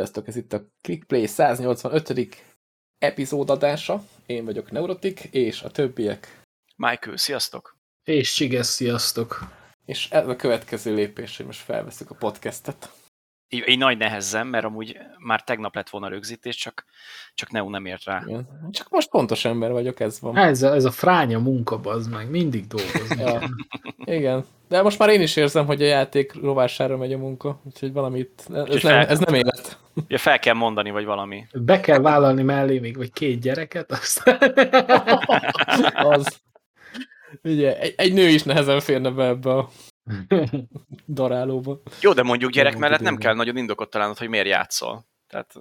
Sziasztok, ez itt a ClickPlay 185. epizódadása. Én vagyok Neurotik, és a többiek. Michael, sziasztok! És Csiges, sziasztok! És ez a következő lépés, hogy most felveszük a podcastet. Így, így nagy nehezzem, mert amúgy már tegnap lett volna rögzítés, csak, csak Neu nem ért rá. Igen. Csak most pontos ember vagyok, ez van. Ez a, ez a fránya munka, bazd meg, mindig dolgozni. Ja. Igen. De most már én is érzem, hogy a játék rovására megy a munka, úgyhogy valamit, ez, nem, ez nem élet. Ja, fel kell mondani, vagy valami. Be kell vállalni mellé még vagy két gyereket, aztán... az. Ugye, egy, egy nő is nehezen férne be ebbe a darálóba. Jó, de mondjuk gyerek mellett nem kell nagyon indokot találnod, hogy miért játszol. Tehát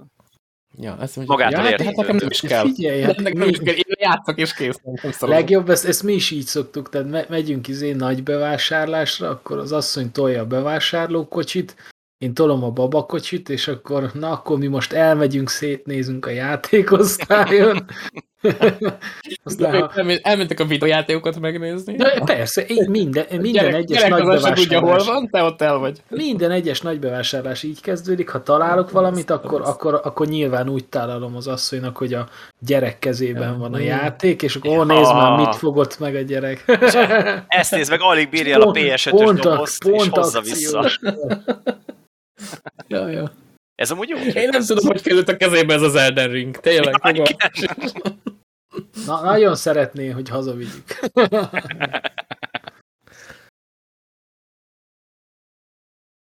Ja, ezt mondjuk, Magától ja, értetődő. hát nekem nem is kell. Figyelj, hát Nekem nem is kell. Én játszok és kész. Nem. Legjobb, ezt, ezt mi is így szoktuk, tehát me megyünk izé nagy bevásárlásra, akkor az asszony tolja a bevásárlókocsit, én tolom a babakocsit, és akkor, na akkor mi most elmegyünk, szétnézünk a játékosztályon. Aztán, ha, Elmen- Elmentek a videójátékokat megnézni. de persze, így minden, minden gyerek, egyes gyerek nagy se tudja, hol bevásárlás. van, te ott el vagy. Minden egyes nagy bevásárlás így kezdődik, ha találok valamit, akkor, akkor, akkor nyilván úgy találom az asszonynak, hogy a gyerek kezében van a játék, és akkor ó, nézd már, mit fogott meg a gyerek. ezt nézd meg, alig bírja el a PS5-ös ak- dobozt, és hozza vissza. Ja, ja. Ez amúgy jó. Én nem tudom, hogy került a kezébe ez az Elden Ring. Tényleg. Ja. Na, nagyon szeretné, hogy hazavigyük.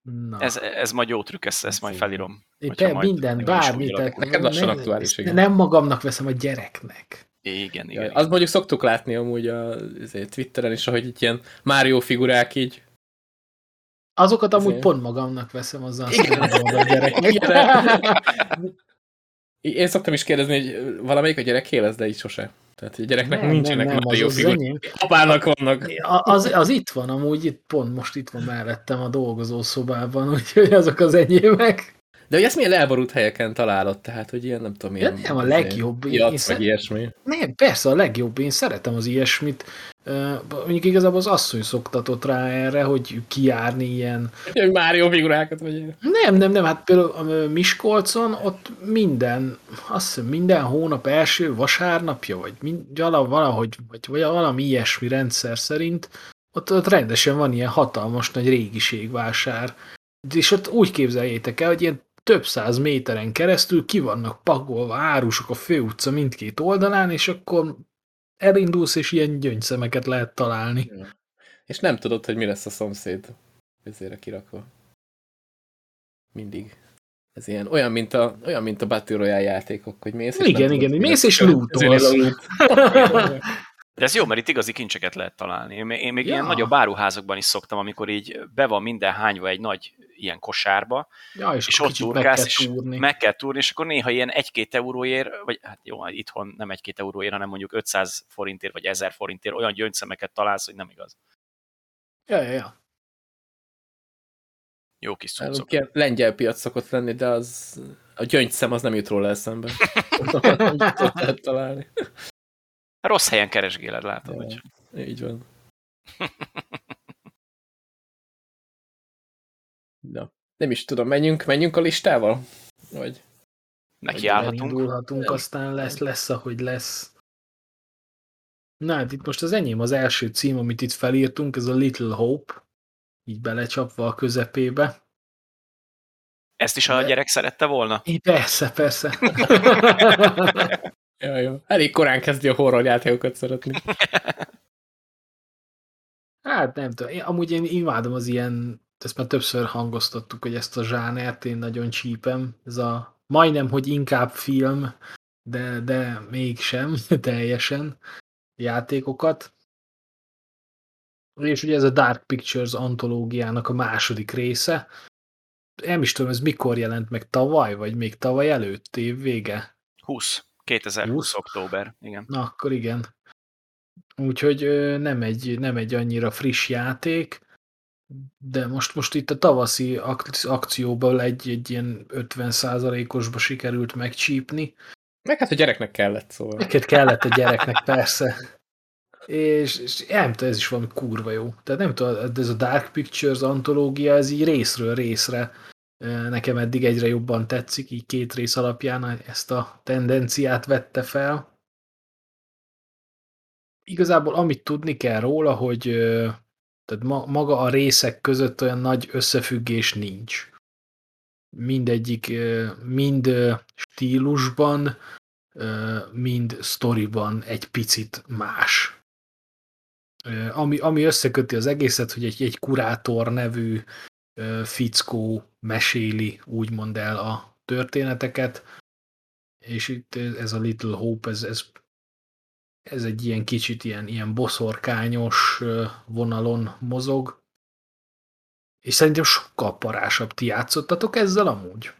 Na. Ez, ez majd jó trükk, ezt, ezt majd felírom. Majd minden, bármit. tehát Neked lassan nem- aktuális, igen. Nem magamnak veszem a gyereknek. Igen, Ja, igen. azt mondjuk szoktuk látni amúgy a izé, Twitteren is, ahogy itt ilyen Mario figurák így. Azokat amúgy Ezért. pont magamnak veszem azzal, hogy a gyereknek. Én szoktam is kérdezni, hogy valamelyik a gyerek élez, de így sose. Tehát a gyereknek Nem, nincsenek nem, nem, az az figurák. Apának vannak. Az, az itt van amúgy, itt pont most itt van mellettem a dolgozószobában, úgyhogy azok az enyémek. De hogy ezt milyen elborult helyeken találod, tehát, hogy ilyen, nem tudom, ilyen... nem, a legjobb. Én- Piac, én vagy szer- ilyesmi. Nem, persze a legjobb, én szeretem az ilyesmit. Ö, Mondjuk igazából az asszony szoktatott rá erre, hogy kijárni ilyen. Hogy Mario figurákat, vagy ilyen. Nem, nem, nem, hát például ö, Miskolcon ott minden, azt hiszem minden hónap első vasárnapja, vagy mind, vala- valahogy, vagy, vagy valami ilyesmi rendszer szerint, ott, ott rendesen van ilyen hatalmas nagy régiségvásár. És ott úgy képzeljétek el, hogy ilyen több száz méteren keresztül ki vannak pakolva árusok a főutca mindkét oldalán, és akkor elindulsz, és ilyen gyöngyszemeket lehet találni. És nem tudod, hogy mi lesz a szomszéd ezére kirakva. Mindig. Ez ilyen, olyan, mint a, olyan, mint a Battle Royale játékok, hogy mész, és Igen, igen, tudod, mi mész és lootolsz. De ez jó, mert itt igazi kincseket lehet találni. Én, még- én még Ja. ilyen nagyobb áruházakban is szoktam, amikor így be van minden hányva egy nagy ilyen kosárba, Ja, és, és ott turkálsz, kell és túrni. meg kell túrni, és akkor néha ilyen egy-két euróért, vagy hát jó, itthon nem egy-két euróért, hanem mondjuk 500 forintért, vagy 1000 forintért olyan gyöngyszemeket találsz, hogy nem igaz. Ja, ja, ja. Jó kis cuccok. ilyen lengyel piac szokott lenni, de az a gyöngyszem az nem jut róla eszembe. Ott lehet találni. Rossz helyen keresgéled, látod, Ja. hogy Így van. Na, nem is tudom, menjünk, menjünk a listával? Vagy? neki állhatunk. Elindulhatunk, aztán lesz, lesz, ahogy lesz. Na, hát itt most az enyém az első cím, amit itt felírtunk, ez a Little Hope, így belecsapva a közepébe. Ezt is a De- gyerek szerette volna? Így persze, persze. Ja, jó. Elég korán kezdi a horror játékokat szeretni. Hát nem tudom, én, amúgy én imádom az ilyen, ezt már többször hangoztattuk, hogy ezt a zsánert én nagyon csípem. Ez a majdnem, hogy inkább film, de, de mégsem teljesen játékokat. És ugye ez a Dark Pictures antológiának a második része. Nem is tudom, ez mikor jelent meg tavaly, vagy még tavaly előtt, év vége? 20. 2020. október. Igen. Na, akkor igen. Úgyhogy nem egy, nem egy annyira friss játék, de most, most itt a tavaszi ak- akcióból egy, egy ilyen 50%-osba sikerült megcsípni. Meg hát a gyereknek kellett, szóval. Neked kellett a gyereknek, persze. És, és nem tudom, ez is valami kurva jó. Tehát nem tudom, ez a Dark Pictures antológia, ez így részről részre Nekem eddig egyre jobban tetszik, így két rész alapján ezt a tendenciát vette fel. Igazából amit tudni kell róla, hogy tehát maga a részek között olyan nagy összefüggés nincs. Mindegyik, mind stílusban, mind sztoriban egy picit más. Ami, ami összeköti az egészet, hogy egy, egy kurátor nevű fickó meséli úgymond el a történeteket, és itt ez a Little Hope, ez, ez, ez egy ilyen kicsit ilyen, ilyen boszorkányos vonalon mozog, és szerintem sokkal parásabb. Ti játszottatok ezzel amúgy?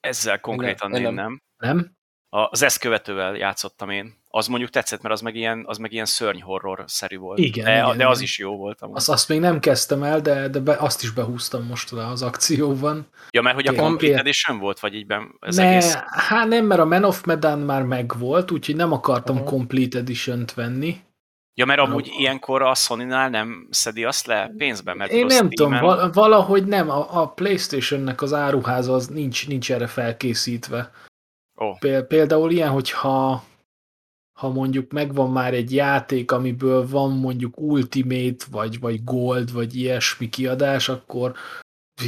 Ezzel konkrétan nem, én nem. Nem? Az ezt követővel játszottam én. Az mondjuk tetszett, mert az meg ilyen, az meg ilyen szörny horror-szerű volt. Igen, de, igen, de az is jó volt. Amúgy. Azt, azt még nem kezdtem el, de, de be, azt is behúztam most le az akcióban. Ja, mert hogy a Tényleg. Complete Edition volt, vagy ígyben ez ne, egész? Hát nem, mert a Man of Medan már megvolt, úgyhogy nem akartam Aha. Complete Edition-t venni. Ja, mert amúgy No. ilyenkor a Sony-nál nem szedi azt le pénzbe, mert Én nem tudom, val- valahogy nem, a, a Playstation-nek az áruháza az nincs, nincs erre felkészítve. Pél- Például ilyen, hogyha ha mondjuk megvan már egy játék, amiből van mondjuk Ultimate, vagy, vagy Gold, vagy ilyesmi kiadás, akkor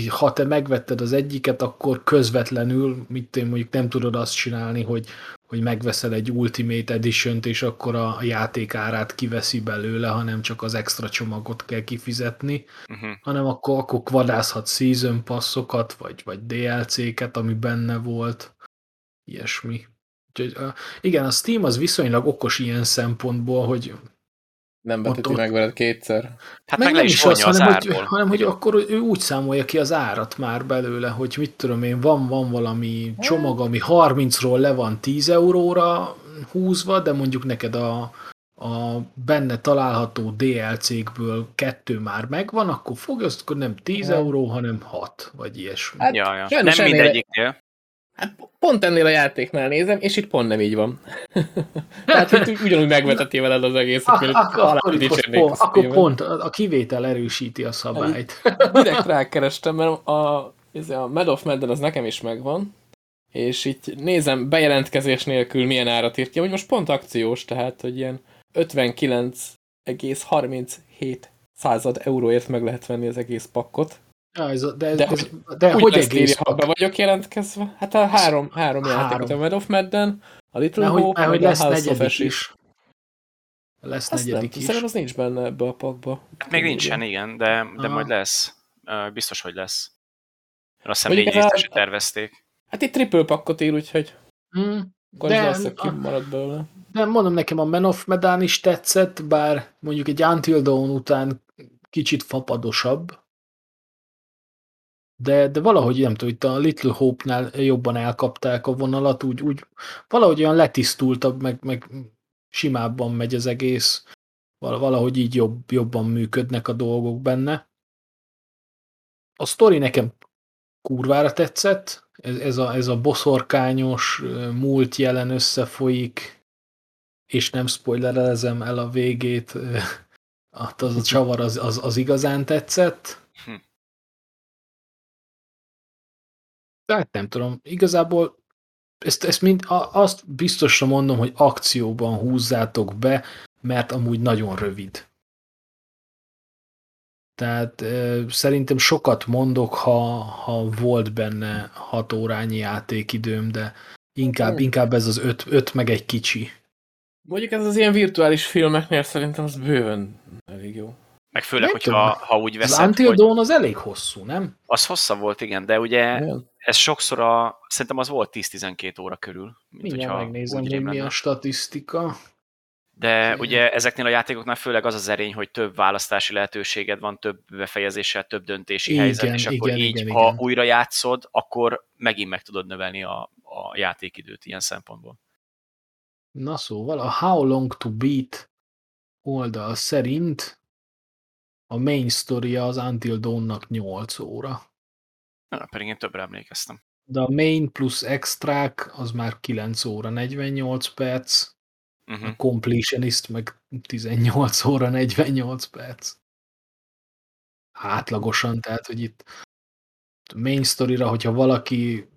ha te megvetted az egyiket, akkor közvetlenül, mit én mondjuk nem tudod azt csinálni, hogy, hogy megveszel egy Ultimate Edition-t, és akkor a játék árát kiveszi belőle, hanem csak az extra csomagot kell kifizetni, uh-huh. hanem akkor, akkor vadászhat season passokat, vagy, vagy DLC-ket, ami benne volt, ilyesmi. Úgyhogy, igen, a Steam az viszonylag okos ilyen szempontból, hogy Nem beteti ott- meg veled kétszer. Hát meg, meg nem is is az, hanem hogy, árból. hanem hogy akkor ő úgy számolja ki az árat már belőle, hogy mit tudom én, van, van valami csomag, ami 30-ról le van 10 euróra húzva, de mondjuk neked a, a benne található DLC-kből kettő már megvan, akkor fogja, azt akkor nem 10 Ja. euró, hanem 6, vagy ilyesmi. Hát, Ja, ja. Nem mindegyiknél. Hát pont ennél a játéknál nézem, és itt pont nem így van. Tehát itt ugy- ugyanúgy megveteti veled az egészet, mint ak- halál akkor, most pont, a akkor pont a a kivétel erősíti a szabályt. Direkt rákerestem, mert a, ez a Mad of Madden az nekem is megvan, és itt nézem bejelentkezés nélkül milyen árat írt ki, hogy most pont akciós, tehát hogy ilyen 59,37 század euróért meg lehet venni az egész pakkot. Ja, ez, a- de, ez, De ez, de Úgy hogy lesz írja, egész ha be vagyok jelentkezve. Hát a három, három Három. játékot, a Mad of Madden, a Little Mert hogy, Hope, mert hogy meg a lesz House of negyedik Ash is. Lesz Azt nem, negyedik is. szerintem az nincs benne ebbe a pakba. Hát még nincsen, igen, de, de Aha. majd lesz. Biztos, hogy lesz. Azt hiszem négy részt tervezték. Hát itt triple pakkot ír, úgyhogy Mm, akkor De- de, lesz, aki marad belőle. de mondom nekem a Man of Medan is tetszett, bár mondjuk egy Until Dawn után kicsit fapadosabb. De, de valahogy nem tudom, itt a Little Hope-nál jobban elkapták a vonalat, úgy, úgy valahogy olyan letisztultabb, meg, meg simábban megy az egész. Val- Valahogy így jobb, jobban működnek a dolgok benne. A sztori nekem kurvára tetszett. Ez, ez, a, ez a boszorkányos múlt jelen összefolyik, és nem spoilerelezem el a végét, az a csavar az, az, az igazán tetszett. Tehát nem tudom, igazából ezt, ezt mind, a- azt biztosra mondom, hogy akcióban húzzátok be, mert amúgy nagyon rövid. Tehát ö, szerintem sokat mondok, ha, ha volt benne hat órányi játékidőm, de inkább, Ó. inkább ez az öt, öt meg egy kicsi. Mondjuk ez az ilyen virtuális filmeknél szerintem az bőven elég jó. Meg főleg, Nem hogyha tudom. ha úgy Az veszed, Until hogy Dawn az elég hosszú, nem? az hosszabb volt, igen, de ugye Olyan? ez sokszor a, szerintem az volt 10-12 óra körül. Mint Mindjárt hogyha megnézem, hogy mi a statisztika. De ugye ezeknél a játékoknál főleg az az erény, hogy több választási lehetőséged van, több befejezéssel, több döntési Igen, helyzet, és akkor igen, így, igen, ha igen. újra játszod, akkor megint meg tudod növelni a, a játékidőt ilyen szempontból. Na szóval a How Long to Beat oldal szerint a main story az Until Dawn-nak 8 óra. Na, pedig én többre emlékeztem. De a main plusz extrák az már 9 óra 48 perc, Uh-huh. a completionist meg 18 óra 48 perc. Átlagosan, tehát, hogy itt main story-ra, hogyha valaki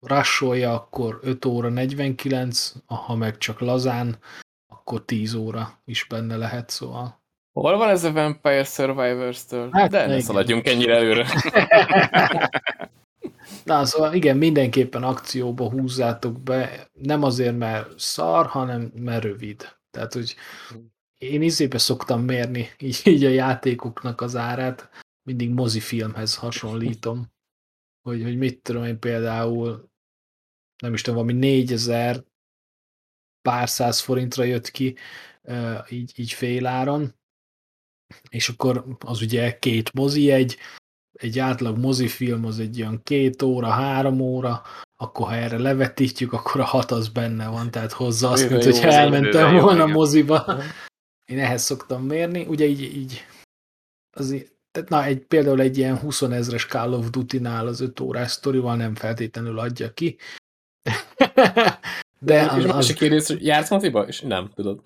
rusholja, akkor 5 óra 49, ha meg csak lazán, akkor 10 óra is benne lehet, szóval. Hol van ez a Vampire Survivors-től? Hát, De ne szaladjunk ennyire előre. Na, szóval igen, mindenképpen akcióba húzzátok be, nem azért, mert szar, hanem mert rövid. Tehát, hogy én izébe szoktam mérni így, így a játékoknak az árát, mindig mozifilmhez hasonlítom, hogy, hogy mit tudom én például, nem is tudom, valami 4000 pár száz forintra jött ki, így, így féláron, és akkor az ugye két mozi egy, egy átlag mozifilm az egy olyan két óra, három óra, akkor ha erre levetítjük, akkor a hat az benne van, tehát hozza azt, mint jó, hogyha elmentem jó, volna igen. moziba. Én ehhez szoktam mérni, ugye így, így az, tehát na, egy, például egy ilyen 20 ezres Call of Duty-nál az 5 órás sztorival nem feltétlenül adja ki. De és az, a az, másik kérdés, hogy jársz moziba? És nem, tudod.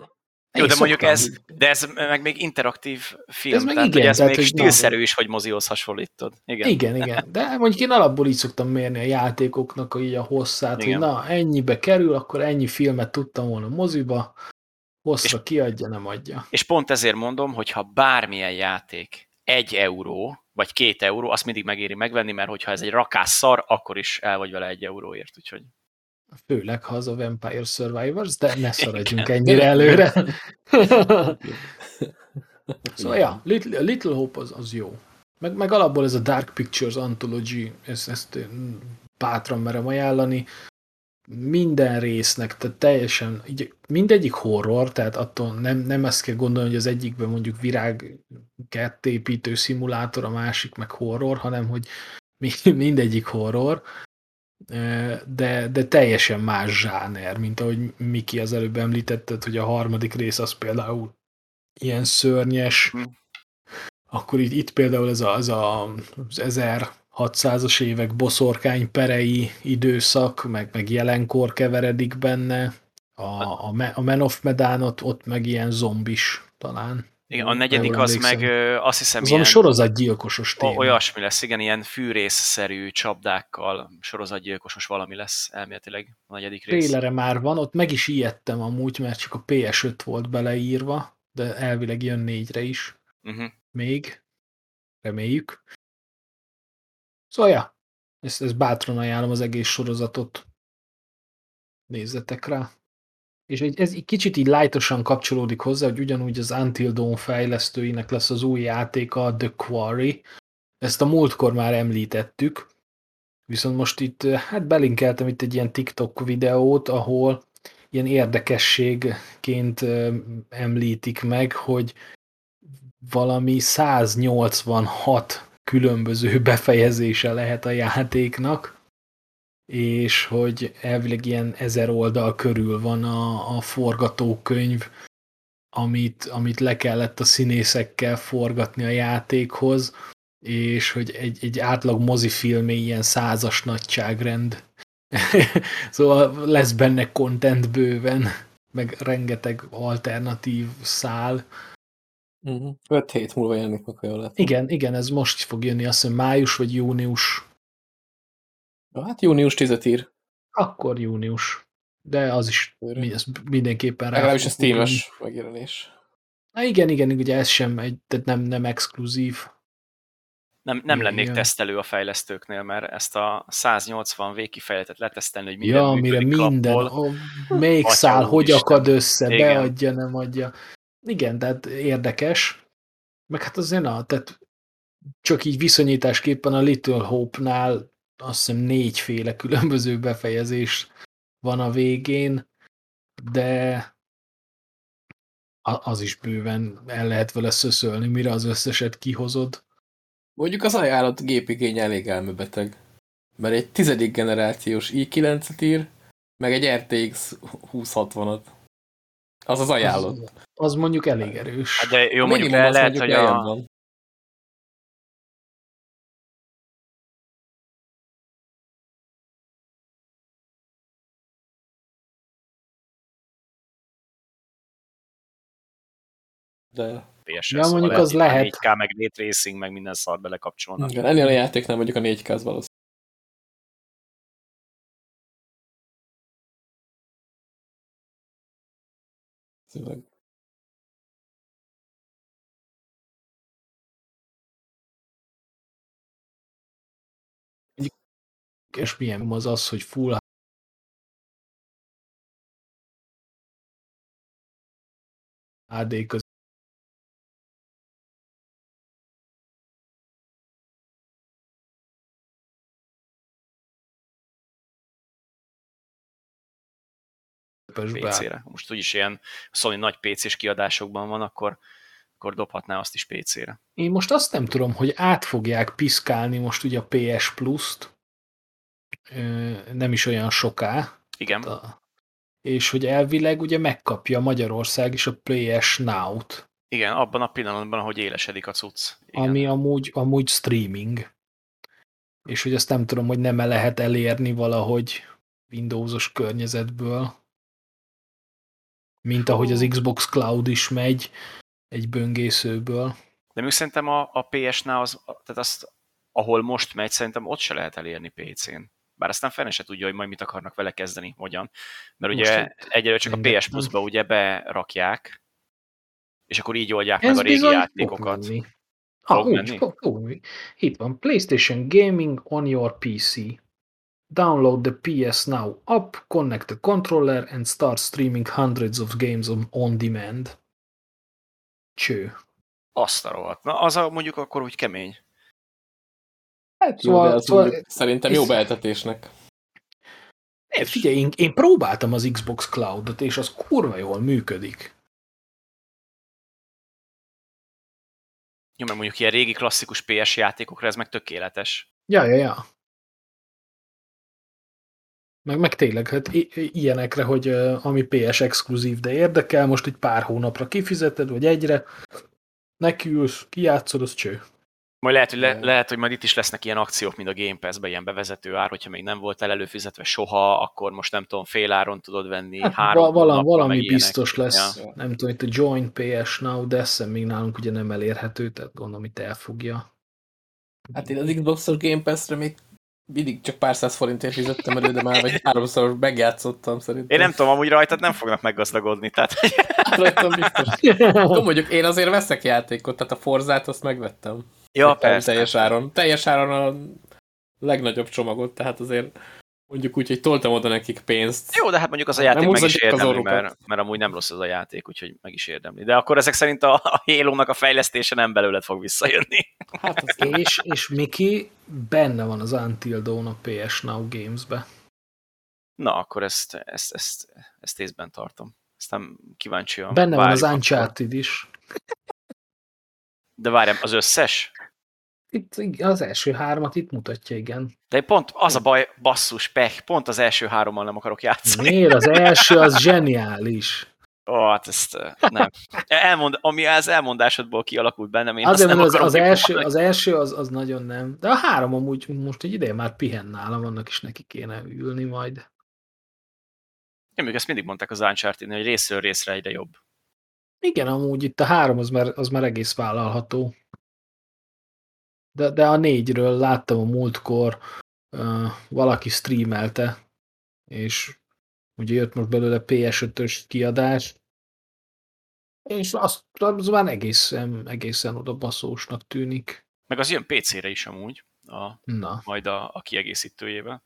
Jó, de mondjuk szoktam. ez, de ez meg még interaktív film, Ez meg tehát, igen, ez tehát, még stílszerű is, hogy mozihoz hasonlítod. Igen. Igen, igen. De mondjuk én alapból így szoktam mérni a játékoknak a, így a hosszát, Igen. hogy na, ennyibe kerül, akkor ennyi filmet tudtam volna moziba, hosszra kiadja, nem adja. És pont ezért mondom, hogy ha bármilyen játék egy euró, vagy két euró, azt mindig megéri megvenni, mert hogyha ez egy rakás szar, akkor is el vagy vele egy euróért. Úgyhogy Főleg, ha az a Vampire Survivors, de ne szaradjunk ennyire előre. szóval, ja, Little, Little Hope az, az jó. Meg, meg alapból ez a Dark Pictures Anthology, ezt, ezt én bátran merem ajánlani. Minden résznek, tehát teljesen, így, mindegyik horror, tehát attól nem, nem ezt kell gondolni, hogy az egyikben mondjuk virág kertépítő szimulátor, a másik meg horror, hanem hogy mi- mindegyik horror, de, de teljesen más zsáner, mint ahogy Miki az előbb említetted, hogy a harmadik rész az például ilyen szörnyes, Hm. akkor itt, itt például ez a, ez a, az 1600-as évek boszorkány perei időszak, meg, meg jelenkor keveredik benne, a, a, Me- a Man of Medan ott, ott meg ilyen zombis talán. Igen, a negyedik az meg azt hiszem Az ilyen sorozatgyilkosos téma. olyasmi lesz, igen, ilyen fűrészszerű csapdákkal sorozatgyilkosos valami lesz elméletileg a negyedik rész. trélere már van, ott meg is ijedtem amúgy, mert csak a PS5 volt beleírva, de elvileg jön négyre is Uh-huh. még. Reméljük. Szóval, ja, ezt, ezt bátran ajánlom az egész sorozatot. Nézzetek rá. És ez egy kicsit így lájtosan kapcsolódik hozzá, hogy ugyanúgy az Until Dawn fejlesztőinek lesz az új játéka, The Quarry. Ezt a múltkor már említettük, viszont most itt, eh, hát belinkeltem itt egy ilyen TikTok videót, ahol ilyen érdekességként eh, említik meg, hogy valami 186 különböző befejezése lehet a játéknak, és hogy elvileg ilyen ezer oldal körül van a, a forgatókönyv, amit, amit le kellett a színészekkel forgatni a játékhoz, és hogy egy, egy átlag mozifilmé ilyen százas nagyságrend. szóval lesz benne content bőven, meg rengeteg alternatív szál. Uh-huh. Öt hét múlva meg, ha jól látom. Igen, igen, ez most fog jönni, azt hiszem május vagy június. Hát június 10 ír. Akkor június. De az is ez mindenképpen rá Legalábbis a. Steam-es megjelenés. Na igen, igen, ugye ez sem egy, tehát nem, nem exkluzív. Nem, nem lennék Igen. tesztelő a fejlesztőknél, mert ezt a 180 végkifejletet letesztelni, hogy minden Ja, mire minden, klappol. ó, melyik Atya szál, hogy úristen. akad össze, Igen. beadja, nem adja. Igen, tehát érdekes. Meg hát azért, na, tehát csak így viszonyításképpen a Little Hope-nál azt hiszem négyféle különböző befejezés van a végén, de az is bőven el lehet vele szöszölni, mire az összeset kihozod. Mondjuk az ajánlott gépigény elég elmebeteg. Mert egy tizedik generációs i9-et ír, meg egy RTX 2060-at. Az az ajánlott. Az, az mondjuk elég erős. Hát de jó, mondjuk le, az lehet, mondjuk hogy a, De ps Ja, mondjuk az lehet. 4K, meg Ray Tracing, meg minden szar belekapcsolnak. igen, ennél a játéknál mondjuk a 4K az valószínű. Tényleg. És milyen az az, hogy full HD köz PC-re. Most úgyis ilyen Sony nagy PC-s kiadásokban van, akkor, akkor dobhatná azt is PC-re. Én most azt nem tudom, hogy át fogják piszkálni most ugye a PS Plus-t, nem is olyan soká, Igen, a- és hogy elvileg ugye megkapja Magyarország is a PS Now-t, igen, abban a pillanatban, ahogy élesedik a cucc. Igen. ami amúgy, amúgy streaming. És hogy azt nem tudom, hogy nem -e lehet elérni valahogy Windowsos környezetből, mint ahogy az Xbox Cloud is megy egy böngészőből. De még szerintem a, a PS-nál, az, tehát azt, ahol most megy, szerintem ott se lehet elérni PC-n. Bár aztán fene se tudja, hogy majd mit akarnak vele kezdeni, hogyan. Mert Most ugye egyelőre csak a PS Plus-ba ugye berakják, és akkor így oldják meg Ez a régi játékokat. Fog menni. Fog Ha, úgy, menni? fog, fog menni. Itt van, PlayStation Gaming on your PC. Download the PS Now app, connect the controller and start streaming hundreds of games on, on demand. Cső. Azt a rohadt. Na, az a, mondjuk akkor úgy kemény. Hát jó, Szóval- de szóval- mondjuk szerintem jó beeltetésnek. É, figyelj, én, én próbáltam az Xbox Cloud-ot, és az kurva jól működik. Jó, mert mondjuk ilyen régi klasszikus PS játékokra ez meg tökéletes. Ja, ja, ja. Meg, meg tényleg, hát ilyenekre, hogy uh, ami PS exkluzív, de érdekel, most egy pár hónapra kifizeted, vagy egyre, nekiülsz, kijátszod, az cső. Majd lehet, hogy, le, lehet, hogy majd itt is lesznek ilyen akciók, mint a Game Pass-ben, ilyen bevezető ár, hogyha még nem voltál előfizetve soha, akkor most nem tudom, fél áron tudod venni, Hát, három val- valami, hónappal, valami ilyenek. biztos lesz. Ja. Nem tudom, itt a Join PS Now, de ezt hiszem még nálunk ugye nem elérhető, tehát gondolom itt elfogja. Hát én az Xbox-os Game Pass-re még mindig csak pár száz forintért fizettem elő, de már vagy háromszor megjátszottam szerintem. Én nem tudom, amúgy rajtad nem fognak meggazdagodni, tehát Hát rajtam biztos. Tudom, mondjuk én azért veszek játékot, tehát a Forzát azt megvettem. ja, Éppen persze. Teljes áron. Teljes áron a legnagyobb csomagot, tehát azért mondjuk úgy, hogy toltam oda nekik pénzt. Jó, de hát mondjuk az a Nem játék meg is érdemli, mert, mert amúgy nem rossz az a játék, úgyhogy meg is érdemli. De akkor ezek szerint a, a Halo-nak a fejlesztése nem belőled fog visszajönni. Hát az és, és Miki benne van az Until Dawn a PS Now Games-be. Na, akkor ezt, ezt, ezt, ezt észben tartom. Aztán kíváncsian Benne van az Uncharted is. De várjam, az összes? Itt az első hármat itt mutatja, igen. De pont az a baj, basszus, pech, pont az első hárommal nem akarok játszani. Miért? Az első az zseniális. Ó, hát ezt nem. Elmond, ami az elmondásodból kialakult bennem, én Azért azt nem az, az, első, az első az, az nagyon nem. De a három amúgy most egy ideje már pihen nálam, annak is neki kéne ülni majd. Én még ezt mindig mondták az uncharted hogy részről részre egyre jobb. Igen, amúgy itt a három az már, az már egész vállalható. De, de a négyről láttam a múltkor, uh, valaki streamelte, és ugye jött most belőle PS5-ös kiadás, és azt, az már egészen, egészen oda baszósnak tűnik. Meg az jön PC-re is amúgy, a, Na, majd a, a kiegészítőjével.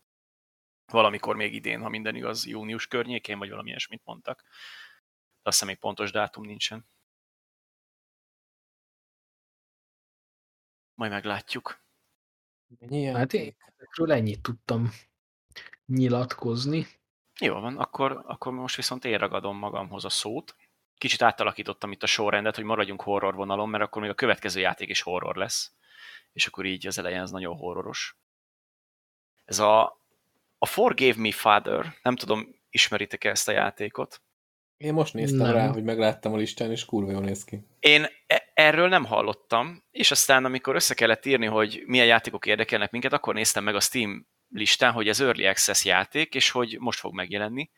Valamikor még idén, ha minden igaz, június környékén, vagy valami ilyesmit mondtak. De azt hiszem még pontos dátum nincsen. Majd meglátjuk. Milyen? hát én ezekről ennyit tudtam nyilatkozni. Jó van, akkor, akkor most viszont én ragadom magamhoz a szót. Kicsit átalakítottam itt a sorrendet, hogy maradjunk horror vonalon, mert akkor még a következő játék is horror lesz. És akkor így az elején ez nagyon horroros. Ez a, a Forgave Me Father, nem tudom, ismeritek-e ezt a játékot? Én most néztem Nem. rá, hogy megláttam a listán, és kurva jól néz ki. Én e- erről nem hallottam, és aztán amikor össze kellett írni, hogy milyen játékok érdekelnek minket, akkor néztem meg a Steam listán, hogy ez Early Access játék, és hogy most fog megjelenni.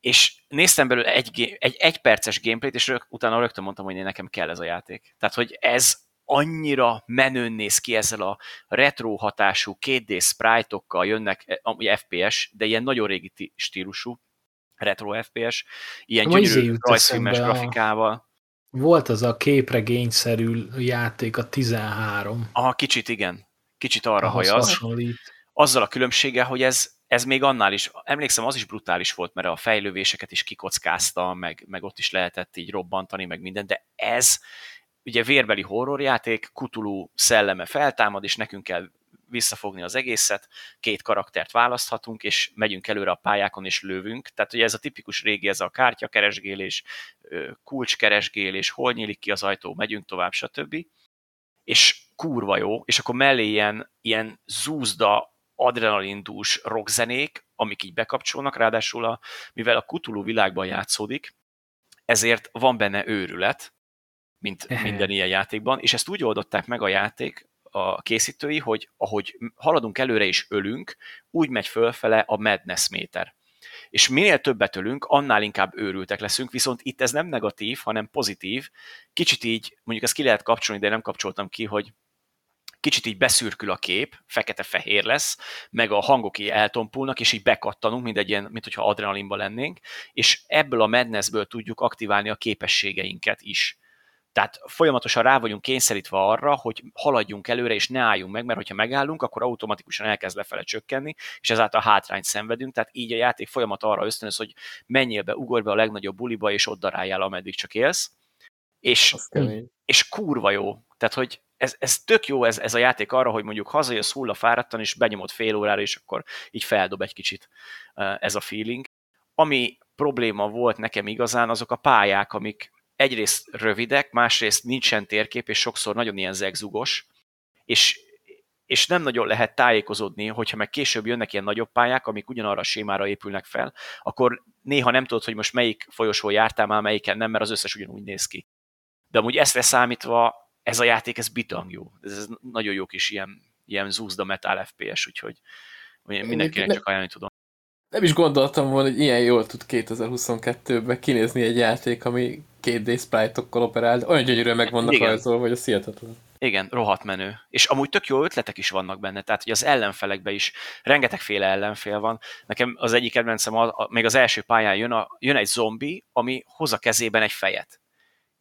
és néztem belőle egy, egy, egy perces gameplayt, és rög, utána rögtön mondtam, hogy nekem kell ez a játék. Tehát, hogy ez annyira menőn néz ki ezzel a retro hatású 2D sprite-okkal jönnek, ugye FPS, de ilyen nagyon régi stílusú retro FPS, ilyen gyönyörű rajzfilmes grafikával. Volt az a képregényszerű játék, a 13. Aha, kicsit igen. Kicsit arra Ahhoz hajaz. Hasonlít. Azzal a különbséggel, hogy ez, ez még annál is, emlékszem, az is brutális volt, mert a fejlővéseket is kikockázta, meg, meg ott is lehetett így robbantani, meg minden, de ez ugye vérbeli horrorjáték, Kutulú szelleme feltámad, és nekünk kell visszafogni az egészet, két karaktert választhatunk, és megyünk előre a pályákon, és lövünk. Tehát ugye ez a tipikus régi, ez a kártyakeresgélés, kulcskeresgélés, hol nyílik ki az ajtó, megyünk tovább, stb. És kurva jó, és akkor mellé ilyen, ilyen zúzda, adrenalindús rockzenék, amik így bekapcsolnak, ráadásul a, mivel a kutuló világban játszódik, ezért van benne őrület, mint minden ilyen játékban, és ezt úgy oldották meg a játék, a készítői, hogy ahogy haladunk előre és ölünk, úgy megy fölfele a madness méter. És minél többet ölünk, annál inkább őrültek leszünk, viszont itt ez nem negatív, hanem pozitív. Kicsit így, mondjuk ezt ki lehet kapcsolni, de nem kapcsoltam ki, hogy kicsit így beszürkül a kép, fekete-fehér lesz, meg a hangok így eltompulnak, és így bekattanunk, mint egy ilyen, mint hogyha adrenalinba lennénk, és ebből a madnessből tudjuk aktiválni a képességeinket is. Tehát folyamatosan rá vagyunk kényszerítve arra, hogy haladjunk előre, és ne álljunk meg, mert hogyha megállunk, akkor automatikusan elkezd lefele csökkenni, és ezáltal hátrányt szenvedünk, tehát így a játék folyamat arra ösztönöz, hogy menjél be, ugorj be a legnagyobb buliba, és ott daráljál, ameddig csak élsz. És, és kurva jó. Tehát, hogy ez, ez tök jó ez, ez a játék arra, hogy mondjuk hazajössz hulla fáradtan, és benyomod fél órára, és akkor így feldob egy kicsit ez a feeling. Ami probléma volt nekem igazán, azok a pályák, amik egyrészt rövidek, másrészt nincsen térkép, és sokszor nagyon ilyen zegzugos, és, és nem nagyon lehet tájékozódni, hogyha meg később jönnek ilyen nagyobb pályák, amik ugyanarra a sémára épülnek fel, akkor néha nem tudod, hogy most melyik folyosó jártál már, melyiken nem, mert az összes ugyanúgy néz ki. De amúgy ezt leszámítva ez a játék, ez bitang jó. Ez, ez nagyon jó kis ilyen, ilyen zúzda metal FPS, úgyhogy mindenkinek csak ajánlani tudom. Nem is gondoltam volna, hogy ilyen jól tud 2022-ben kinézni egy játék, ami 2D sprite-okkal operál, olyan gyönyörűen meg vannak Igen. rajzolva, hogy a hihetetlen. Igen, rohadt menő. És amúgy tök jó ötletek is vannak benne, tehát hogy az ellenfelekben is rengetegféle ellenfél van. Nekem az egyik kedvencem, a, a, még az első pályán jön, a, jön egy zombi, ami hoz a kezében egy fejet.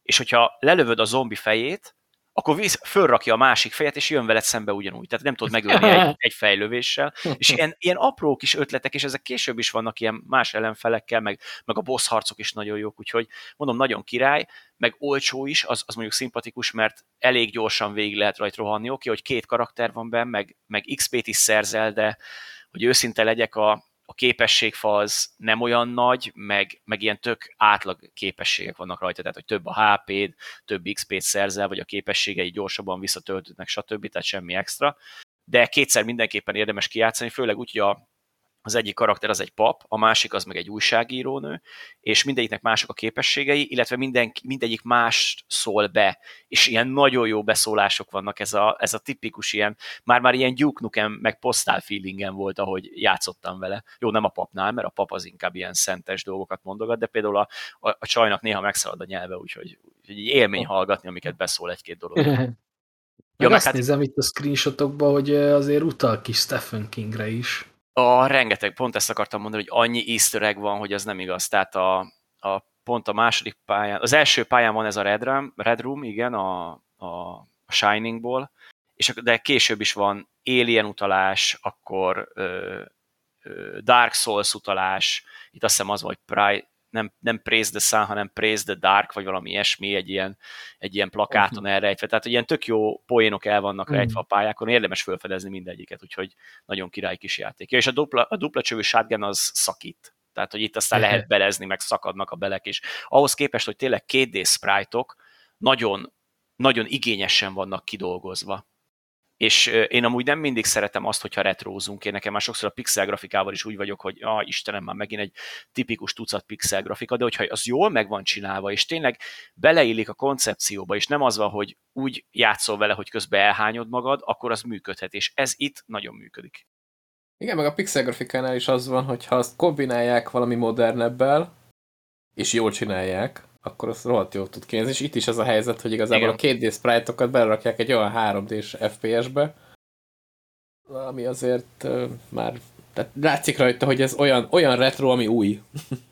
És hogyha lelövöd a zombi fejét, akkor víz, fölrakja a másik fejet, és jön veled szembe ugyanúgy. Tehát nem tudod megölni egy, egy fejlövéssel. És ilyen, ilyen apró kis ötletek, és ezek később is vannak ilyen más ellenfelekkel, meg, meg a boss harcok is nagyon jók, úgyhogy mondom, nagyon király, meg olcsó is, az, az mondjuk szimpatikus, mert elég gyorsan végig lehet rajta rohanni. Oké, hogy két karakter van benne, meg, meg XP-t is szerzel, de hogy őszinte legyek, a, a képességfa az nem olyan nagy, meg, meg ilyen tök átlag képességek vannak rajta, tehát hogy több a HP-d, több XP-t szerzel, vagy a képességei gyorsabban visszatöltődnek, stb., tehát semmi extra. De kétszer mindenképpen érdemes kijátszani, főleg úgy, hogy a, az egyik karakter az egy pap, a másik az meg egy újságírónő, és mindegyiknek mások a képességei, illetve minden, mindegyik más szól be, és ilyen nagyon jó beszólások vannak, ez a, ez a tipikus ilyen, már-már ilyen Duke Nukem, meg postál feelingen volt, ahogy játszottam vele. Jó, nem a papnál, mert a pap az inkább ilyen szentes dolgokat mondogat, de például a, a, a csajnak néha megszalad a nyelve, úgyhogy, úgyhogy élmény hallgatni, amiket beszól egy-két dolog. Ja, meg azt hát... nézem itt a screenshotokban, hogy azért utal ki Stephen Kingre is. A rengeteg, pont ezt akartam mondani, hogy annyi easter egg van, hogy az nem igaz. Tehát a, a pont a második pályán, az első pályán van ez a Red Room, Red Room igen, a, a Shiningból, és, de később is van Alien utalás, akkor ö, ö, Dark Souls utalás, itt azt hiszem az, hogy nem, nem Praise the Sun, hanem Praise the Dark, vagy valami ilyesmi, egy ilyen, egy ilyen plakáton uh-huh. elrejtve. Tehát ilyen tök jó poénok el vannak uh-huh. rejtve a pályákon, érdemes felfedezni mindegyiket, úgyhogy nagyon király kis játék. Ja, és a dupla, a dupla csövű shotgun az szakít. Tehát, hogy itt aztán lehet belezni, meg szakadnak a belek is. Ahhoz képest, hogy tényleg 2D sprite-ok nagyon, nagyon igényesen vannak kidolgozva és én amúgy nem mindig szeretem azt, hogyha retrózunk. Én nekem már sokszor a pixel grafikával is úgy vagyok, hogy ah, Istenem, már megint egy tipikus tucat pixel grafika, de hogyha az jól meg van csinálva, és tényleg beleillik a koncepcióba, és nem az van, hogy úgy játszol vele, hogy közben elhányod magad, akkor az működhet, és ez itt nagyon működik. Igen, meg a pixel grafikánál is az van, hogy ha azt kombinálják valami modernebbel, és jól csinálják, akkor az rohadt jól tud kinézni, és itt is az a helyzet, hogy igazából Igen. a 2D sprite-okat belerakják egy olyan 3D-s FPS-be, ami azért uh, már tehát látszik rajta, hogy ez olyan, olyan retro, ami új.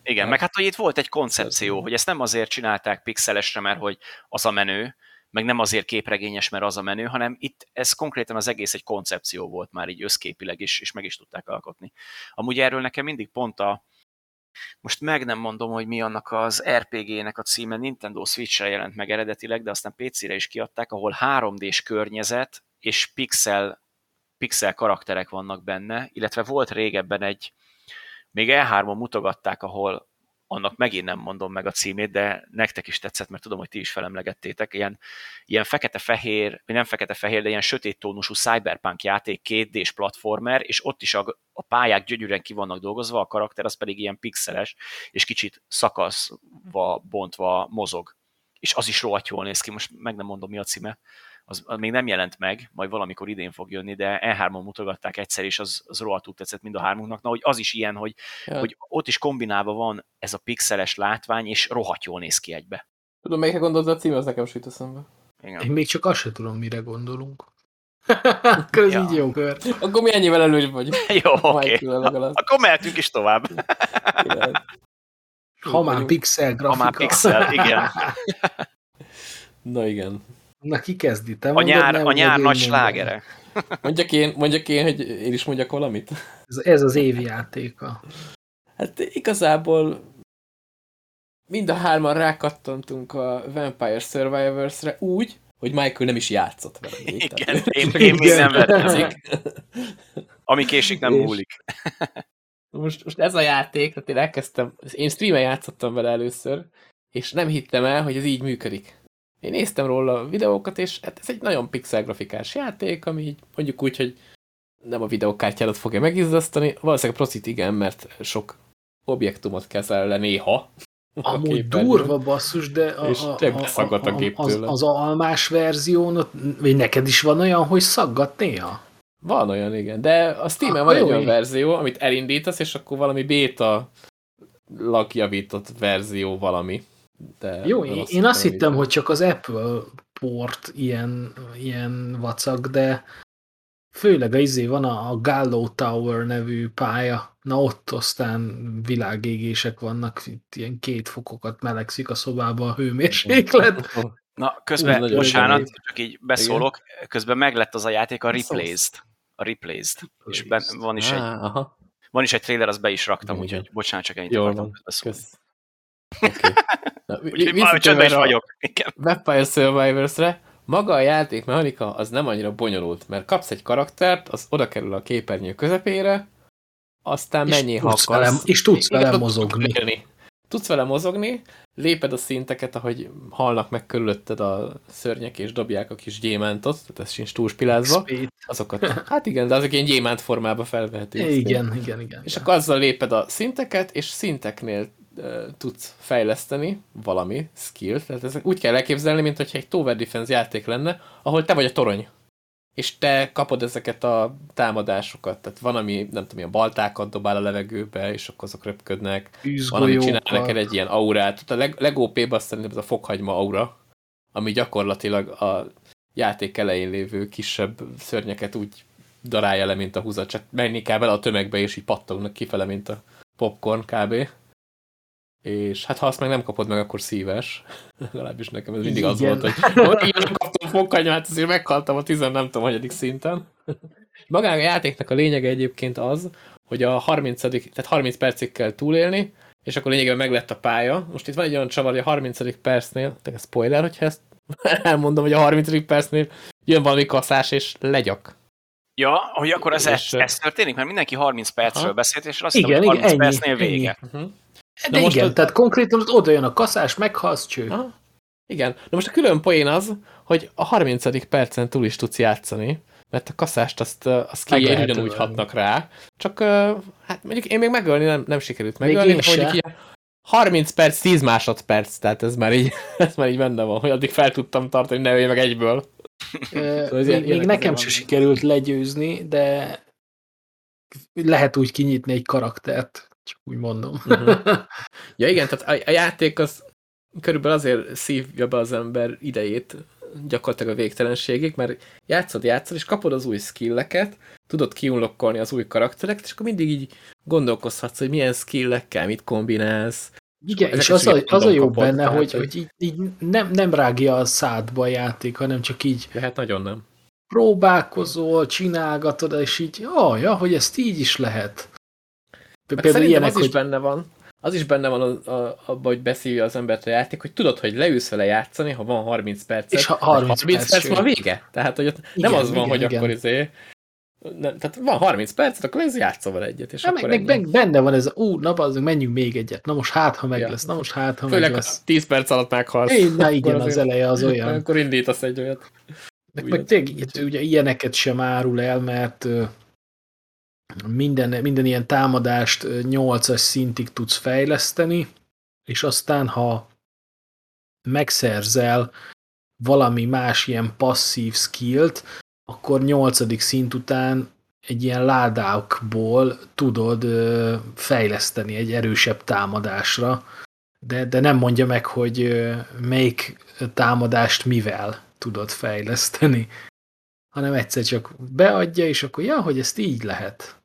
Igen, meg hát, hogy itt volt egy koncepció, hogy ezt nem azért csinálták pixelesre, mert hogy az a menő, meg nem azért képregényes, mert az a menő, hanem itt ez konkrétan az egész egy koncepció volt már így összképileg is, és meg is tudták alkotni. Amúgy erről nekem mindig pont a, most meg nem mondom, hogy mi annak az RPG-nek a címe, Nintendo Switch-re jelent meg eredetileg, de aztán PC-re is kiadták, ahol 3D-s környezet és pixel, pixel karakterek vannak benne, illetve volt régebben egy, még E3-on mutogatták, ahol annak megint nem mondom meg a címét, de nektek is tetszett, mert tudom, hogy ti is felemlegettétek, ilyen, ilyen fekete-fehér, nem fekete-fehér, de ilyen sötét tónusú cyberpunk játék, 2 d platformer, és ott is a, a pályák gyönyörűen ki vannak dolgozva, a karakter az pedig ilyen pixeles, és kicsit szakaszva, bontva mozog. És az is rohadt jól néz ki, most meg nem mondom, mi a címe, az, az még nem jelent meg, majd valamikor idén fog jönni, de E3-on mutogatták egyszer, és az, az rohadtul tetszett mind a hármunknak. Na, hogy az is ilyen, hogy, ja. hogy ott is kombinálva van ez a pixeles látvány, és rohadt jól néz ki egybe. Tudom, melyikre gondolod a cím, az nekem süt eszembe. Igen. Én még csak azt sem tudom, mire gondolunk. Akkor ez ja. így jó kör. Akkor mi ennyivel előbb vagy. jó, oké. Okay. Akkor mehetünk is tovább. ha már pixel grafika. Ha már pixel, igen. Na igen. Na ki kezdi? Te a nyár, nem, a nyár nagy slágere. Mondjak én, mondjak én, hogy én is mondjak valamit? Ez, ez az évi játéka. Hát igazából mind a hárman rákattantunk a Vampire Survivors-re úgy, hogy Michael nem is játszott vele. Igen, én, én még nem vettem. Ami késik, nem múlik. Most, most ez a játék, tehát én elkezdtem, én streamen játszottam vele először, és nem hittem el, hogy ez így működik. Én néztem róla a videókat, és hát ez egy nagyon pixel grafikás játék, ami így mondjuk úgy, hogy nem a videókártyádat fogja megizzasztani. Valószínűleg a procit igen, mert sok objektumot kezel le néha. Amúgy durva basszus, de a, és a, a, a, a gép az, az almás verzión, vagy neked is van olyan, hogy szaggat néha? Van olyan, igen. De a Steam-en van egy olyan verzió, amit elindítasz, és akkor valami beta lakjavított verzió valami. De Jó, én, én azt hittem, hogy csak az Apple port ilyen, ilyen vacak, de főleg a izé van a, a Gallo Tower nevű pálya, na ott aztán világégések vannak, itt ilyen két fokokat melegszik a szobába a hőmérséklet. Na, közben, Ú, bocsánat, csak így beszólok, Igen. közben meglett az a játék a Replaced. A Replaced. És ben, van is egy aha. van is egy trailer, azt be is raktam, úgyhogy bocsánat, csak ennyit akartam beszólni. Okay. Úgyhogy már csöndben is vagyok. Igen. Vampire Survivors-re maga a játékmechanika az nem annyira bonyolult, mert kapsz egy karaktert, az oda kerül a képernyő közepére, aztán mennyi, ha akarsz. És tudsz vele mozogni. Tudsz vele mozogni, léped a szinteket, ahogy halnak meg körülötted a szörnyek, és dobják a kis gyémántot, tehát ez sincs túlspilázva. Azokat, hát igen, de azok ilyen gyémánt formába felvehető. Igen, igen, igen, igen. És akkor azzal léped a szinteket, és szinteknél tudsz fejleszteni valami skill, tehát ez úgy kell elképzelni, mint hogyha egy Tower Defense játék lenne, ahol te vagy a torony, és te kapod ezeket a támadásokat, tehát van, ami, nem tudom, ilyen baltákat dobál a levegőbe, és akkor azok röpködnek, van, ami csinál neked egy ilyen aurát, a leg, legópébb azt szerintem ez a fokhagyma aura, ami gyakorlatilag a játék elején lévő kisebb szörnyeket úgy darálja le, mint a húzat, csak menni kell bele a tömegbe, és így pattognak kifele, mint a popcorn kb és hát ha azt meg nem kapod meg, akkor szíves. Legalábbis nekem ez mindig az volt, hogy én nem kaptam fokhagymát, azért meghaltam a tizen nem tudom, hanyadik szinten. Magának a játéknak a lényege egyébként az, hogy a 30 tehát 30 percig kell túlélni, és akkor lényegében meg lett a pálya. Most itt van egy olyan csavar, hogy a 30. percnél, tehát spoiler, hogyha ezt elmondom, hogy a 30. percnél jön valami kaszás, és legyak. Ja, hogy akkor ez, és, ez történik, mert mindenki 30 percről aha. beszélt, és azt igen, hiszem, hogy 30 igen, percnél ennyi, vége. Ennyi. Uh -huh. De most igen, a... tehát konkrétan oda jön a kaszás, meghalsz, cső. Aha. Igen, de most a külön poén az, hogy a 30. percen túl is tudsz játszani, mert a kaszást azt, azt ki ugyanúgy hatnak rá, csak hát mondjuk én még megölni nem, nem sikerült megölni, de mondjuk ilyen 30 perc, 10 másodperc, tehát ez már így, ez már így benne van, hogy addig fel tudtam tartani, ne meg egyből. Ö, szóval még nekem sem sikerült legyőzni, de lehet úgy kinyitni egy karaktert, csak úgy mondom. Uh-huh. Ja igen, tehát a, a játék az körülbelül azért szívja be az ember idejét gyakorlatilag a végtelenségig, mert játszod, játszod, és kapod az új skilleket, tudod kiunlokkolni az új karaktereket, és akkor mindig így gondolkozhatsz, hogy milyen skillekkel mit kombinálsz. Igen, és az a, az a jó kapod, benne, tehát, hogy, hogy így, így nem, nem rágja a szádba a játék, hanem csak így... Lehet nagyon nem. Próbálkozol, csinálgatod, és így, oh, ja, hogy ezt így is lehet. Például ilyenek, az hogy... is benne van, az is benne van abban, hogy beszélje az embert a játék, hogy tudod, hogy leülsz vele játszani, ha van 30 perc. És ha 30, 30 perc, perc van vége. Tehát, hogy ott igen, nem az van, igen, hogy igen. akkor izé, nem, tehát van 30 perc, akkor ez játszol vele egyet. És akkor meg, meg, benne van ez a, ú, na bazdunk, menjünk még egyet. Na most hát, ha meg ja. lesz, na most hát, ha Főleg meg lesz. 10 perc alatt meghalsz. É, na igen, az eleje az olyan. Akkor indítasz egy olyat. Meg, meg tényleg, ugye ilyeneket sem árul el, mert minden, minden ilyen támadást 8-as szintig tudsz fejleszteni, és aztán, ha megszerzel valami más ilyen passzív skillt, akkor 8. szint után egy ilyen ládákból tudod fejleszteni egy erősebb támadásra, de, de nem mondja meg, hogy melyik támadást mivel tudod fejleszteni, hanem egyszer csak beadja, és akkor ja, hogy ezt így lehet.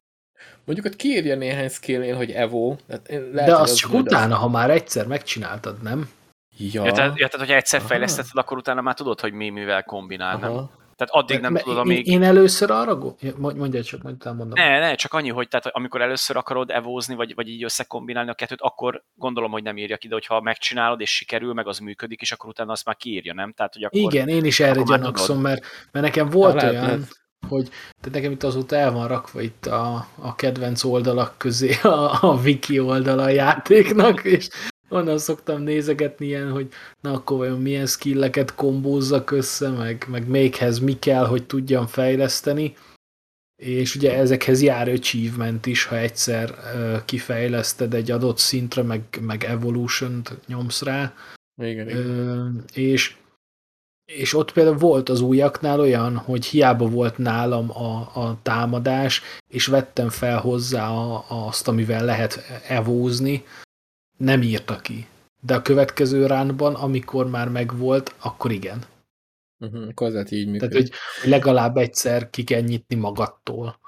Mondjuk ott kiírja néhány skillnél, hogy Evo. Lehet, De az, az csak utána, az... ha már egyszer megcsináltad, nem? Ja. ja, tehát, ja, tehát hogyha egyszer fejlesztetted, akkor utána már tudod, hogy mi mivel kombinál, Aha. nem? Tehát addig nem tudod, amíg... Én először arra... Mondja csak, majd mondom. Ne, ne, csak annyi, hogy tehát amikor először akarod evózni, vagy, vagy így összekombinálni a kettőt, akkor gondolom, hogy nem írja ki, de hogyha megcsinálod, és sikerül, meg az működik, és akkor utána azt már kiírja, nem? Tehát, hogy akkor, Igen, én is erre gyanakszom, mert, mert nekem volt lehet, olyan, lehet hogy de nekem itt azóta el van rakva itt a, a kedvenc oldalak közé a, a wiki oldala a játéknak, és onnan szoktam nézegetni ilyen, hogy na akkor vajon milyen skilleket kombózzak össze, meg, meg melyikhez mi kell, hogy tudjam fejleszteni. És ugye ezekhez jár achievement is, ha egyszer kifejleszted egy adott szintre, meg, meg evolution-t nyomsz rá. Igen, igen. És és ott például volt az újaknál olyan, hogy hiába volt nálam a, a támadás, és vettem fel hozzá a, azt, amivel lehet evózni, nem írta ki. De a következő ránban, amikor már megvolt, akkor igen. Uh-huh, akkor így működik. Tehát, hogy legalább egyszer ki kell nyitni magadtól.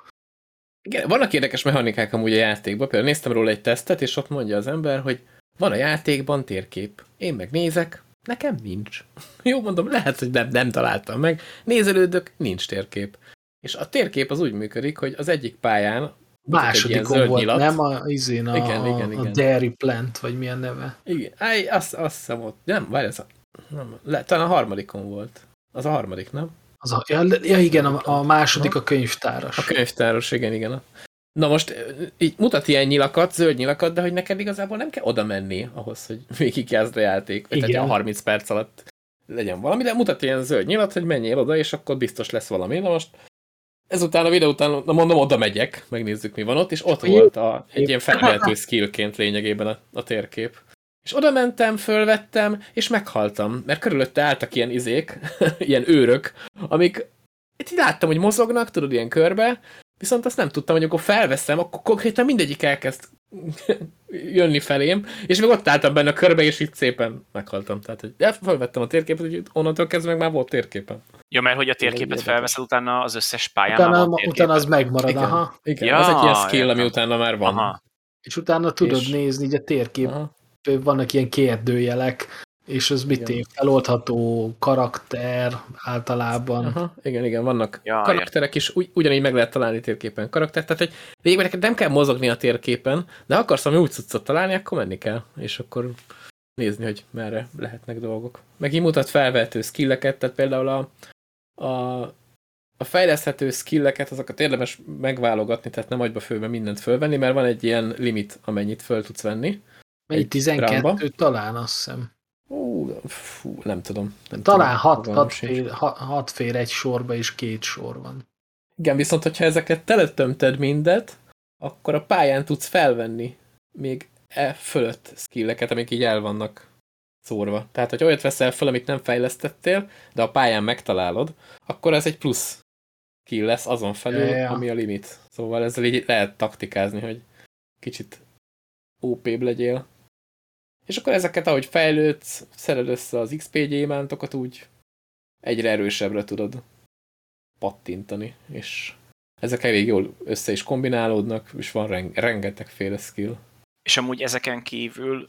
Igen, vannak érdekes mechanikák amúgy a játékban. Például néztem róla egy tesztet, és ott mondja az ember, hogy van a játékban térkép. Én meg nézek, Nekem nincs. Jó mondom, lehet, hogy nem, nem találtam meg. Nézelődök, nincs térkép. És a térkép az úgy működik, hogy az egyik pályán Másodikon volt, nyilat. nem a, izén, a, igen, igen, igen. a Dairy Plant, vagy milyen neve. Igen, Áj, azt, azt hiszem ott, nem, várj, ez a, nem, le, talán a harmadikon volt. Az a harmadik, nem? Az a, ja, ja igen, a, a második a könyvtáros. A könyvtáros, igen, igen. Na most így mutat ilyen nyilakat, zöld nyilakat, de hogy neked igazából nem kell oda menni ahhoz, hogy végigjázd a játék, vagy tehát a 30 perc alatt legyen valami, de mutat ilyen zöld nyilat, hogy menjél oda, és akkor biztos lesz valami. Na most ezután a videó után, na mondom, oda megyek, megnézzük mi van ott, és ott volt a, egy ilyen felvehető skillként lényegében a, a térkép. És oda mentem, fölvettem, és meghaltam, mert körülötte álltak ilyen izék, ilyen őrök, amik itt így láttam, hogy mozognak, tudod, ilyen körbe, Viszont azt nem tudtam, hogy akkor felveszem, akkor konkrétan mindegyik elkezd jönni felém, és még ott álltam benne a körbe, és itt szépen meghaltam. Tehát, hogy felvettem a térképet, hogy onnantól kezdve meg már volt térképen. Ja, mert hogy a térképet felveszed, utána az összes pályán utána, már utána az megmarad, igen, aha. Igen, ja, az egy ilyen skill, ami utána már van. Aha. És utána tudod és... nézni, így a térkép, aha. vannak ilyen kérdőjelek, és ez mit én feloldható karakter általában. Aha, igen, igen, vannak ja, karakterek is, ugy, ugyanígy meg lehet találni térképen karakter, tehát hogy végül neked nem kell mozogni a térképen, de ha akarsz valami úgy cuccot találni, akkor menni kell, és akkor nézni, hogy merre lehetnek dolgok. Meg így mutat felvehető skilleket, tehát például a, a, a fejleszthető skilleket, azokat érdemes megválogatni, tehát nem agyba főbe mindent fölvenni, mert van egy ilyen limit, amennyit föl tudsz venni. Egy 12 rámba. talán, azt hiszem. Fú, nem tudom. Nem Talán tudom, hat, hat, fér, hat, hat fér egy sorba, és két sor van. Igen, viszont hogyha ezeket teletömted mindet, akkor a pályán tudsz felvenni még e fölött skilleket, amik így el vannak szórva. Tehát, hogy olyat veszel fel, amit nem fejlesztettél, de a pályán megtalálod, akkor ez egy plusz skill lesz azon felül, ja, ja. ami a limit. Szóval ezzel így lehet taktikázni, hogy kicsit OP-b legyél. És akkor ezeket, ahogy fejlődsz, szered össze az XP gyémántokat, úgy egyre erősebbre tudod pattintani, és ezek elég jól össze is kombinálódnak, és van ren- rengetegféle skill. És amúgy ezeken kívül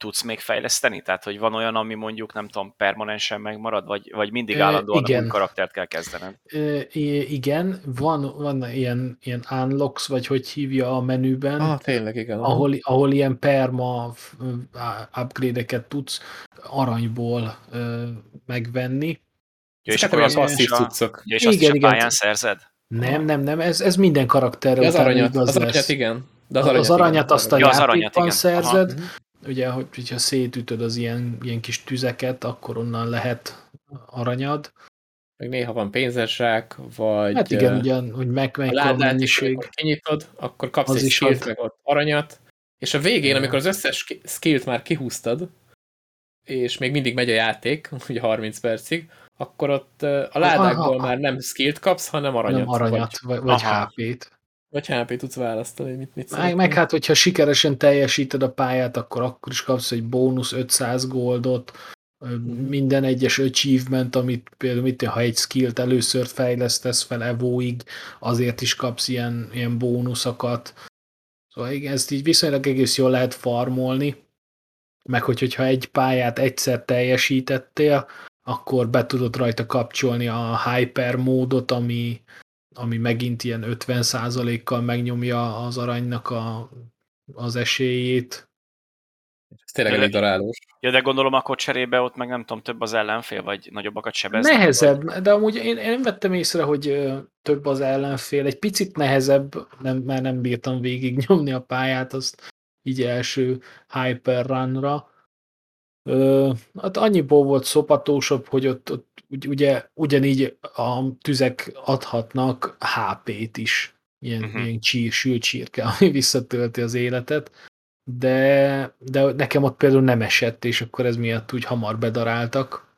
tudsz még fejleszteni? Tehát, hogy van olyan, ami mondjuk, nem tudom, permanensen megmarad, vagy, vagy mindig állandóan igen. új karaktert kell kezdened? Igen, van, van ilyen, ilyen unlocks, vagy hogy hívja a menüben, Ah, tényleg, igen. ahol, ahol ilyen perma upgrade-eket tudsz aranyból megvenni. Ja, és akkor olyan azt passzív cuccok. ja, és azt Igen, is a igen. pályán szerzed? Nem, nem, nem, ez, ez minden karakterre az aranyat, igaz az aranyat igen. De Az aranyat, az aranyat igen. azt a Ja, az aranyat, igen. szerzed, Mhm. Ugye, hogy, hogyha szétütöd az ilyen, ilyen kis tüzeket, akkor onnan lehet aranyad. Meg néha van pénzesrák, vagy Hát igen, ugyan, hogy meg, meg a ládát is, amikor kinyitod, akkor kapsz Az egy skillt, meg ott aranyat, és a végén, Ja. amikor az összes ski- skillt már kihúztad, és még mindig megy a játék, ugye 30 percig, akkor ott a ládákból Aha. már nem skillt kapsz, hanem aranyat. nem aranyat, vagy, vagy, vagy Aha. HP-t. Vagy, HP tudsz választani, hogy mit, mit Meg, szeretnél. meg hát, hogyha sikeresen teljesíted a pályát, akkor akkor is kapsz egy bónusz 500 goldot, ö, minden egyes achievement, amit például mit, ha egy skillt először fejlesztesz fel Evoig, azért is kapsz ilyen, ilyen bónuszokat. Szóval igen, ezt így viszonylag egész jól lehet farmolni, meg hogy, hogyha egy pályát egyszer teljesítettél, akkor be tudod rajta kapcsolni a hyper módot, ami, ami megint ilyen 50%-kal megnyomja az aranynak a, az esélyét. Ez tényleg elég darálós. Ja, de gondolom akkor cserébe ott meg nem tudom, több az ellenfél, vagy nagyobbakat sebeznek? Nehezebb, de amúgy én, én nem vettem észre, hogy több az ellenfél. Egy picit nehezebb, nem, mert nem bírtam végignyomni a pályát, azt így első Hyper Runra. Ö, hát annyiból volt szopatósabb, hogy ott, ott ugye, ugyanígy a tüzek adhatnak HP-t is. Ilyen, uh-huh. ilyen csír, sült csirke, ami visszatölti az életet. De, de nekem ott például nem esett, és akkor ez miatt úgy hamar bedaráltak.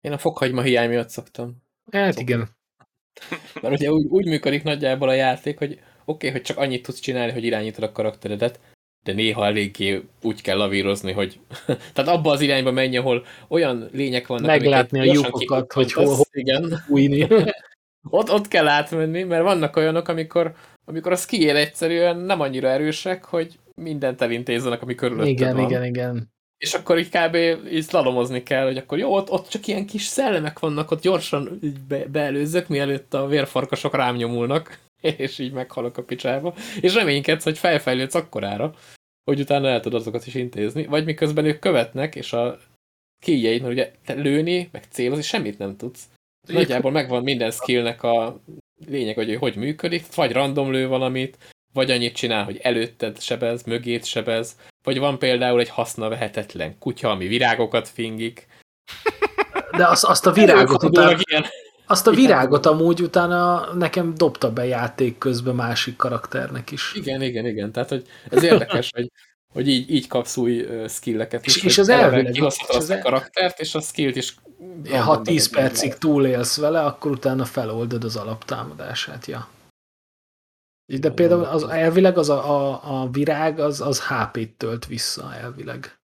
Én a fokhagyma hiány miatt szoktam. Hát Oké. igen. Mert ugye úgy, úgy működik nagyjából a játék, hogy oké, okay, hogy csak annyit tudsz csinálni, hogy irányítod a karakteredet, de néha eléggé úgy kell lavírozni, hogy tehát abba az irányba menj, ahol olyan lények vannak, Meglátni a lyukokat, hogy hol- kikapcsolsz. Igen. Újni. Ott, ott kell átmenni, mert vannak olyanok, amikor, amikor a skill egyszerűen nem annyira erősek, hogy mindent elintézzenek, ami körülötted igen, van. igen, igen. És akkor így kb. így slalomozni kell, hogy akkor jó, ott, ott csak ilyen kis szellemek vannak, ott gyorsan be, beelőzzök, mielőtt a vérfarkasok rám nyomulnak, és így meghalok a picsába. És reménykedsz, hogy felfejlődsz akkorára, hogy utána el tudod azokat is intézni. Vagy miközben ők követnek, és a kíjjeid, mert ugye te lőni, meg célozni, semmit nem tudsz. Nagyjából megvan minden skillnek a lényeg, hogy ő hogy működik, vagy random lő valamit, vagy annyit csinál, hogy előtted sebez, mögét sebez, vagy van például egy haszna vehetetlen kutya, ami virágokat fingik. De azt, azt a virágot utána, ilyen. Azt a virágot amúgy utána nekem dobta be játék közben másik karakternek is. Igen, igen, igen. Tehát, hogy ez érdekes, hogy, hogy így, így kapsz új skilleket És- is. és az elvileg- Kihozhatod azt az a karaktert, és a skillt is... Ha 10 percig túlélsz vele, akkor utána feloldod az alaptámadását, ja. De például az elvileg az a, a, a virág az, az HP-t tölt vissza elvileg.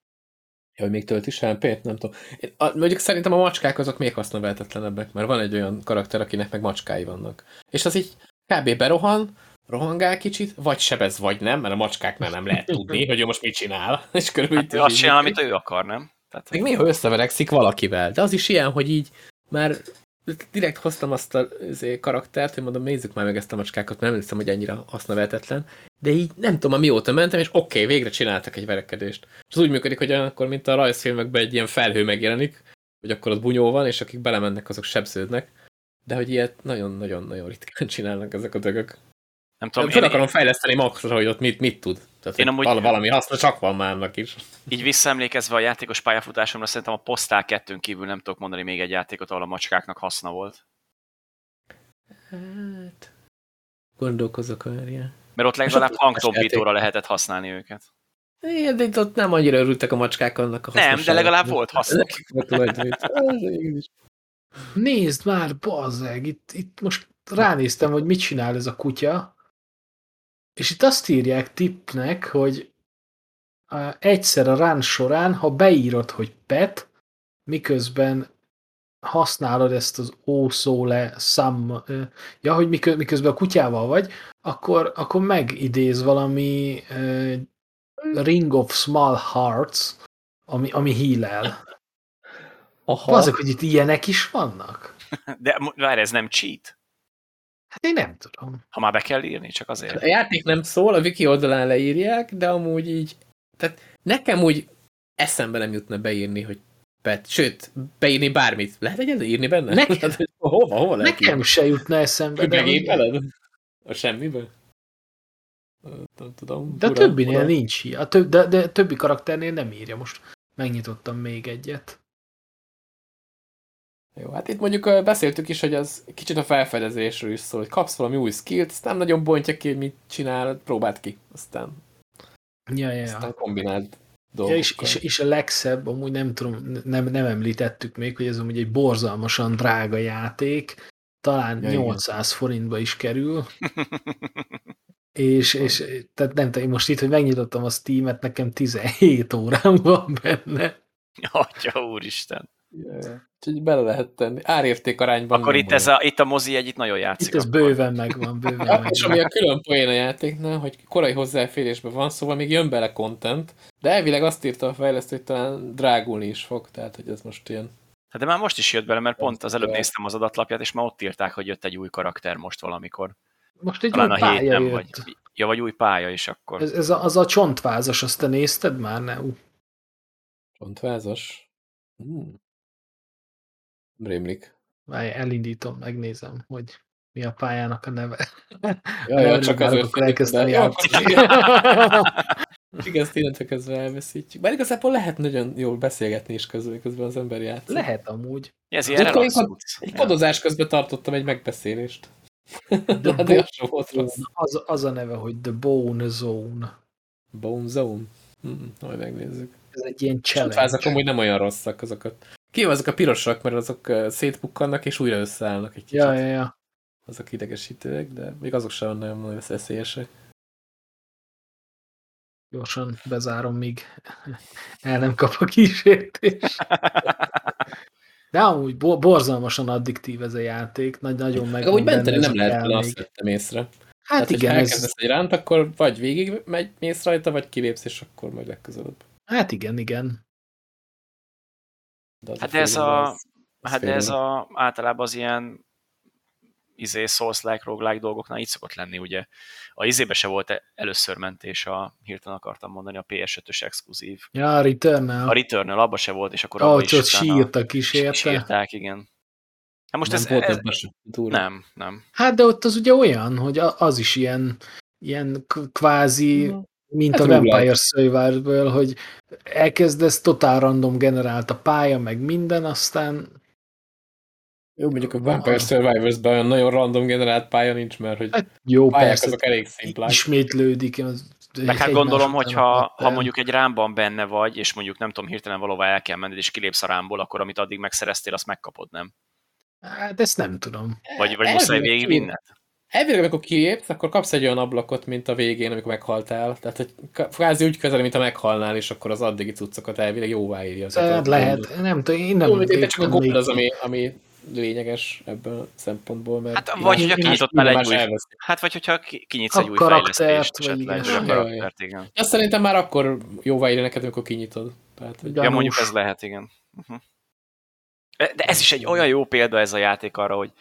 Ja, hogy még tölt is HP-t? Nem tudom. Én, a, mondjuk szerintem a macskák azok még hasznavehetetlenebbek, mert van egy olyan karakter, akinek meg macskái vannak. És az így kb. berohan, rohangál kicsit, vagy sebez, vagy nem, mert a macskáknál nem lehet tudni, hogy ő most mit csinál. És körülbelül Hát ő azt csinál, amit ő akar, nem? Tehát, Még néha összeverekszik valakivel, de az is ilyen, hogy így már direkt hoztam azt a izé, karaktert, hogy mondom, nézzük már meg ezt a macskákat, nem hiszem, hogy ennyire hasznavehetetlen, de így nem tudom, mióta mentem, és oké, okay, végre csináltak egy verekedést. És az úgy működik, hogy akkor, mint a rajzfilmekben egy ilyen felhő megjelenik, hogy akkor ott bunyó van, és akik belemennek, azok sebződnek. De hogy ilyet nagyon-nagyon-nagyon ritkán csinálnak ezek a dögök. Nem Tudom, Föl én, akarom fejleszteni maxra, hogy ott mit, mit tud. Tehát, Én amúgy- valami haszna csak van márnak is. így visszaemlékezve a játékos pályafutásomra, szerintem a Postal 2 kívül nem tudok mondani még egy játékot, ahol a macskáknak haszna volt. Hát... Gondolkozok olyan. Mert ott legalább ott hangtompítóra lehetett használni őket. Igen, de itt ott nem annyira örültek a macskák annak a Nem, de legalább volt igaz is. Nézd már, bazzeg, itt, itt most ránéztem, hogy mit csinál ez a kutya, és itt azt írják tippnek, hogy egyszer a run során, ha beírod, hogy pet, miközben használod ezt az ószóle szám, ja, hogy miközben a kutyával vagy, akkor, akkor megidéz valami uh, Ring of Small Hearts, ami, ami hílel. Aha. Azok, hogy itt ilyenek is vannak? De várj, ez nem cheat? Hát én nem tudom. Ha már be kell írni, csak azért. A játék nem szól, a wiki oldalán leírják, de amúgy így, tehát nekem úgy eszembe nem jutna beírni, hogy pet, sőt, beírni bármit. Lehet egyet írni benne? Nekem, hogy hova, hova lehet nekem se jutna eszembe. Megépeled? A semmiből? Nem tudom. De a többinél fura. nincs. A de, de a többi karakternél nem írja. Most megnyitottam még egyet. Jó, hát itt mondjuk beszéltük is, hogy az kicsit a felfedezésről is szól, hogy kapsz valami új skillt, azt nem nagyon bontja ki, hogy mit csinál, próbáld ki, aztán, Ja, ja, aztán ja. kombináld ja dolgokkal. és, és, és, a legszebb, amúgy nem tudom, nem, nem említettük még, hogy ez amúgy egy borzalmasan drága játék, talán Ja, ja, igen. 800 forintba is kerül, és, és tehát nem tudom, most itt, hogy megnyitottam a Steam-et, nekem 17 órám van benne. Atya úristen. Ja, Úgyhogy bele lehet tenni. Árérték arányban Akkor itt, ez a, itt a mozi egy itt nagyon játszik. Itt ez akkor. bőven megvan, bőven Ja, és ami megvan. a külön poén a játéknál, hogy korai hozzáférésben van, szóval még jön bele content, de elvileg azt írta a fejlesztő, hogy talán drágulni is fog, tehát hogy ez most ilyen Hát de már most is jött bele, mert pont az előbb néztem az adatlapját, és már ott írták, hogy jött egy új karakter most valamikor. Most egy Talán új a pálya héten, jött. vagy, ja, vagy új pálya is akkor. Ez, ez a, az a csontvázas, azt te nézted már? Ne? Csontvázas. Hmm. Rémlik. Várj, elindítom, megnézem, hogy mi a pályának a neve. Ja, ja, csak azért akkor elkezdtem játszani. Igen, ezt innentől kezdve elveszítjük. Bár igazából lehet nagyon jól beszélgetni is közben, közben az ember játszik. Lehet amúgy. Ez ilyen Akkor relax. Egy kodozás közben tartottam egy megbeszélést. The De az Bone. Az, az a neve, hogy The Bone Zone. Bone Zone. Hmm, majd megnézzük. Ez egy ilyen challenge. amúgy nem olyan rosszak azokat. Ki azok a pirosak, mert azok szétpukkannak és újra összeállnak egy kicsit. Ja, ja, ja. Azok idegesítőek, de még azok sem nagyon veszélyesek. Gyorsan bezárom, míg el nem kap a kísértés. De amúgy bo- borzalmasan addiktív ez a játék, nagy, nagyon meg. Úgy van menteni nem lehet, kell azt vettem észre. Hát Tehát, igen, ha ez, elkezdesz egy ránt, akkor vagy végig megy, mész rajta, vagy kilépsz, és akkor majd legközelebb. hát igen, igen. De az Hát de ez a, az- hát de ez a, általában az ilyen izé, Souls-like, roguelike dolgoknál így szokott lenni, ugye. A izébe se volt e- először mentés, a, hirtelen akartam mondani, a PS5-ös exkluzív. Ja, a Returnal. A Returnal abba se volt, és akkor abba Ahogy is sírtak is érte. sírták, igen. Hát most nem ez, volt ez, ez nem, nem. Hát de ott az ugye olyan, hogy az is ilyen, ilyen kvázi, mint Ez a roguelike. Vampire Survivor, hogy elkezdesz totál random generált a pálya, meg minden, aztán Jó, mondjuk a Vampire Survivors-ben olyan nagyon random generált pálya nincs, mert hogy hát jó, pályák persze, azok elég szimplák. ismétlődik. Az, Meg hát gondolom, hogy a ha, ha mondjuk egy rámban benne vagy, és mondjuk nem tudom, hirtelen valóvá el kell menned, és kilépsz a rámból, akkor amit addig megszereztél, azt megkapod, nem? Hát ezt nem tudom. Vagy, vagy muszáj végigvinned? Elvileg, amikor kilépsz, akkor kapsz egy olyan ablakot, mint a végén, amikor meghaltál. Tehát, hogy kvázi úgy kezeli, mint ha meghalnál, és akkor az addigi cuccokat elvileg jóvá írja. Hát lehet, nem tudom, én nem de csak a még az, ami, ami lényeges ebből a szempontból, mert... Hát, vagy, hogy a én- kinyitottál egy új, hát vagy hogyha ki- kinyitsz A egy új karaktert, fejlesztést, esetleg, igen. a karaktert. Azt szerintem már akkor jóvá írja neked, amikor kinyitod. Tehát, hogy Ja, mondjuk ez lehet, igen. Uh-huh. De ez is egy olyan jó példa ez a játék arra, hogy,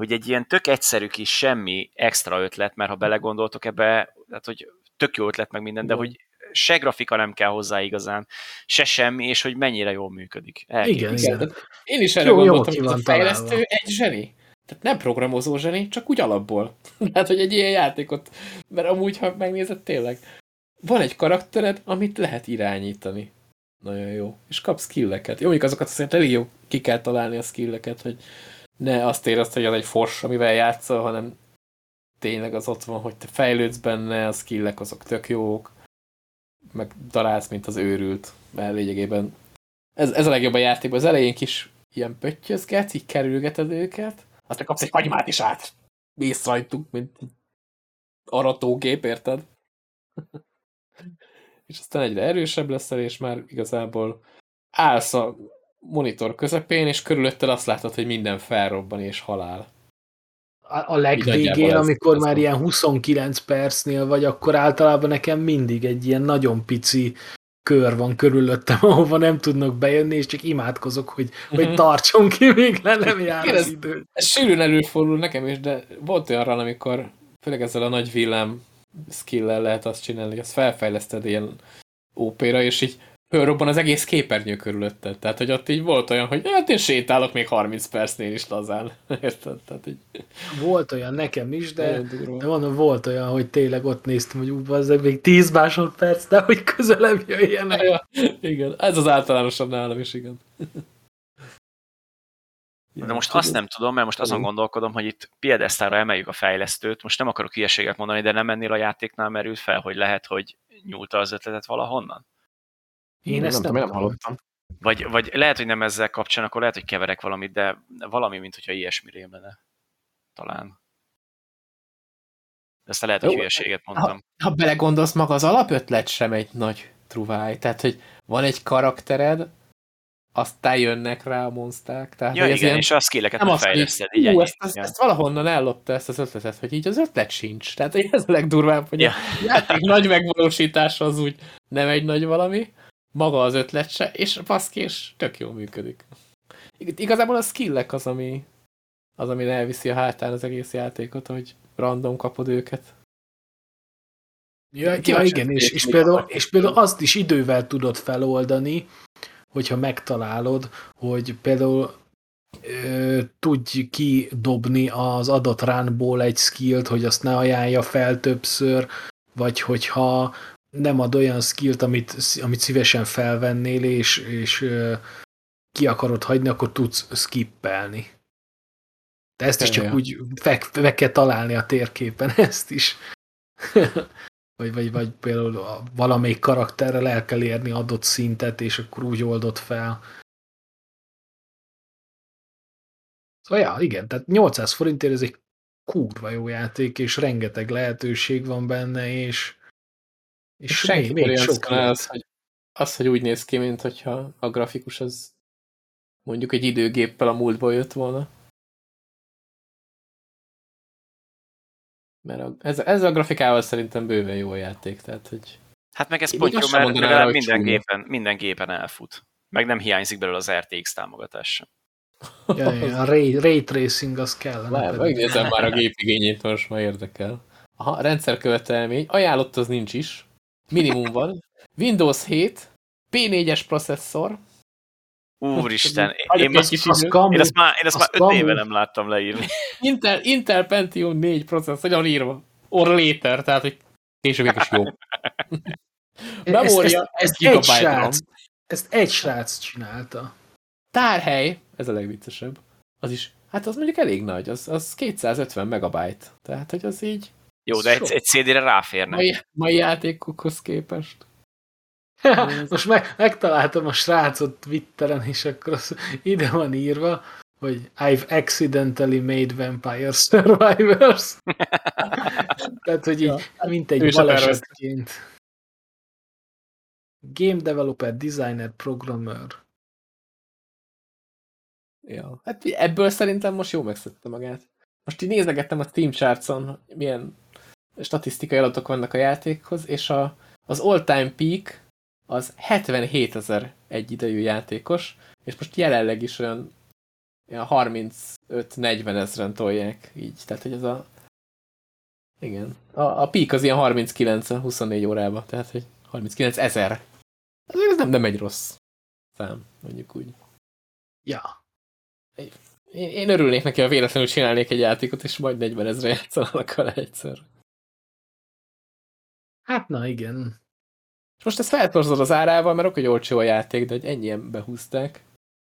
hogy egy ilyen tök egyszerű kis semmi extra ötlet, mert ha belegondoltok ebbe, hát hogy tök jó ötlet meg minden, de hogy se grafika nem kell hozzá igazán, se semmi, és hogy mennyire jól működik. Igen, Elképesztő. Igen, én is erre Jó- gondoltam, hogy a fejlesztő találva. egy zseni. Tehát nem programozó zseni, csak úgy alapból. Tehát, hogy egy ilyen játékot, mert amúgy, ha megnézed tényleg, van egy karaktered, amit lehet irányítani. Nagyon jó. És kapsz skilleket. Jó, mondjuk azokat azért elég jó ki kell találni a skilleket, hogy ne azt érezd, hogy az egy fors, amivel játszol, hanem tényleg az ott van, hogy te fejlődsz benne, a skillek azok tök jók, meg darálsz, mint az őrült, mert lényegében ez, ez a legjobb a játékban. Az elején kis ilyen pöttyözgetsz, így kerülgeted őket, aztán kapsz egy hagymát is át. Mész rajtuk, mint aratógép, érted? és aztán egyre erősebb leszel, és már igazából állsz a monitor közepén, és körülötted azt látod, hogy minden felrobban és halál. A, a legvégén, amikor ez már ilyen 29 percnél vagy, akkor általában nekem mindig egy ilyen nagyon pici kör van körülöttem, ahova nem tudnak bejönni, és csak imádkozok, hogy, hogy mhm. tartson ki, még le nem jár az idő. Ez, ez sűrűn előfordul nekem is, de volt olyan amikor főleg ezzel a nagy villám skill lehet azt csinálni, hogy azt felfejleszted ilyen ópéra, és így fölrobban az egész képernyő körülötted. Tehát, hogy ott így volt olyan, hogy hát én sétálok még 30 percnél is lazán. Érted? Tehát így... Volt olyan nekem is, de, de mondom, volt olyan, hogy tényleg ott néztem, hogy ú, az még 10 másodperc, de hogy közelebb jöjjenek. Ja, igen, ez az általánosabb nálam is, igen. De most azt nem tudom, mert most azon gondolkodom, hogy itt piedesztára emeljük a fejlesztőt. Most nem akarok hülyeséget mondani, de nem ennél a játéknál merült fel, hogy lehet, hogy nyúlta az ötletet valahonnan? Én ezt nem, nem, nem hallottam. Vagy, vagy lehet, hogy nem ezzel kapcsán, akkor lehet, hogy keverek valamit, de valami, mint hogyha ilyesmi rémene. Talán. De aztán lehet, hogy Jó, hülyeséget mondtam. Ha, ha belegondolsz, maga az alapötlet sem egy nagy truváj. Tehát, hogy van egy karaktered, aztán jönnek rá a monszták. Tehát, ja, igen, ilyen, és a skilleket nem fejleszted. Így ú, ezt, ezt, ezt, valahonnan ellopta ezt az ötletet, hogy így az ötlet sincs. Tehát ez a legdurvább, hogy ja. a játék nagy megvalósítása az úgy nem egy nagy valami, maga az ötlet se, és baszki, és tök jól működik. Igazából a skillek az, ami, az, ami elviszi a hátán az egész játékot, hogy random kapod őket. Ja, ja igen, és, és, például, és például azt is idővel tudod feloldani, hogyha megtalálod, hogy például ö, tudj kidobni az adott ránból egy skillt, hogy azt ne ajánlja fel többször, vagy hogyha nem ad olyan skillt, amit, amit szívesen felvennél, és, és ki akarod hagyni, akkor tudsz skippelni. De ezt is csak úgy meg kell találni a térképen, ezt is. vagy, vagy, vagy például valamelyik karakterrel el kell érni adott szintet, és akkor úgy oldott fel. Szóval ja, igen, tehát 800 forintért ez egy kurva jó játék, és rengeteg lehetőség van benne, és és, és senki még, még sok az, hogy, az, hogy úgy néz ki, mint hogyha a grafikus az mondjuk egy időgéppel a múltból jött volna. Mert a, ez, ez a grafikával szerintem bőven jó a játék, tehát hogy... Hát meg ez pont jó, mert legalább minden gépen, minden gépen elfut. Meg nem hiányzik belőle az RTX támogatás sem. Ja, ja, a ray, ray tracing az kell. megnézem már a gépigényét, most már érdekel. Aha, rendszerkövetelmény. Ajánlott az nincs is. Minimum van. Windows 7, P4-es processzor. Úristen, én, én, most, azt, én ezt már, én ezt már öt éve nem láttam leírni. Intel, Intel Pentium 4 processzor, hogyan írva? Or later, tehát hogy később is jó. Memória, ez, ez, ez egy srác, ezt egy srác csinálta. Tárhely, ez a legviccesebb, az is, hát az mondjuk elég nagy, az, az 250 megabyte, tehát hogy az így jó, de egy, egy CD-re ráférne. Mai, mai játékokhoz képest. Most meg, megtaláltam a srácot Twitteren, és akkor az ide van írva, hogy I've accidentally made Vampire Survivors. Tehát, hogy így, ja, mint egy balesetként. Game developer, designer, programmer. Ja, hát ebből szerintem most jó megszedte magát. Most így nézegettem a Steam charts milyen statisztikai adatok vannak a játékhoz, és a, az all-time peak az 77 ezer egyidejű játékos, és most jelenleg is olyan, olyan 35-40 ezeren tolják így. Tehát, hogy ez a igen. A, a peak az ilyen 39-24 órába, tehát, hogy 39 ezer. Ez nem, nem egy rossz szám, mondjuk úgy. Ja. Én, én örülnék neki, ha véletlenül csinálnék egy játékot, és majd 40 ezre játszanak vele egyszer. Hát na, igen. És most ezt feltorzod az árával, mert oké, hogy olcsó a játék, de hogy ennyien behúzták.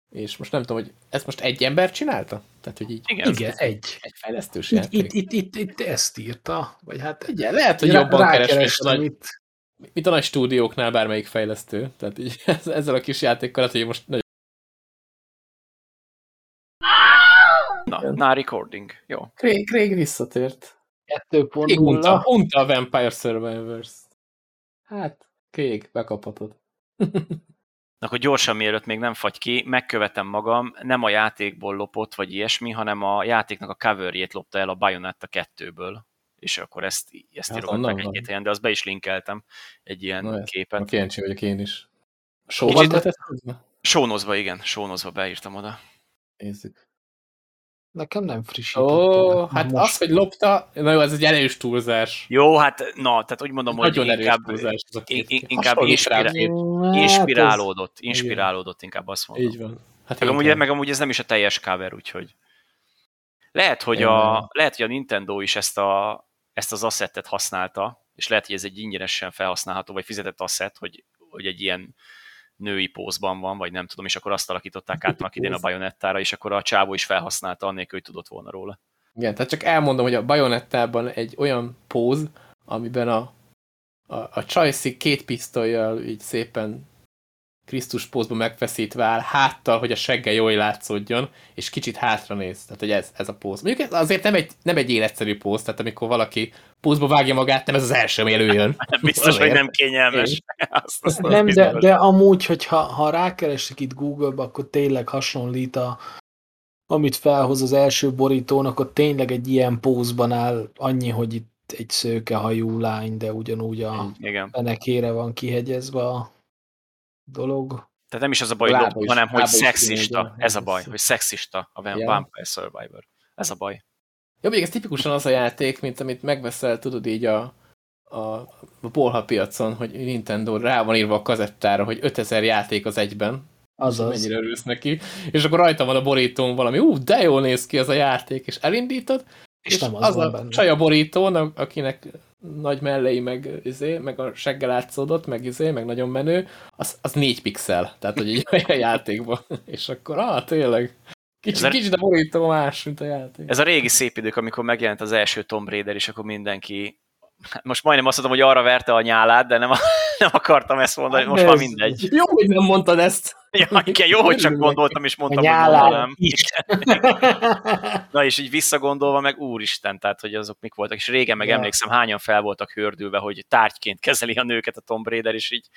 És most nem tudom, hogy ezt most egy ember csinálta? Tehát, hogy így... Igen, igen egy. Egy fejlesztős itt, játék. Itt, itt, itt, itt, ezt írta, vagy hát... Igen, lehet, hogy jobban keres, mint a, nagy, mint a nagy stúdióknál bármelyik fejlesztő. Tehát így ezzel a kis játékkal, lehet, hogy most Na, recording. Jó. Craig, Craig visszatért. Craig 2.0. unta, unta a Vampire Survivors. Hát, Craig, bekaphatod. Akkor gyorsan, mielőtt még nem fagy ki, megkövetem magam, nem a játékból lopott, vagy ilyesmi, hanem a játéknak a coverjét lopta el a Bayonetta 2-ből. És akkor ezt, ezt Hát írogatták egy-két helyen, de azt be is linkeltem egy ilyen Na, képet. Kíváncsi vagyok én is. Kicsit- hozzá? Sónozva, igen, sónozva beírtam oda. Nézzük. Nekem nem frissítettem. Ó, hát Most az, hogy lopta, na jó, ez egy erős túlzás. Jó, hát na, tehát úgy mondom, hogy Nagyon erős inkább, túlzás. Ez a két in- inkább inspirál-. Hát inspirálódott, inspirálódott, inkább azt mondom. Így van. Hát Meg amúgy, meg amúgy ez nem is a teljes cover, úgyhogy lehet, hogy, a, lehet, hogy a Nintendo is ezt, a, ezt az assettet használta, és lehet, hogy ez egy ingyenesen felhasználható, vagy fizetett asset, hogy, hogy egy ilyen női pózban van, vagy nem tudom, és akkor azt alakították át annak idén a. Bajonettára, és akkor a csávó is felhasználta, annélkül, hogy tudott volna róla. Igen, tehát csak elmondom, hogy a Bayonettában egy olyan póz, amiben a, a, a Csajci két pisztolyjal így szépen Krisztus pózba megfeszítve áll, háttal, hogy a segge jól látszódjon, és kicsit hátra néz. Tehát, hogy ez, ez a póz. Mondjuk ez azért nem egy, nem egy életszerű póz, tehát amikor valaki pózba vágja magát, nem ez az első, ami előjön. Biztos, hogy nem kényelmes. Azt, azt Nem, de, de amúgy, hogyha ha rákeresek itt Google-ba, akkor tényleg hasonlít a, amit felhoz az első borítón, akkor tényleg egy ilyen pózban áll, annyi, hogy itt egy szőkehajú lány, de ugyanúgy a Igen. fenekére van kihegyezve a dolog. Tehát nem is az a baj, hogy Lába lop, hanem hogy szexista. Ez a baj, hogy szexista a Vam- Ja. Vampire Survivor. Ez a baj. Jó, még ez tipikusan az a játék, mint amit megveszel, tudod így a, a, a bolha piacon, hogy Nintendo rá van írva a kazettára, hogy 5000 játék az egyben, Azaz. mennyire örülsz neki, és akkor rajta van a borítón valami, ú, de jól néz ki az a játék, és elindítod, És, és, nem az, az, van a benne. csaj a borítón, akinek nagy mellei, meg, izé, meg a segge látszódott, meg, izé, meg nagyon menő, az, az 4 pixel, tehát hogy így a játékban. És akkor, ah, tényleg. Kicsit, a- kicsit a borító más, mint a játék. Ez a régi szép idők, amikor megjelent az első Tomb Raider, és akkor mindenki most majdnem azt mondom, hogy arra verte a nyálát, de nem, nem akartam ezt mondani, most már Ez- mindegy. Jó, hogy nem mondtad ezt. Ja, igen, jó, hogy csak gondoltam, és A mondtam, hogy is. Na és így visszagondolva meg úristen, tehát hogy azok mik voltak, és régen meg Ja. emlékszem, hányan fel voltak hördülve, hogy tárgyként kezeli a nőket a Tomb Raider, és így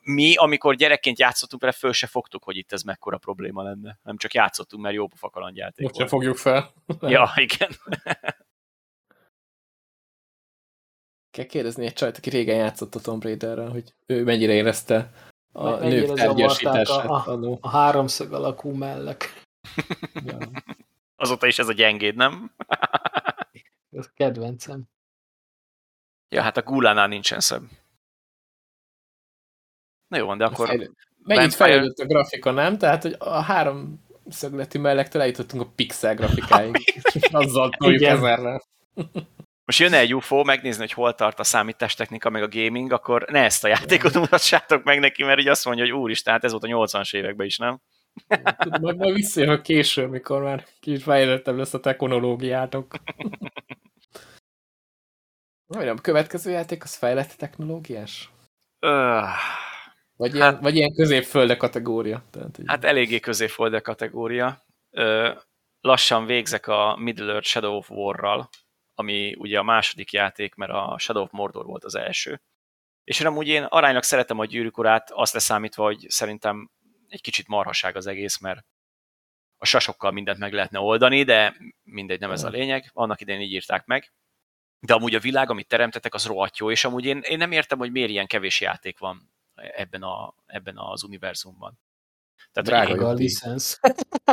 mi, amikor gyerekként játszottunk vele, föl se fogtuk, hogy itt ez mekkora probléma lenne. Nem csak játszottunk, mert jó pofa kalandjáték Most volt. fogjuk fel. Ja, igen. Kell kérdezni egy csajt, aki régen játszott a Tomb Raiderrel, hogy ő mennyire érezte a Mennyire nők tárgyasítását. a- annó. A háromszög alakú mellek. Ja. Azóta is ez a gyengéd, nem? Ez kedvencem. Ja, hát a gulánál nincsen szebb. Na jó de akkor Vampire- fejlődött a grafika, nem? Tehát, hogy a három szögletű mellektől eljutottunk a pixel grafikáig. Azzal toljuk Igen. Most jönne egy UFO, megnézni, hogy hol tart a számítástechnika, meg a gaming, akkor ne ezt a játékot mutassátok meg neki, mert így azt mondja, hogy úristen, hát ez volt a 80-as években is, nem? Tudom, majd, majd visszajövök később, mikor már kicsit fejlettebb lesz a technológiátok. Na, a következő játék az fejlett technológiás? Öh, Vagy ilyen, Hát- vagy ilyen középfölde kategória? Tehát, így- hát eléggé középfolder kategória. Ö, lassan végzek a Middle-earth Shadow of War-ral, ami ugye a második játék, mert a Shadow of Mordor volt az első. És én amúgy én aránylag szeretem a gyűrűk urát, azt leszámítva, hogy szerintem egy kicsit marhaság az egész, mert a sasokkal mindent meg lehetne oldani, de mindegy, nem ez a lényeg. Annak idején így írták meg. De amúgy a világ, amit teremtettek, az rohadt jó, és amúgy én, én nem értem, hogy miért ilyen kevés játék van ebben, a, ebben az univerzumban. Tehát, Drága a licensz.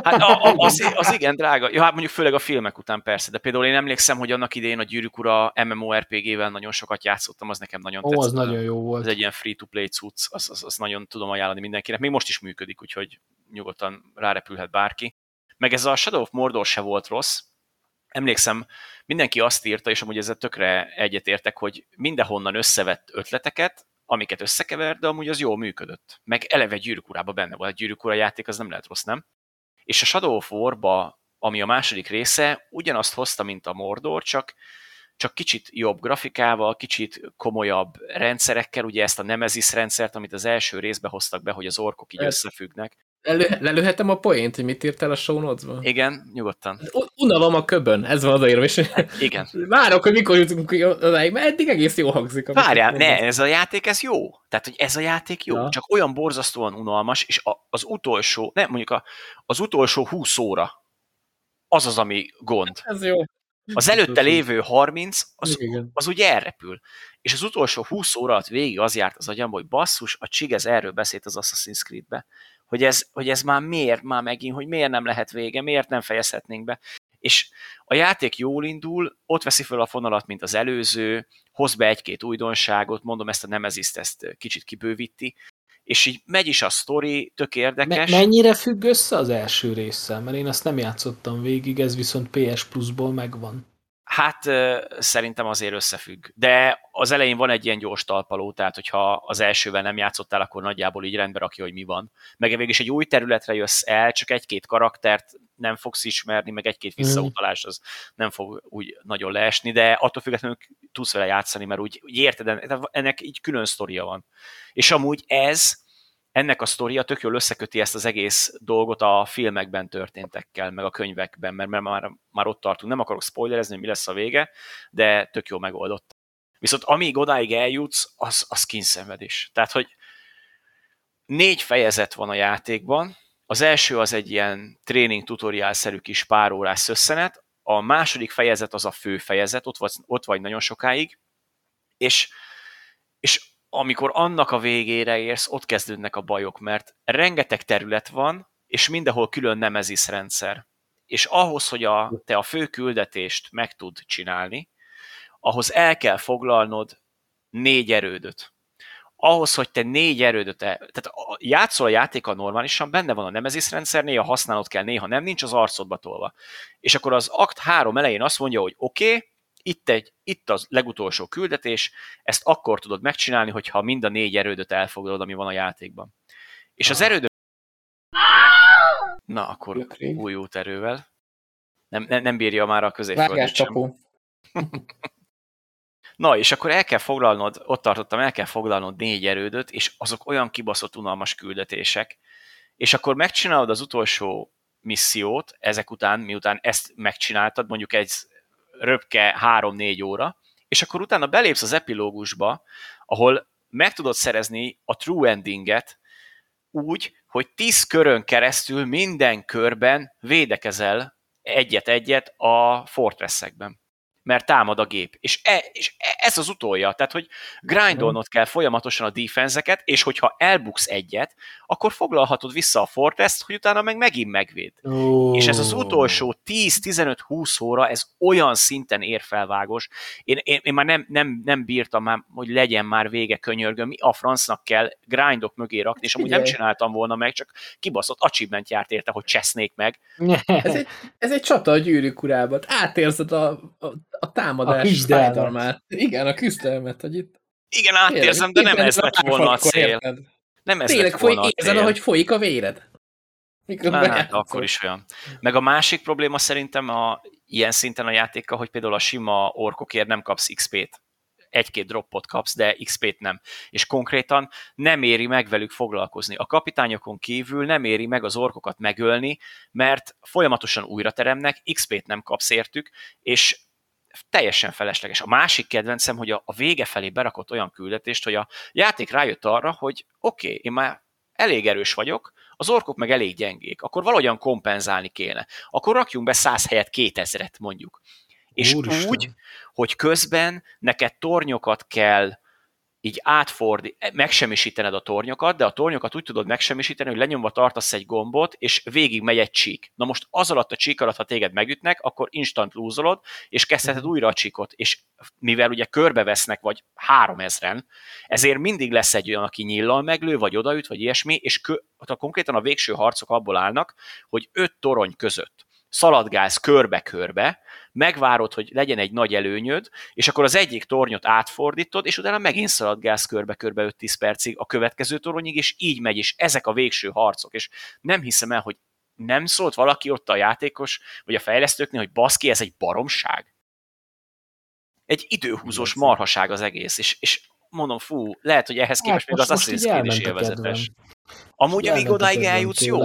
Hát a, a, az, az igen, drága. Ja, hát mondjuk főleg a filmek után persze, de például én emlékszem, hogy annak idején a Gyűrűk Ura MMORPG-vel nagyon sokat játszottam, az nekem nagyon Ó, tetszett. az nagyon jó volt. Ez egy ilyen free-to-play cucc, az, az, az nagyon tudom ajánlani mindenkinek. Még most is működik, úgyhogy nyugodtan rárepülhet bárki. Meg ez a Shadow of Mordor se volt rossz. Emlékszem, mindenki azt írta, és amúgy ezzel tökre egyetértek, hogy mindenhonnan összevett ötleteket, amiket összekever, de amúgy az jól működött. Meg eleve Gyűrűk benne volt. A Gyűrűk játék az nem lehet rossz, nem? És a Shadow of War-ba, ami a második része, ugyanazt hozta, mint a Mordor, csak csak kicsit jobb grafikával, kicsit komolyabb rendszerekkel, ugye ezt a Nemesis rendszert, amit az első részbe hoztak be, hogy az orkok így Ez- összefüggnek. Elő, lelőhetem a poént, hogy mit írtál a show notes-ba? Igen, nyugodtan. Unalom a köbön, ez van odaírva, és Igen. várok, hogy mikor jutunk odáig, mert eddig egész jó hangzik. Várjál, ne, ez a játék, ez jó. Tehát, hogy ez a játék jó, Ja. csak olyan borzasztóan unalmas, és a, az utolsó, nem, mondjuk a, az utolsó 20 óra, az az, ami gond. Ez jó. Az előtte lévő 30, az, Igen. az ugye elrepül. És az utolsó 20 óra alatt végig az járt az agyamba, hogy basszus, a Csigez erről beszélt az Assassin's Creed-be, hogy ez, hogy ez már miért már megint, hogy miért nem lehet vége, miért nem fejezhetnénk be. És a játék jól indul, ott veszi fel a fonalat, mint az előző, hoz be egy-két újdonságot, mondom, ezt a Nemeziszt ezt kicsit kibővíti, és így megy is a sztori, tök Me- érdekes. mennyire függ össze az első résszel? Mert én azt nem játszottam végig, ez viszont PS Plus-ból megvan. Hát szerintem azért összefügg. De az elején van egy ilyen gyors talpaló, tehát hogyha az elsővel nem játszottál, akkor nagyjából így rendbe rakja, hogy mi van. Meg végig egy új területre jössz el, csak egy-két karaktert nem fogsz ismerni, meg egy-két visszautalás az nem fog úgy nagyon leesni, de attól függetlenül tudsz vele játszani, mert úgy, úgy érted, ennek így külön sztoria van. És amúgy ez, ennek a sztoria tök jól összeköti ezt az egész dolgot a filmekben történtekkel, meg a könyvekben, mert, mert már, már ott tartunk. Nem akarok spoilerezni, mi lesz a vége, de tök jól megoldott. Viszont amíg odáig eljutsz, az, az kínszenvedés. Tehát, hogy négy fejezet van a játékban, az első az egy ilyen tréning tutoriál-szerű kis pár órás szösszenet, a második fejezet az a fő fejezet, ott vagy, ott vagy nagyon sokáig, és, és amikor annak a végére érsz, ott kezdődnek a bajok, mert rengeteg terület van, és mindenhol külön nemezis rendszer. És ahhoz, hogy a, te a fő küldetést meg tud csinálni, ahhoz el kell foglalnod négy erődöt. Ahhoz, hogy te négy erődöt, el, tehát játszol a játéka normálisan, benne van a nemezis rendszer, néha használnod kell, néha nem, nincs az arcodba tolva. És akkor az akt 3 elején azt mondja, hogy oké, okay, itt, egy, itt az legutolsó küldetés, ezt akkor tudod megcsinálni, hogyha mind a négy erődöt elfoglalod, ami van a játékban. És az Ah. erődök... Na, akkor Lökrény. új úterővel. Nem, nem, nem bírja már a középföldet sem. Na, és akkor el kell foglalnod, ott tartottam, el kell foglalnod négy erődöt, és azok olyan kibaszott unalmas küldetések, és akkor megcsinálod az utolsó missziót, ezek után, miután ezt megcsináltad, mondjuk egy röpke 3-4 óra, és akkor utána belépsz az epilógusba, ahol meg tudod szerezni a true endinget úgy, hogy 10 körön keresztül minden körben védekezel egyet-egyet a fortressekben mert támad a gép. És, e, és e- ez az utolja, tehát hogy grindolnod kell folyamatosan a defenzeket, és hogyha elbuksz egyet, akkor foglalhatod vissza a fortress hogy utána meg megint megvéd. Ó. És ez az utolsó 10-15-20 óra, ez olyan szinten érfelvágos. Én, én, én már nem, nem, nem bírtam már, hogy legyen már vége könyörgöm, mi a francnak kell grindok mögé rakni, és amúgy nem Figyelj. csináltam volna meg, csak kibaszott achievement járt érte, hogy csesznék meg. Ez egy, ez egy csata a gyűrűk urában. Átérzed a, a, a támadás A. Igen, a küzdelmet, hogy itt... Igen, átérzem, de nem ez lett volna a akkor cél. érted? Nem ez Tényleg foly, érzed, ahogy folyik a véred. Miközben Hát, akkor is olyan. Meg a másik probléma szerintem a, ilyen szinten a játékkal, hogy például a sima orkokért nem kapsz XP-t. Egy-két droppot kapsz, de XP-t nem. És konkrétan nem éri meg velük foglalkozni. A kapitányokon kívül nem éri meg az orkokat megölni, mert folyamatosan újra teremnek, XP-t nem kapsz értük, és teljesen felesleges. A másik kedvencem, hogy a, a vége felé berakott olyan küldetést, hogy a játék rájött arra, hogy oké, okay, én már elég erős vagyok, az orkok meg elég gyengék, akkor valahogyan kompenzálni kéne. Akkor rakjunk be 100 helyett 2000-et mondjuk. És Úristen. úgy, hogy közben neked tornyokat kell így átfordi, megsemmisítened a tornyokat, de a tornyokat úgy tudod megsemmisíteni, hogy lenyomva tartasz egy gombot, és végig megy egy csík. Na most az alatt a csík alatt, ha téged megütnek, akkor instant lúzolod, és kezdheted újra a csíkot. És mivel ugye körbevesznek, vagy három ezren, ezért mindig lesz egy olyan, aki nyillal meglő, vagy odaüt, vagy ilyesmi, és kö, konkrétan a végső harcok abból állnak, hogy öt torony között szaladgálsz körbe-körbe, megvárod, hogy legyen egy nagy előnyöd, és akkor az egyik tornyot átfordítod, és utána megint szaladgálsz körbe-körbe 5-10 percig a következő toronyig, és így megy, és ezek a végső harcok, és nem hiszem el, hogy nem szólt valaki ott a játékos, vagy a fejlesztőknél, hogy baszki, ez egy baromság. Egy időhúzós marhaság az egész, és, és mondom, fú, lehet, hogy ehhez képest még az Hát most így Assassin's Creed is élvezetes. kedvem. Amúgy, amíg odáig eljutsz, jó.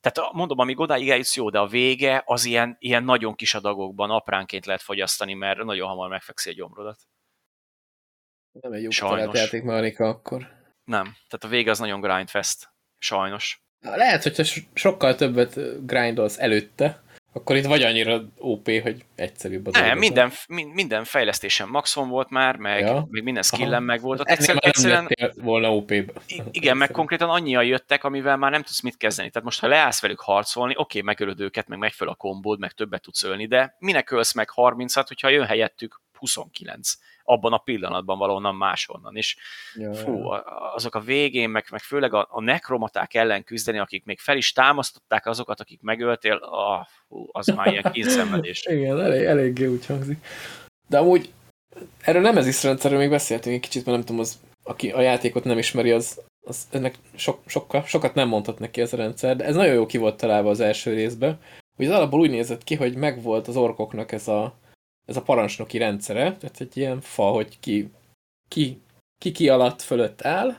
Tehát mondom, amíg odáig eljutsz, jó, de a vége az ilyen, ilyen nagyon kis adagokban apránként lehet fogyasztani, mert nagyon hamar megfekszi a gyomrodat. Nem egy jó kitalált játékmechanika akkor. Nem. Tehát a vége az nagyon grindfest. Sajnos. Lehet, hogyha so- sokkal többet grindolsz előtte, akkor itt vagy annyira OP, hogy egyszerűbb a Nem, minden, min- minden fejlesztésen maxon volt már, meg, Ja. meg minden skillem meg volt. Ott Egyszerűen, már nem egyszerűen volna OP-be. I- Igen, meg konkrétan annyian jöttek, amivel már nem tudsz mit kezdeni. Tehát most, ha leállsz velük harcolni, oké, megölöd őket, meg megy föl a kombód, meg többet tudsz ölni, de minek ölsz meg 30-at, hogyha jön helyettük 29 abban a pillanatban valahonnan máshonnan. És Ja, fú, azok a végén, meg, meg főleg a, a nekromaták ellen küzdeni, akik még fel is támasztották azokat, akik megöltél, ah, fú, az már ilyen kínszenvedés. Igen, elég, eléggé úgy hangzik. De amúgy erről nem ez is rendszerről még beszéltünk egy kicsit, mert nem tudom, az, aki a játékot nem ismeri, az, az ennek sok, sokkal, sokat nem mondhat neki ez a rendszer, de ez nagyon jó ki volt találva az első részben, hogy az alapból úgy nézett ki, hogy megvolt az orkoknak ez a, ez a parancsnoki rendszere, tehát egy ilyen fa, hogy ki ki, ki, ki alatt fölött áll,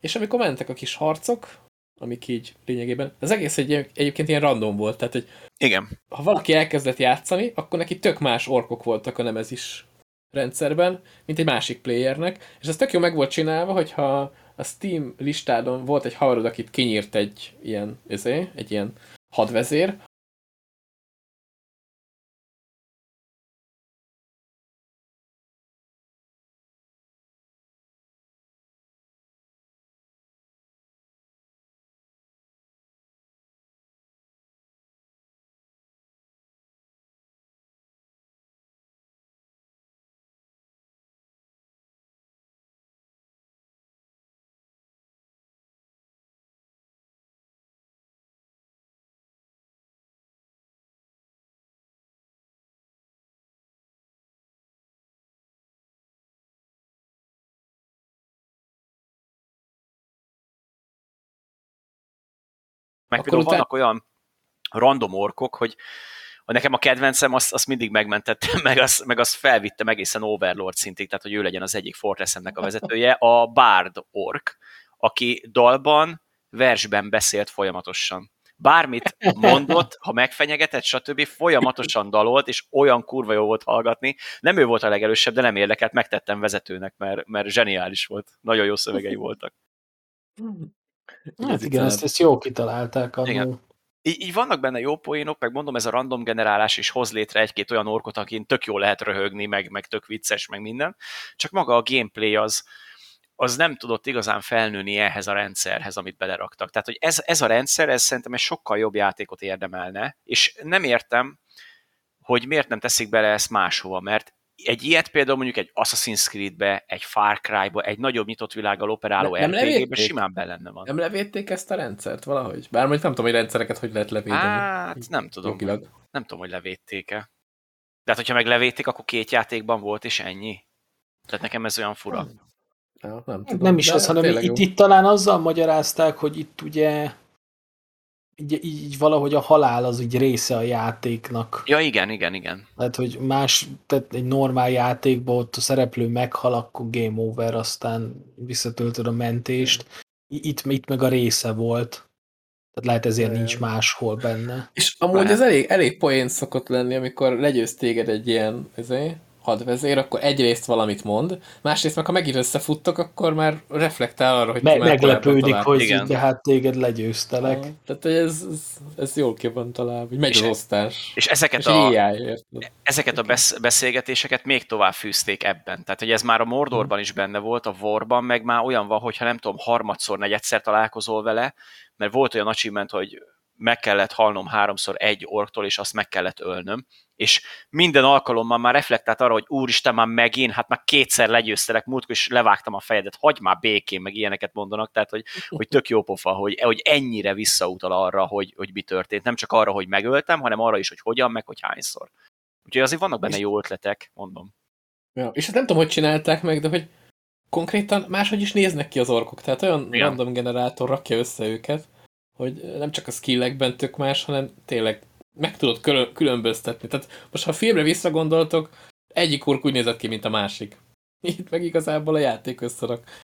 és amikor mentek a kis harcok, amik így lényegében, az egész egy, egyébként ilyen random volt, tehát hogy Igen, ha valaki elkezdett játszani, akkor neki tök más orkok voltak a nemezis rendszerben, mint egy másik playernek, és ez tök jó meg volt csinálva, hogyha a Steam listádon volt egy haverod, akit kinyírt egy ilyen, ezé, egy ilyen hadvezér, Meg Akkor például vannak olyan random orkok, hogy a nekem a kedvencem, azt, azt mindig megmentettem, meg azt, meg azt felvittem egészen Overlord szintig, tehát hogy ő legyen az egyik Fortressemnek a vezetője, a Bard ork, aki dalban, versben beszélt folyamatosan. Bármit mondott, ha megfenyegetett, stb. folyamatosan dalolt, és olyan kurva jó volt hallgatni. Nem ő volt a legelősebb, de nem érdekelt, megtettem vezetőnek, mert, mert zseniális volt. Nagyon jó szövegei voltak. Hát igen, ezt, ezt jó kitalálták. Igen. így, így vannak benne jó poénok, meg mondom, ez a random generálás is hoz létre egy-két olyan orkot, akin tök jó lehet röhögni, meg, meg tök vicces, meg minden. Csak maga a gameplay az, az nem tudott igazán felnőni ehhez a rendszerhez, amit beleraktak. Tehát, hogy ez, ez a rendszer, ez szerintem egy sokkal jobb játékot érdemelne, és nem értem, hogy miért nem teszik bele ezt máshova, mert egy ilyet például mondjuk egy Assassin's Creed-be, egy Far Cry-ba, egy nagyobb nyitott világgal operáló Nem- nem RPG-be simán benne van. Nem levédték ezt a rendszert valahogy? Bár mondjuk nem tudom, hogy rendszereket hogy lehet levédeni. Hát nem tudom, Jogilag. nem tudom, hogy levédték-e. De hát, hogyha meg levédték, akkor két játékban volt, és ennyi. Tehát nekem ez olyan fura. Ja, nem, tudom. Nem is az, hanem itt, itt talán azzal magyarázták, hogy itt ugye így, így, így valahogy a halál az így része a játéknak. Ja, igen, igen, igen. Tehát, hogy más, tehát egy normál játékban ott a szereplő meghal, akkor game over, aztán visszatöltöd a mentést. Itt, itt meg a része volt. Tehát lehet ezért nincs máshol benne. És amúgy Lehet. ez elég, elég poén szokott lenni, amikor legyőz téged egy ilyen ezé, hadvezér, akkor egyrészt valamit mond, másrészt meg ha megint összefuttok, akkor már reflektál arra, hogy Me- meglepődik, hogy Igen. de hát téged legyőztelek. Ja, Tehát hogy ez, ez, ez jól ki van találva, hogy megy És az e- osztás. És ezeket És a, AI, ezeket a besz- beszélgetéseket még tovább fűzték ebben. Tehát, hogy ez már a Mordorban is benne volt, a Warban, meg már olyan van, hogyha nem tudom, harmadszor, negyedszer találkozol vele, mert volt olyan achievement, hogy meg kellett halnom háromszor egy orktól, és azt meg kellett ölnöm, és minden alkalommal már reflektált arra, hogy úristen, már megint, hát már kétszer legyőztelek, múltkor is levágtam a fejedet, hagyd már békén, meg ilyeneket mondanak, tehát hogy, hogy tök jó pofa, hogy, hogy ennyire visszautal arra, hogy, hogy mi történt, nem csak arra, hogy megöltem, hanem arra is, hogy hogyan, meg hogy hányszor. Úgyhogy azért vannak benne jó ötletek, mondom. Ja, és ezt nem tudom, hogy csinálták meg, de hogy konkrétan máshogy is néznek ki az orkok. Tehát olyan Igen. random generátor rakja össze őket, hogy nem csak a skillekben tök más, hanem tényleg meg tudod külön- különböztetni. Tehát most, ha a filmre visszagondoltok, egyik ork úgy nézett ki, mint a másik. Itt meg igazából a játék összerak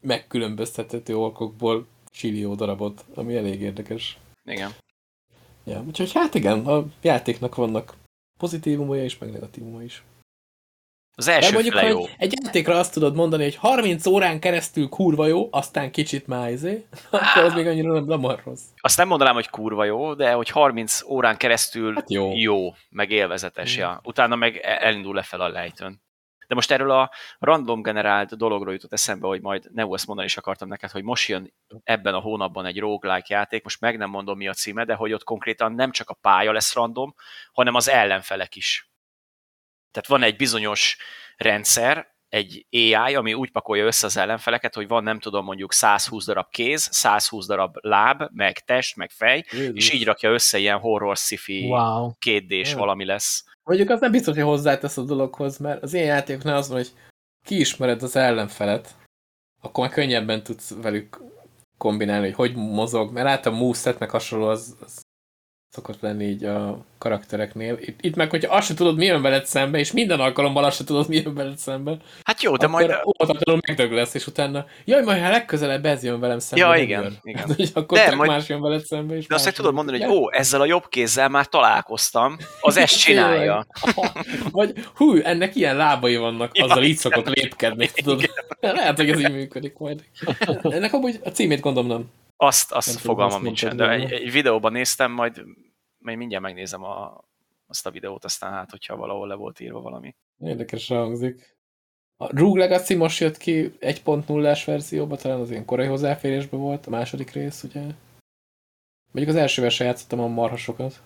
megkülönböztethető orkokból csillió darabot, ami elég érdekes. Igen. Ja, úgyhogy hát igen, a játéknak vannak pozitívumai és meg negatívumai is. Az első De mondjuk, fele hogy jó. egy játékra azt tudod mondani, hogy 30 órán keresztül kurva jó, aztán kicsit már izé, akkor az még annyira nem, nem rossz. Azt nem mondanám, hogy kurva jó, de hogy 30 órán keresztül Hát jó. jó meg élvezetes, Mm. ja. Utána meg e- elindul lefelé a lejtőn. De most erről a random generált dologról jutott eszembe, hogy majd ne ezt mondani is akartam neked, hogy most jön ebben a hónapban egy roguelike játék, most meg nem mondom mi a címe, de hogy ott konkrétan nem csak a pálya lesz random, hanem az ellenfelek is. Tehát van egy bizonyos rendszer, egy AI, ami úgy pakolja össze az ellenfeleket, hogy van nem tudom mondjuk 120 darab kéz, 120 darab láb, meg test, meg fej, és így rakja össze ilyen horror sci-fi Wow. kétdés Ja. valami lesz. Mondjuk az nem biztos, hogy hozzátesz a dologhoz, mert az ilyen játékoknál az van, hogy kiismered az ellenfelet, akkor már könnyebben tudsz velük kombinálni, hogy hogy mozog, mert általában moveset meg hasonló az, az szokott lenni így a karaktereknél. Itt, itt meg, hogyha azt se tudod, mi jön veled szembe, és minden alkalommal azt se tudod, mi jön veled szembe, Hát jó, de majd... óvatatlanul megdög lesz, és utána, jaj, majd ha legközelebb ez jön velem szembe, Ja, igen, jön. igen. Hát, hogy akkor De majd- más jön veled szembe, és De azt tudod mondani, hogy ó, ezzel a jobb kézzel már találkoztam, az ezt csinálja. Vagy hú, ennek ilyen lábai vannak, Ja, azzal így szokott lépkedni, tudod. Lehet, hogy ez így működik majd. Ennek amúgy a címét gondolom nem. Azt, azt Nem fogalmam nincsen, de egy, egy videóban néztem, majd, majd mindjárt megnézem a, azt a videót, aztán hát, hogyha valahol le volt írva valami. Érdekes hangzik. A Rogue Legacy most jött ki 1.0-ás verzióba, talán az ilyen korai hozzáférésben volt, a második rész, ugye? Mondjuk az elsővel se játszottam a marhasokat.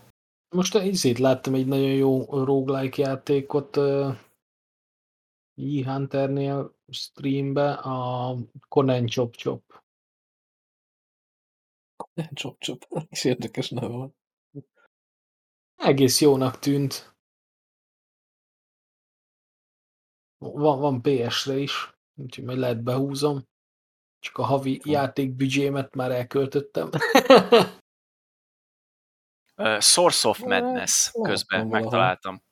Most izét láttam egy nagyon jó roguelike játékot uh, E-Hunternél streambe, a Conan Chop Chop. Csop, csop. És érdekes neve van. Egész jónak tűnt. Van, van PS-re is, úgyhogy majd lehet behúzom. Csak a havi játékbüdzsémet már elköltöttem. Uh, Source of Madness közben megtaláltam.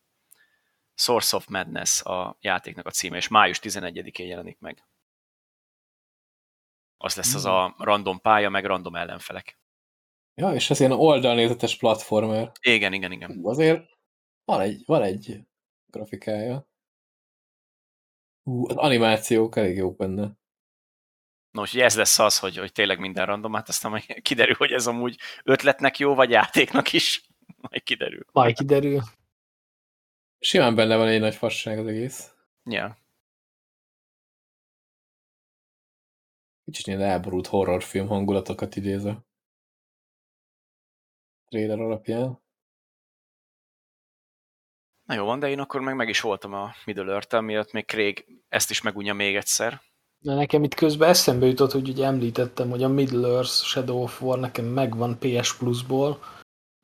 Source of Madness a játéknak a címe, és május 11-én jelenik meg. Az lesz az Hmm. a random pálya, meg random ellenfelek. Ja, és ez ilyen oldalnézetes platformer. Igen, igen, igen. Hú, Azért van egy, van egy grafikája. Hú, az animációk elég jók benne. No, úgyhogy ez lesz az, hogy, hogy tényleg minden random, hát aztán majd kiderül, hogy ez amúgy ötletnek jó, vagy játéknak is. Majd kiderül. Majd kiderül. Simán benne van egy nagy fasság az egész. Ja. Kicsit ilyen elborult horrorfilm hangulatokat idéz a trailer alapján. Na jó van, de én akkor meg meg is voltam a Middle earth miatt még Craig ezt is megunja még egyszer. De nekem itt közben eszembe jutott, hogy ugye említettem, hogy a Middle Earth Shadow of War nekem megvan PS Plus-ból.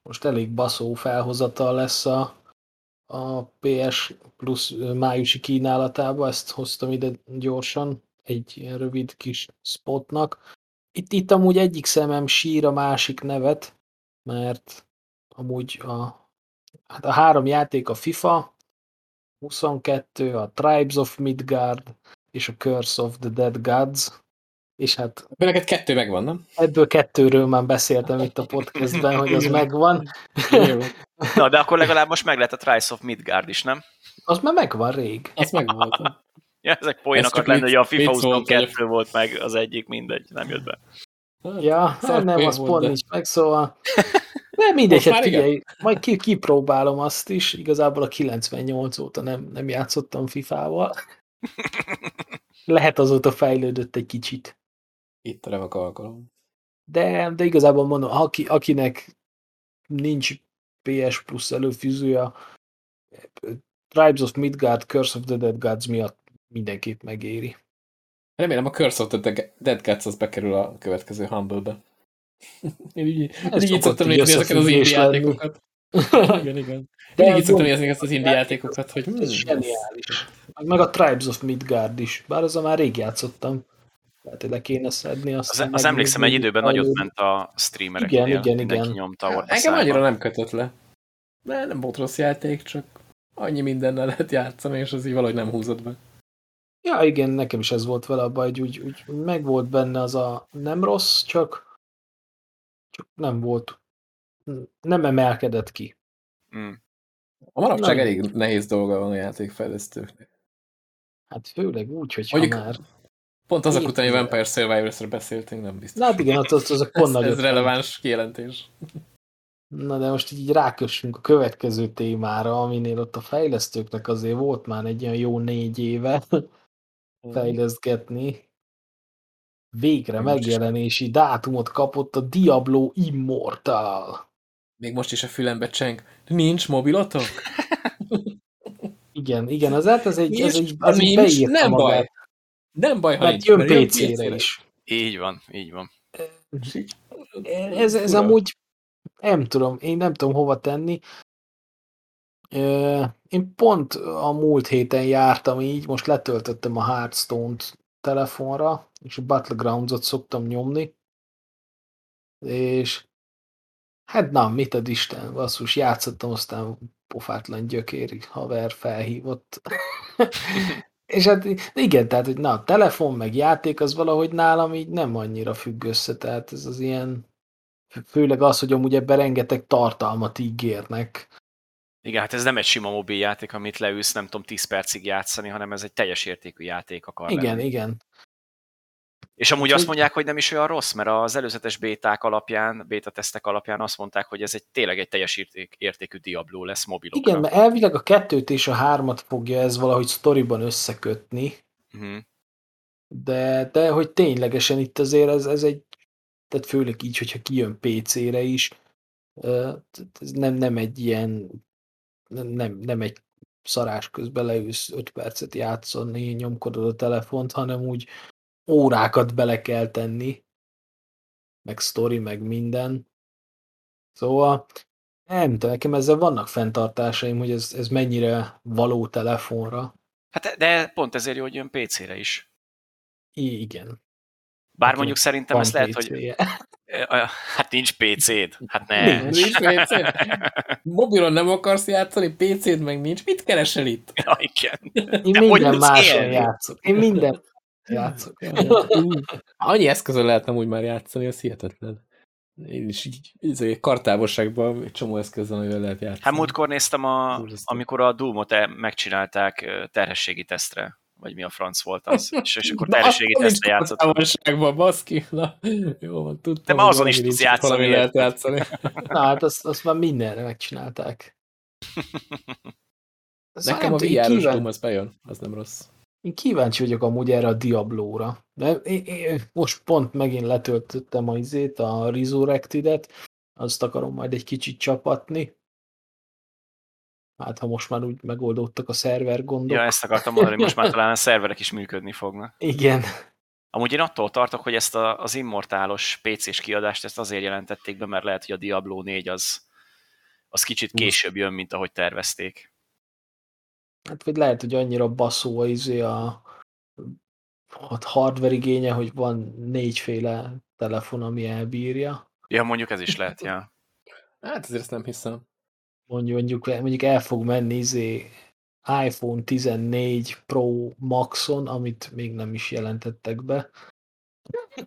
Most elég baszó felhozatal lesz a, a PS Plus májusi kínálatába, ezt hoztam ide gyorsan, egy ilyen rövid kis spotnak. Itt, itt amúgy egyik szemem sír a másik nevet, mert amúgy a, hát a három játék a FIFA, 22, a Tribes of Midgard, és a Curse of the Dead Gods, és hát Ebből neked kettő megvan, nem? ebből kettőről már beszéltem itt a podcastben, hogy az megvan. Na, de akkor legalább most meg lehet a Trice of Midgard is, nem? Az már megvan rég. Az megvolt. Ja, ezek poénokat lenne, hogy a FIFA vicc volt, 22 volt meg az egyik, mindegy, nem jött be. Ja, Szar nem, az pont nincs meg, szóval... De mindegy, hát igen? figyelj, majd ki, kipróbálom azt is, igazából a 98 óta nem, nem játszottam FIFA-val. Lehet azóta fejlődött egy kicsit. Itt a remek alkalom. De, de igazából mondom, aki, akinek nincs PS Plus előfűzője, Tribes of Midgard, Curse of the Dead Gods miatt mindenképp megéri. Remélem a Curse of the Dead Cats az bekerül a következő Humble-be. Én így, Ez így, szoktam nézni ezeket az indie játékokat. igen, igen. De Mindig így szoktam nézni ezt az indie játékokat, hogy Ez zseniális. Meg, a Tribes of Midgard is, bár azzal már rég játszottam. Lehet, hogy le kéne szedni azt. Az, az emlékszem, egy időben nagyot ment a streamereknél. Igen, igen, igen. nyomta a Engem annyira nem kötött le. De nem volt rossz játék, csak annyi mindennel lehet játszani, és az így valahogy nem húzott be. Ja, igen, nekem is ez volt vele a baj, hogy úgy, úgy meg volt benne az a nem rossz, csak, csak nem volt, nem emelkedett ki. Mm. A manapság Na, elég nehéz dolga van a játékfejlesztőknek. Hát főleg úgy, hogy Mondjuk- már... Pont azok Én- után, hogy Vampire Survivors-ra beszéltünk, nem biztos. Na hát igen, az, az, az a pont ez, ez releváns kijelentés. Na de most így rákössünk a következő témára, aminél ott a fejlesztőknek azért volt már egy olyan jó négy éve fejleszgetni. Végre is megjelenési dátumot kapott a Diablo Immortal. Még most is a fülembe cseng. Nincs mobilotok? Igen, igen, az hát az egy, ez Nincs, egy, az nincs, beírta nem magát, baj. Nem baj, ha Mert nincs. jön PC-re is. Így van, így van. Ez, ez Fura. amúgy, nem tudom, én nem tudom hova tenni. Én pont a múlt héten jártam így, most letöltöttem a Hearthstone-t telefonra, és a Battlegrounds-ot szoktam nyomni, és hát na, mit ad Isten, basszus, játszottam, aztán pofátlan gyökéri haver felhívott. és hát igen, tehát, hogy na, a telefon meg játék az valahogy nálam így nem annyira függ össze, tehát ez az ilyen, főleg az, hogy amúgy ebben rengeteg tartalmat ígérnek. Igen, hát ez nem egy sima mobil játék, amit leülsz, nem tudom, 10 percig játszani, hanem ez egy teljes értékű játék akar Igen, lenni. igen. És amúgy azt mondják, hogy nem is olyan rossz, mert az előzetes béták alapján, béta tesztek alapján azt mondták, hogy ez egy tényleg egy teljes érték, értékű Diablo lesz mobilokra. Igen, mert elvileg a kettőt és a hármat fogja ez valahogy sztoriban összekötni, Uh-huh. de, de hogy ténylegesen itt azért ez, ez egy, tehát főleg így, hogyha kijön PC-re is, ez nem, nem egy ilyen, nem, nem egy szarás közben leülsz 5 percet játszani, nyomkodod a telefont, hanem úgy órákat bele kell tenni, meg sztori, meg minden. Szóval nem tudom, nekem ezzel vannak fenntartásaim, hogy ez, ez mennyire való telefonra. Hát de pont ezért jó, hogy jön PC-re is. I- igen. Bár Akinek mondjuk szerintem ez lehet, hogy... Hát nincs PC-d. Hát ne. Nincs. Nincs PC. Mobilon nem akarsz játszani, PC-d meg nincs. Mit keresel itt? Ja, igen. Én De minden máson élni? játszok. Én minden játszok. Annyi eszközön lehetne úgy már játszani, az hihetetlen. Én is így, így kartávolságban egy csomó eszközön, amivel lehet játszani. Hát múltkor néztem, a, amikor a Doom-ot e- megcsinálták terhességi tesztre, vagy mi a franc volt az, és, és akkor nincs tesztre játszottam. Távolságban, baszki. Na, jó van, tudtam. De már azon is tudsz játszani, lehet érted? játszani. Na hát azt, azt már mindenre megcsinálták. Szóval Nekem a VR-os kíván- Doom az bejön, az nem rossz. Én kíváncsi vagyok amúgy erre a Diablóra. De én, én most pont megint letöltöttem a izét, a Resurrected-et, azt akarom majd egy kicsit csapatni. Hát ha most már úgy megoldódtak a szerver gondok. Ja, ezt akartam mondani, most már talán a szerverek is működni fognak. Igen. Amúgy én attól tartok, hogy ezt a, az immortálos PC-s kiadást ezt azért jelentették be, mert lehet, hogy a Diablo 4 az, az kicsit később jön, mint ahogy tervezték. Hát vagy lehet, hogy annyira baszó a, izé a, a hardware igénye, hogy van négyféle telefon, ami elbírja. Ja, mondjuk ez is lehet, ja. Hát azért ezt nem hiszem. Mondjuk, mondjuk, mondjuk el fog menni izé iPhone 14 Pro Maxon, amit még nem is jelentettek be.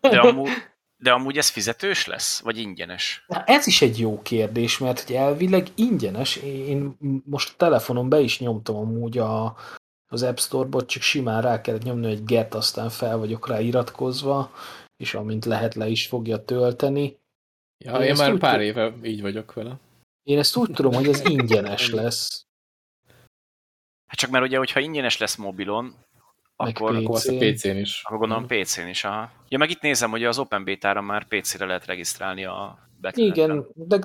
De amúgy, de amúgy ez fizetős lesz? Vagy ingyenes? Na, ez is egy jó kérdés, mert hogy elvileg ingyenes. Én most a telefonon be is nyomtam amúgy a, az App Store-bot, csak simán rá kellett nyomni egy get, aztán fel vagyok rá iratkozva, és amint lehet le is fogja tölteni. Ja, Én én, már pár éve így vagyok vele. Én ezt úgy tudom, hogy ez ingyenes lesz. Hát csak mert ugye, hogyha ingyenes lesz mobilon, Meg akkor, PC. Akkor azt a PC-n is. akkor gondolom PC-n is. Aha. Ja, meg itt nézem, hogy az Open Beta-ra már PC-re lehet regisztrálni a Battle.net-re. Igen, de,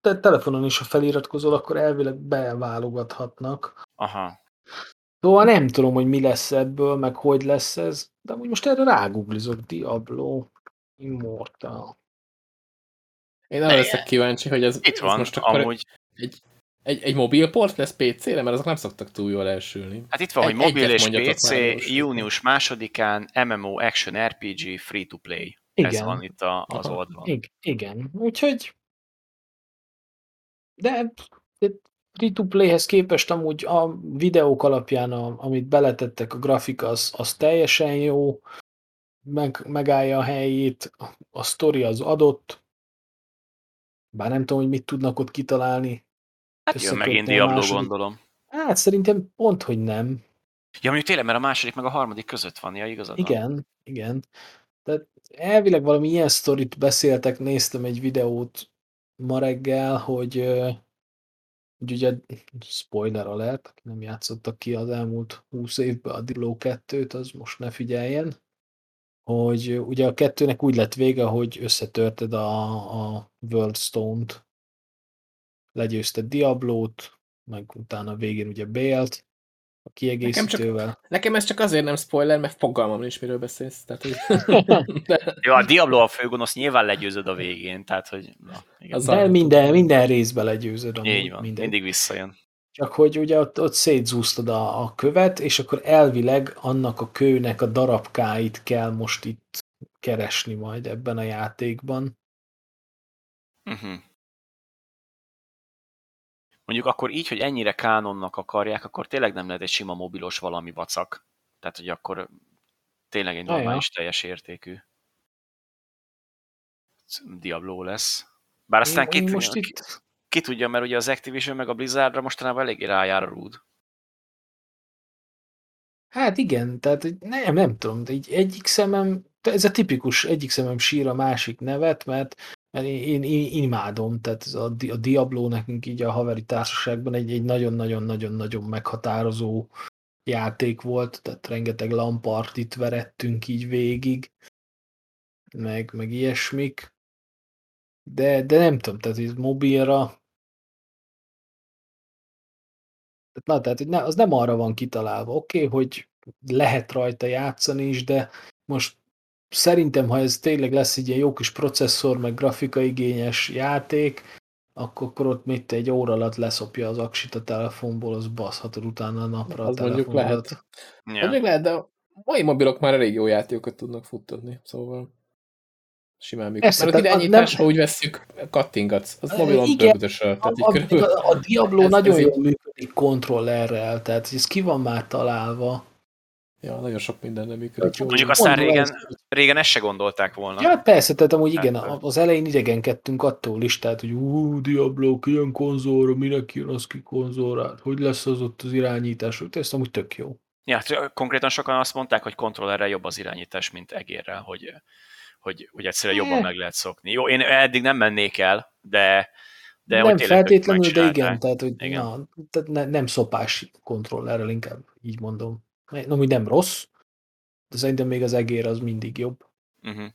de telefonon is, ha feliratkozol, akkor elvileg beválogathatnak. Aha. Szóval nem tudom, hogy mi lesz ebből, meg hogy lesz ez, de most erre rágooglizok Diablo Immortal. Én arra leszek kíváncsi, hogy ez, Itt ez van, most akkor amúgy. egy, egy, egy mobilport lesz PC-re, mert azok nem szoktak túl jól elsülni. Hát itt van, Egy- hogy mobil és PC, június másodikán, MMO Action RPG, free-to-play. Ez Igen. van itt a, az Aha. oldalon. Igen, igen. úgyhogy de, de free-to-playhez képest amúgy a videók alapján, a, amit beletettek, a grafika az, az teljesen jó, meg, megállja a helyét, a sztori az adott, bár nem tudom, hogy mit tudnak ott kitalálni. Hát jön megint Diablo, második- gondolom. Hát szerintem pont, hogy nem. Ja, mondjuk tényleg, mert a második meg a harmadik között van, ja, igazad van. Igen, igen. Tehát elvileg valami ilyen sztorit beszéltek, néztem egy videót ma reggel, hogy, hogy ugye spoiler alert, aki nem játszottak ki az elmúlt 20 évben a Diablo 2-t, az most ne figyeljen, hogy ugye a kettőnek úgy lett vége, hogy összetörted a, a World Stone-t, legyőzted Diablót, meg utána a végén ugye Bélt, a kiegészítővel. Nekem ez csak azért nem spoiler, mert fogalmam nincs, miről beszélsz. Tehát, hogy... De Jó, a Diablo a főgonosz nyilván legyőzöd a végén, tehát, hogy na, igen. De minden, minden részben legyőzöd. Így van, mindegy. mindig visszajön. Csak hogy ugye ott, ott szétzúztad a, a követ, és akkor elvileg annak a kőnek a darabkáit kell most itt keresni majd ebben a játékban. Uh-huh. Mondjuk akkor így, hogy ennyire kánonnak akarják, akkor tényleg nem lehet egy sima mobilos valami vacak. Tehát, hogy akkor tényleg egy normális teljes értékű Diablo lesz. Bár aztán Én- tudja, most itt, ki tudja, mert ugye az Activision meg a Blizzardra mostanában eléggé rájár a rúd. hát igen, tehát nem, nem tudom, így egyik szemem, ez a tipikus egyik szemem sír a másik nevet, mert, mert én, én, én imádom, tehát ez a, a Diablo nekünk így a haveri társaságban egy nagyon-nagyon-nagyon-nagyon meghatározó játék volt, tehát rengeteg lampartit verettünk így végig, meg, meg ilyesmik, de, de nem tudom, tehát ez mobilra, na, tehát hogy ne, az nem arra van kitalálva, oké, okay, hogy lehet rajta játszani is, de most szerintem, ha ez tényleg lesz egy ilyen jó kis processzor, meg grafikaigényes játék, akkor, akkor ott mit egy óra alatt leszopja az aksit a telefonból, az baszhatod utána a napra Az a mondjuk lehet. Ja. Mondjuk lehet, de a mai mobilok már elég jó játékokat tudnak futtatni, szóval simán működik. Persze, Mert az irányítás, nem- ha úgy vesszük, kattingatsz, az mobilon igen. rögdösöl. A, Tehát a, körülbelül... a, a Diablo Ez- nagyon ez jól működik kontrollerrel, tehát ez ki van már találva. Ja, nagyon sok minden nem működik jól. Mondjuk aztán régen, ez- régen ezt se gondolták volna. Ja, persze, tehát amúgy igen, Hát, az elején idegenkedtünk attól is, tehát, hogy ú, Diablo, kijön konzolra, minek jön az ki konzolra, hát hogy lesz az ott az irányítás, tehát ez amúgy tök jó. Ja, hát konkrétan sokan azt mondták, hogy kontrollerrel jobb az irányítás, mint egérrel, hogy, hogy, hogy egyszerűen jobban Eh. meg lehet szokni. Jó, én eddig nem mennék el, de, de nem feltétlenül, de igen, tehát, hogy Igen. Na, tehát ne, nem szopás kontrollerrel, inkább így mondom. Nem, úgy nem rossz, de szerintem még az egér az mindig jobb. Uh-huh.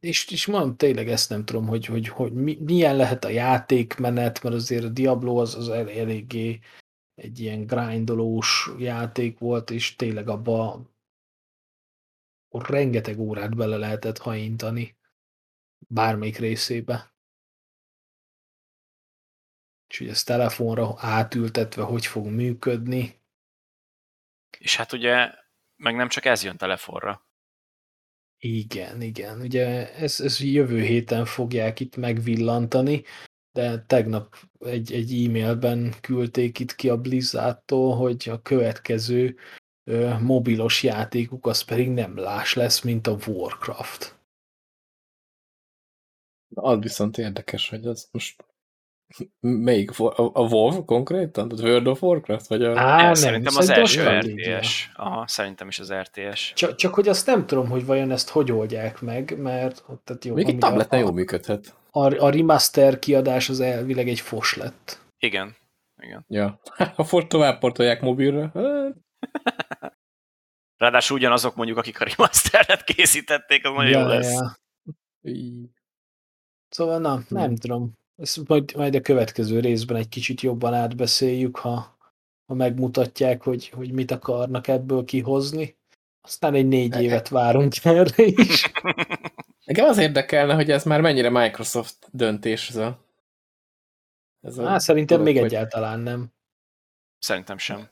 És, és mondom, tényleg ezt nem tudom, hogy, hogy, hogy mi, milyen lehet a játékmenet, mert azért a Diablo az, az el, eléggé egy ilyen grindolós játék volt, és tényleg abba rengeteg órát bele lehetett hajintani bármelyik részébe. És hogy ez telefonra átültetve hogy fog működni. És hát ugye, meg nem csak ez jön telefonra. Igen, igen. Ugye ez, ez jövő héten fogják itt megvillantani, de tegnap egy, egy e-mailben küldték itt ki a Blizzardtól, hogy a következő ö, mobilos játékuk az pedig nem más lesz, mint a Warcraft. Az viszont érdekes, hogy az most melyik? A, a WoW konkrétan? A World of Warcraft? Vagy a... Á, nem, szerintem az első. RTS. Aha, szerintem is az RTS. Csak, csak hogy azt nem tudom, hogy vajon ezt hogy oldják meg, mert tehát jó, Még egy tableten jól működhet. a, a remaster kiadás az elvileg egy fos lett. Igen. Igen. Ja. Ha for tovább portolják mobilra, hát, Ráadásul ugyanazok mondjuk, akik a remasteret készítették, az nagyon jó lesz. így. Szóval na, nem tudom. Ezt majd, majd a következő részben egy kicsit jobban átbeszéljük, ha, ha megmutatják, hogy, hogy mit akarnak ebből kihozni. Aztán egy négy évet várunk erre is. Engem az érdekelne, hogy ez már mennyire Microsoft döntés ez a... Ez a szerintem dolog, még hogy- egyáltalán nem. Szerintem sem.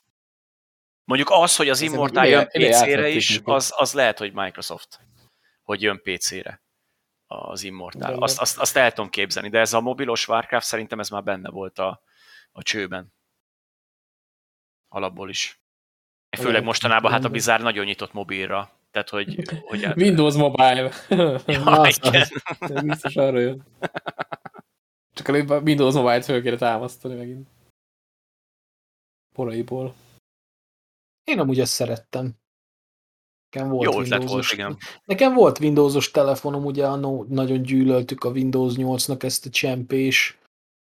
Mondjuk az, hogy az Immortal jön PC-re is, az, az lehet, hogy Microsoft, hogy jön PC-re. az Immortal. Azt, azt, azt el tudom képzelni, de ez a mobilos Warcraft szerintem ez már benne volt a, a csőben. Alapból is. Főleg mostanában hát a. Bizarre nagyon nyitott mobilra. Tehát, hogy... hogy hát- Windows Mobile. Ja. Biztos arra jön. Csak előbb a Windows Mobile-t föl kéne támasztani megint. Poraiból. Én amúgy ezt szerettem. Nekem volt Jó ötlet volt, Windowsos- igen. Nekem volt Windowsos telefonom, ugye annó nagyon gyűlöltük a Windows 8-nak ezt a csempés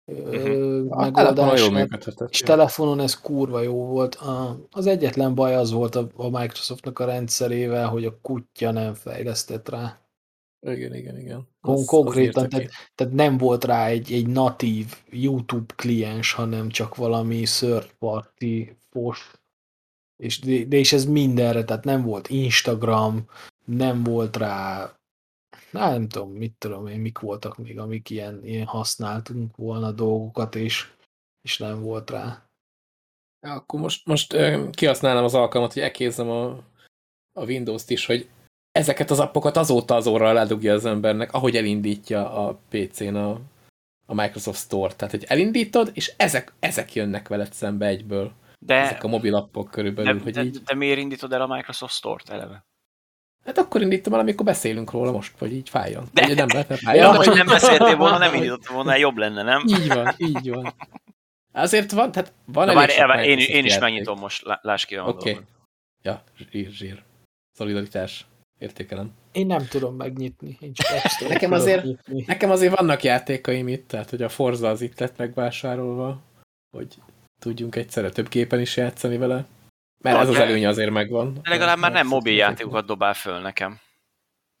jól megoldását. És telefonon ez kurva jó volt. Az egyetlen baj az volt a, a Microsoftnak a rendszerével, hogy a kutya nem fejlesztett rá. Igen, igen, igen. Kon- konkrétan, az ki. Tehát nem volt rá egy, egy natív YouTube kliens, hanem csak valami third party fos. És, de, de és ez mindenre, tehát nem volt Instagram, nem volt rá, hát nem tudom, mit tudom én, mik voltak még, amik ilyen, ilyen használtunk volna dolgokat, és, és nem volt rá. Ja, akkor most, most kihasználnám az alkalmat, hogy ekézzem a, a Windows-t is, hogy ezeket az appokat azóta az orral ledugja az embernek, ahogy elindítja a PC-n a, a Microsoft Store. Tehát, hogy elindítod, és ezek, ezek jönnek veled szembe egyből. De, Ezek a mobil appok körülbelül, de, hogy de, így. de miért indítod el a Microsoft Store-t eleve? Hát akkor indítom el, amikor beszélünk róla most, hogy így fájjon. De- Ugye nem lehet, mert Ja, fájjon. hogy nem beszéltél volna, nem indítottam volna, jobb lenne, nem? Így van, így van. Azért van, tehát van Na elég várj, Eva, én, én is megnyitom most, lá- láss ki, Oké. okay. Ja, zsír, zsír. Szolidaritás. Értékelem. Én nem tudom megnyitni, én csak Nekem azért- nyitni. Nekem azért vannak játékaim itt, tehát hogy a Forza az itt lett megvásárolva, hogy tudjunk egyszerre több gépen is játszani vele. Mert Na, ez az előnye azért megvan. De legalább már nem mobil játékokat dobál föl nekem.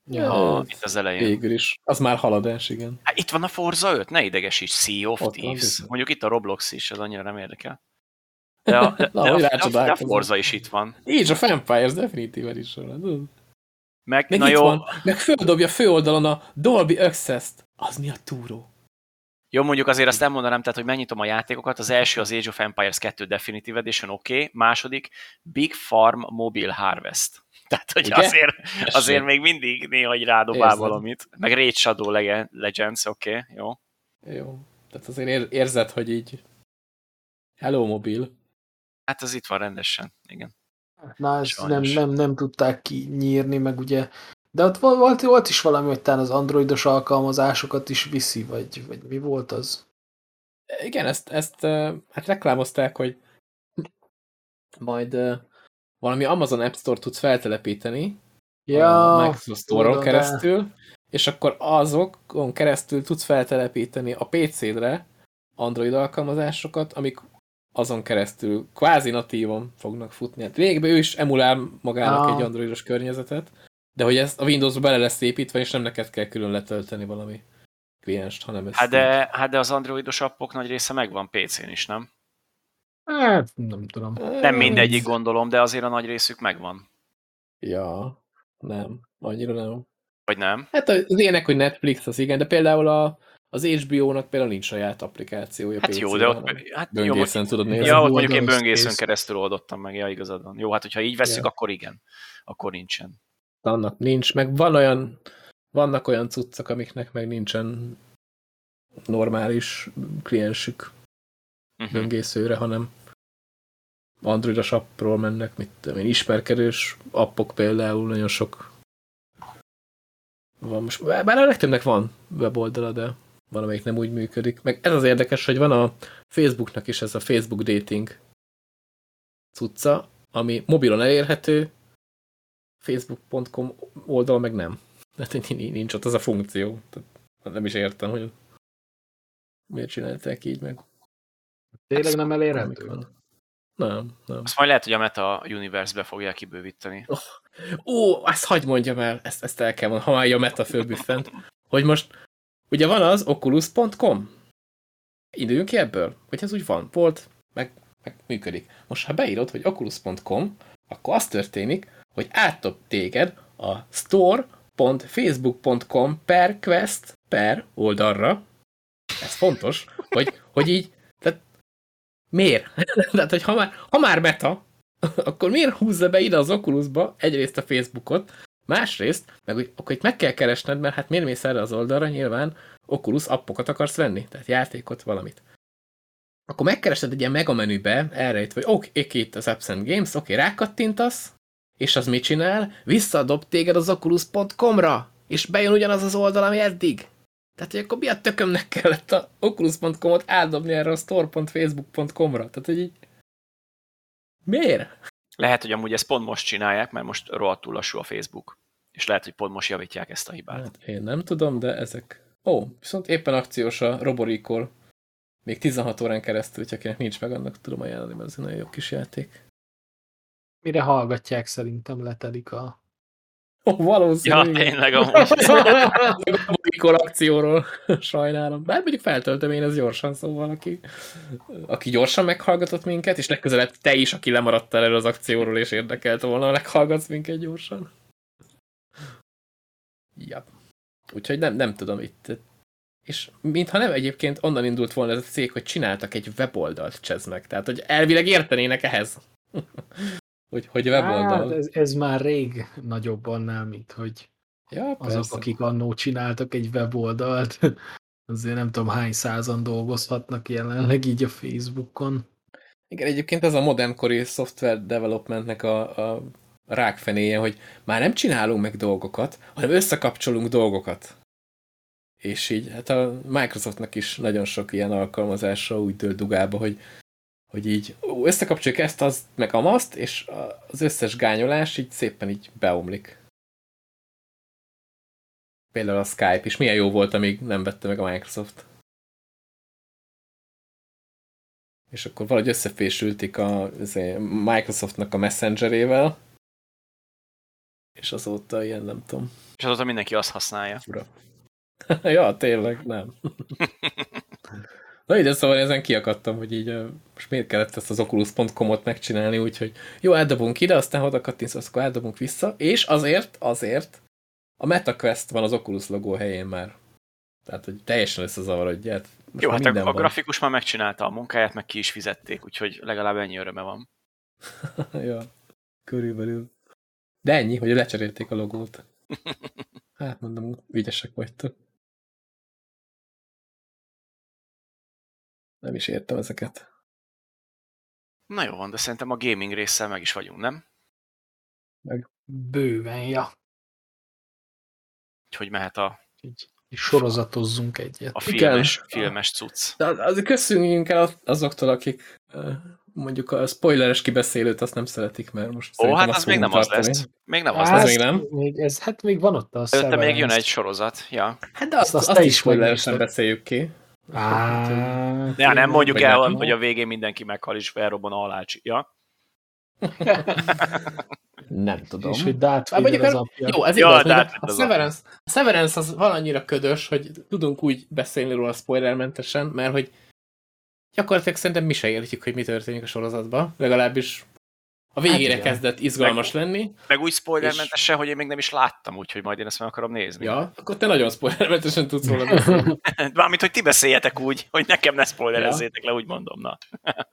Ja. A, itt az elején. Végül is. Az már haladás, igen. Hát itt van a Forza 5, ne idegesíts, Sea of Ott Thieves. Mondjuk itt a Roblox is, az annyira nem érdekel. De a, de, Na, de, de, a, de a. Forza is itt van. Így a Vampires definitíven is van. Meg, Meg na jó, van, meg földobja főoldalon a Dolby Access-t. Az mi a túró? Jó, mondjuk azért azt nem mondanám, tehát, hogy megnyitom a játékokat. Az első az Age of Empires 2 Definitive Edition, oké. Okay. Második, Big Farm Mobile Harvest. Tehát, hogy Ugye? azért, azért még mindig néha így rádobál Érzem. valamit. Meg Raid Shadow Leg- Legends, oké, okay, jó. Jó. Tehát azért ér- érzed, hogy így Hello mobil. Hát az itt van rendesen, igen. Na, ezt nem, nem, nem tudták kinyírni, meg ugye, de ott volt, volt, is valami, hogy talán az androidos alkalmazásokat is viszi, vagy, vagy mi volt az? Igen, ezt, ezt hát reklámozták, hogy majd valami Amazon App Store tudsz feltelepíteni a Microsoft Store-on de- keresztül, és akkor azokon keresztül tudsz feltelepíteni a PC-dre Android alkalmazásokat, amik azon keresztül kvázi natívan fognak futni. Hát végben ő is emulál magának Ah. egy androidos környezetet, de hogy ezt a Windows-ba bele lesz építve, és nem neked kell külön letölteni valami klienst, hanem ezt Hát de, hát de az androidos appok nagy része megvan PC-n is, nem? Hát, nem tudom. Nem mindegyik gondolom, de azért a nagy részük megvan. Ja, nem, annyira nem. Vagy nem? Hát az ilyenek, hogy Netflix, az igen, de például a, az HBO-nak például nincs saját applikációja Hát jó, de ott... Hát jó, böngészen tudod nézni. ja, ott mondjuk én böngészőn keresztül oldottam meg, ja, igazad van. Jó, hát hogyha így veszük, Ja. akkor igen. Akkor nincsen. Annak nincs, meg van olyan, vannak olyan cuccok, amiknek meg nincsen normális kliensük Uh-huh. böngészőre, hanem androidos appról mennek, mit tudom én, ismerkedős appok például, nagyon sok van most, bár a legtöbbnek van weboldala, de valamelyik nem úgy működik. Meg ez az érdekes, hogy van a Facebooknak is ez a Facebook dating cucca, ami mobilon elérhető, facebook.com oldal meg nem. Tehát nincs- nincs ott az a funkció. Tehát nem is értem, hogy miért csinálták így meg. Tényleg nem elérhető? van. Nem, nem. Azt majd lehet, hogy a Meta Universe-be fogják kibővíteni. Ó, ezt hagyd mondjam el, ezt, ezt el kell mondani, ha már a meta fölbüffent, hogy most, ugye van az oculus.com? Induljunk ki ebből, hogy ez úgy van, volt, meg, meg működik. Most ha beírod, hogy oculus.com, akkor az történik, hogy átdob téged a store.facebook.com per quest per oldalra, ez fontos, hogy, hogy így, tehát miért? tehát, hogy ha már, ha már meta, akkor miért húzza be ide az Oculusba egyrészt a Facebookot, Másrészt, meg hogy akkor itt meg kell keresned, mert hát miért mész erre az oldalra, nyilván Oculus appokat akarsz venni, tehát játékot, valamit. Akkor megkeresed egy ilyen megamenübe, erre itt, vagy oké, okay, itt az Apps and Games, oké, okay, rákattintasz, és az mit csinál? Visszadob téged az oculus.com-ra, és bejön ugyanaz az oldal, ami eddig. Tehát, hogy akkor mi a tökömnek kellett a oculus.com-ot áldobni erre a store.facebook.com-ra? Tehát, hogy így... Miért? Lehet, hogy amúgy ezt pont most csinálják, mert most rohadtul lassú a Facebook. És lehet, hogy pont most javítják ezt a hibát. Hát én nem tudom, de ezek... Ó, viszont éppen akciós a Roboricall. Még 16 órán keresztül, hogyha akinek nincs meg, annak tudom ajánlani, mert ez egy nagyon jó kis játék. Mire hallgatják, szerintem letelik a... Oh, valószínűleg. Ja, tényleg amúgy. Amikor akcióról sajnálom. Bár mondjuk feltöltöm én ez gyorsan, szóval aki, aki gyorsan meghallgatott minket, és legközelebb te is, aki lemaradtál erről az akcióról, és érdekelt volna, meghallgatsz minket gyorsan. Ja. Úgyhogy nem, nem tudom itt. És mintha nem egyébként onnan indult volna ez a cég, hogy csináltak egy weboldalt cseznek. Tehát, hogy elvileg értenének ehhez. Hogy, hogy weboldal. Hát ez, ez már rég nagyobb annál, mint hogy ja, azok, akik annó csináltak egy weboldalt. Azért nem tudom, hány százan dolgozhatnak jelenleg így a Facebookon. Igen, egyébként ez a modernkori software developmentnek a, a rákfenéje, hogy már nem csinálunk meg dolgokat, hanem összekapcsolunk dolgokat. És így, hát a Microsoftnak is nagyon sok ilyen alkalmazása úgy dől dugába, hogy hogy így összekapcsoljuk ezt, az, meg azt, és az összes gányolás így szépen így beomlik. Például a Skype is. Milyen jó volt, amíg nem vette meg a Microsoft. És akkor valahogy összefésültik a Microsoftnak a messengerével, és azóta ilyen nem tudom. És azóta mindenki azt használja. Fura. ja, tényleg, nem. Na ide szóval ezen kiakadtam, hogy így most miért kellett ezt az oculus.com-ot megcsinálni, úgyhogy jó, eldobunk ide, aztán oda kattinsz, akkor eldobunk vissza, és azért, azért a MetaQuest van az Oculus logó helyén már. Tehát, hogy teljesen összezavarodját. Jó, hát a, a grafikus már megcsinálta a munkáját, meg ki is fizették, úgyhogy legalább ennyi öröme van. ja, körülbelül. De ennyi, hogy lecserélték a logót. Hát mondom, ügyesek vagytok. Nem is értem ezeket. Na jó van, de szerintem a gaming résszel meg is vagyunk, nem? Meg bőven, ja. Hogy mehet a... Így, sorozatozzunk egyet. A filmes, Igen. filmes cucc. De azért köszönjünk el azoktól, akik mondjuk a spoileres kibeszélőt azt nem szeretik, mert most Ó, hát az még nem tartani. az lesz. Még nem az hát, lesz. Még nem. Még ez, hát még van ott a Előtte még jön egy sorozat, ja. Hát de azt, azt, azt, azt is spoileresen beszéljük ki. Á, ja, nem mondjuk el, hogy a végén mindenki meghal és felrobban a halálcsi. Ja? nem tudom. És hogy Darth Vader az apja. Jó, ez ja, igaz, a, a, Severance, a Severance az valannyira ködös, hogy tudunk úgy beszélni róla spoilermentesen, mert hogy gyakorlatilag szerintem mi se értjük, hogy mi történik a sorozatban. Legalábbis a végére hát kezdett izgalmas meg, lenni. Meg úgy spoilermentesen, és... hogy én még nem is láttam, úgyhogy majd én ezt meg akarom nézni. Ja, akkor te nagyon spoilermentesen tudsz róla beszélni. Mármint, hogy ti beszéljetek úgy, hogy nekem ne spoilerezzétek ja. le, úgy mondom, na.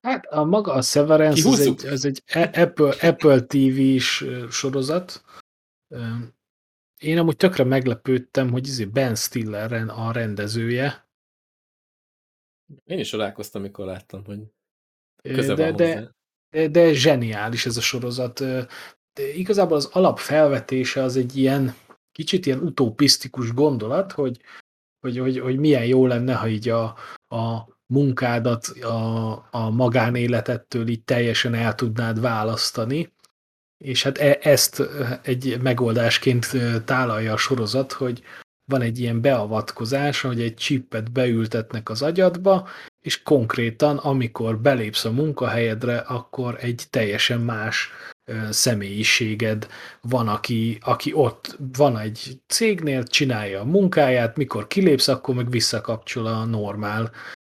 Hát a maga a Severance az egy, az egy Apple, Apple TV-s sorozat. Én amúgy tökre meglepődtem, hogy izé Ben Stiller a rendezője. Én is csodálkoztam, mikor láttam, hogy köze de, van de, de, de zseniális ez a sorozat. De igazából az alapfelvetése az egy ilyen kicsit ilyen utopisztikus gondolat, hogy, hogy, hogy, hogy milyen jó lenne, ha így a, a munkádat a, a magánéletettől így teljesen el tudnád választani. És hát e, ezt egy megoldásként tálalja a sorozat, hogy van egy ilyen beavatkozás, hogy egy csippet beültetnek az agyadba, és konkrétan, amikor belépsz a munkahelyedre, akkor egy teljesen más személyiséged van, aki, aki ott van egy cégnél, csinálja a munkáját, mikor kilépsz, akkor meg visszakapcsol a normál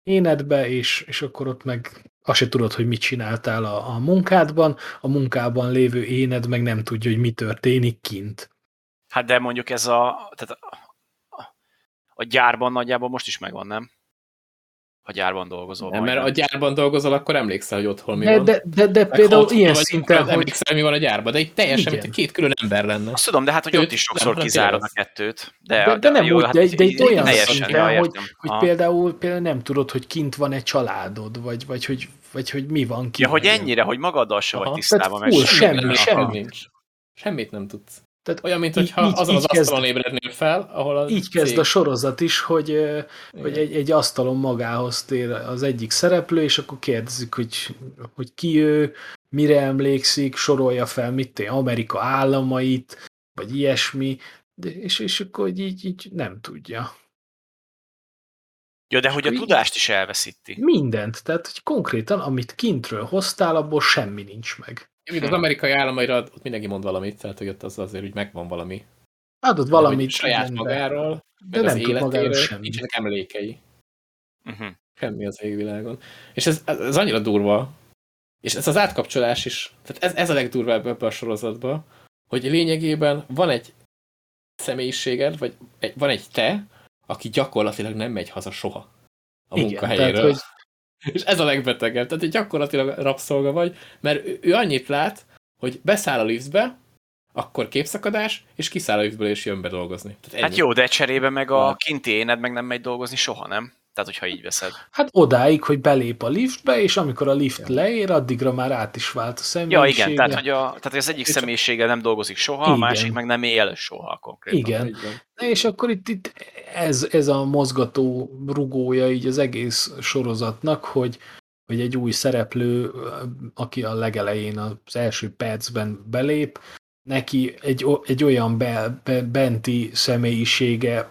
énedbe, és, és akkor ott meg azt se tudod, hogy mit csináltál a, a munkádban, a munkában lévő éned meg nem tudja, hogy mi történik kint. Hát de mondjuk ez a, tehát a, a gyárban nagyjából most is megvan, nem? Ha gyárban dolgozol. Nem, majdnem. mert a gyárban dolgozol, akkor emlékszel, hogy otthon mi De, van. de, de, de például otthon ilyen vagy, szinten, hogy Emlékszel, mi van a gyárban, de itt teljesen, mint két külön ember lenne. Azt tudom, de hát, hogy Sőt, ott is sokszor nem, kizárod a kettőt. De, De, de nem jó, úgy, hát de, de itt olyan szinten, hogy, hogy például, például nem tudod, hogy kint van egy családod, vagy, vagy, hogy, vagy hogy mi van kint. Ja, hogy ennyire, hogy magaddal se vagy tisztában, meg semmi. semmi. Semmit nem tudsz. Tehát Olyan, mint így- hogyha így- azon az kezd- asztalon ébrednél fel, ahol a Így kezd cég- a sorozat is, hogy, hogy egy, egy asztalon magához tér az egyik szereplő, és akkor kérdezik, hogy, hogy ki ő, mire emlékszik, sorolja fel, mit té, Amerika államait, vagy ilyesmi, de, és, és akkor így, így nem tudja. Ja, de hogy a tudást is elveszíti. Mindent, tehát hogy konkrétan, amit kintről hoztál, abból semmi nincs meg. Mint az amerikai államaira ott mindenki mond valamit, tehát hogy ott az azért, hogy megvan valami. Adott hogy valamit saját de- magáról, de meg az nem magáról életéről nincsenek emlékei. Uh-huh. Semmi az égvilágon. És ez, ez, ez annyira durva. És ez az átkapcsolás is, tehát ez, ez a legdurvább ebben a sorozatban, hogy lényegében van egy személyiséged, vagy egy, van egy te, aki gyakorlatilag nem megy haza soha a Igen, munkahelyéről. tehát, hogy És ez a legbetegebb. Tehát hogy gyakorlatilag rabszolga vagy, mert ő, ő annyit lát, hogy beszáll a liftbe, akkor képszakadás, és kiszáll a liftből, és jön be dolgozni. Tehát ennyi. Hát jó, de cserébe meg a kinti éned meg nem megy dolgozni soha, nem? Tehát, hogyha így veszed. Hát odáig, hogy belép a liftbe, és amikor a lift Ja. leér, addigra már át is vált a Ja, személyisége. igen, tehát, hogy a, tehát az egyik És személyisége nem dolgozik soha, a Igen. másik meg nem él soha konkrétan. Igen. Van. És akkor itt, itt ez, ez a mozgató rugója így az egész sorozatnak, hogy, hogy egy új szereplő, aki a legelején az első percben belép, neki egy, o- egy olyan be, be, benti személyisége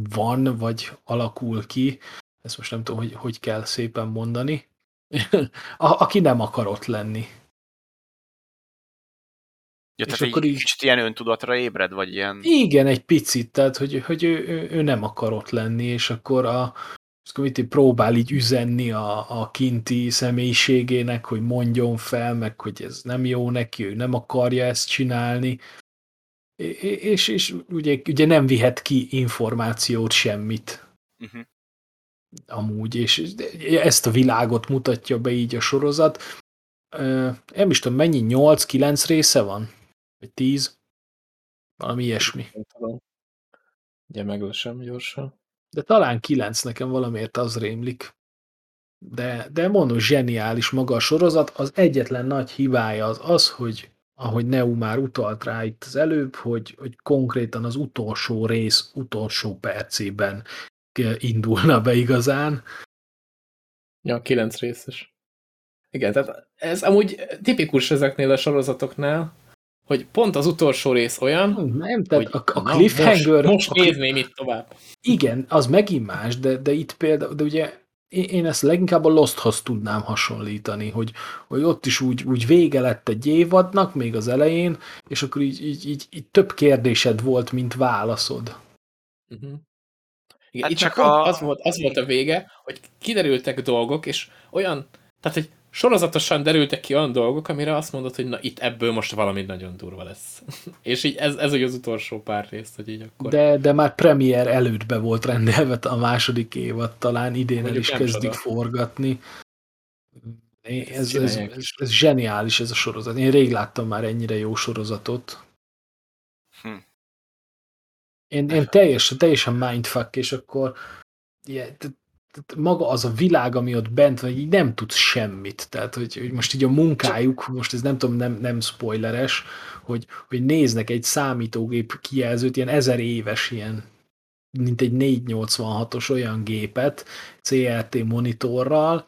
van, vagy alakul ki, ezt most nem tudom, hogy hogy kell szépen mondani, a, aki nem akar ott lenni. Ja, És tehát akkor így- kicsit ilyen öntudatra ébred, vagy ilyen... Igen, egy picit, tehát hogy, hogy ő, ő, ő nem akar ott lenni, és akkor a így próbál így üzenni a, a kinti személyiségének, hogy mondjon fel, meg hogy ez nem jó neki, ő nem akarja ezt csinálni, és, és ugye, ugye nem vihet ki információt, semmit Uh-huh. amúgy, és ezt a világot mutatja be így a sorozat. Nem is tudom, mennyi, 8-9 része van? Vagy 10? Valami ilyesmi. Ugye meglesem gyorsan. De talán 9 nekem valamiért az rémlik. De, de mondom, zseniális maga a sorozat. Az egyetlen nagy hibája az az, hogy ahogy Neu már utalt rá itt az előbb, hogy, hogy konkrétan az utolsó rész utolsó percében indulna be igazán. Ja, kilenc részes. Igen, tehát ez amúgy tipikus ezeknél a sorozatoknál, hogy pont az utolsó rész olyan, Nem, tehát hogy a, a cliffhanger... Most, most a, nézném itt tovább. Igen, az megint más, de, de itt például, de ugye én én ezt leginkább a Losthoz tudnám hasonlítani, hogy, hogy ott is úgy, úgy vége lett egy évadnak, még az elején, és akkor így, így, így, így több kérdésed volt, mint válaszod. Uh-huh. Igen, Hát itt csak csak a- az, volt, az volt a vége, hogy kiderültek dolgok, és olyan, tehát hogy sorozatosan derültek ki olyan dolgok, amire azt mondod, hogy na itt ebből most valami nagyon durva lesz. és így ez, ez ugye az utolsó pár rész, hogy így akkor... De, de már premier előtt be volt rendelve a második évad, talán idén el is kezdik csoda. forgatni. Ez, ez, ez, ez zseniális ez a sorozat. Én rég láttam már ennyire jó sorozatot. Hm. Én, én teljesen, teljesen mindfuck, és akkor ilyen, maga az a világ, ami ott bent van, így nem tudsz semmit. Tehát, hogy, hogy most így a munkájuk, most ez nem tudom, nem, nem spoileres, hogy, hogy néznek egy számítógép kijelzőt, ilyen ezer éves ilyen, mint egy 486-os olyan gépet, CRT monitorral,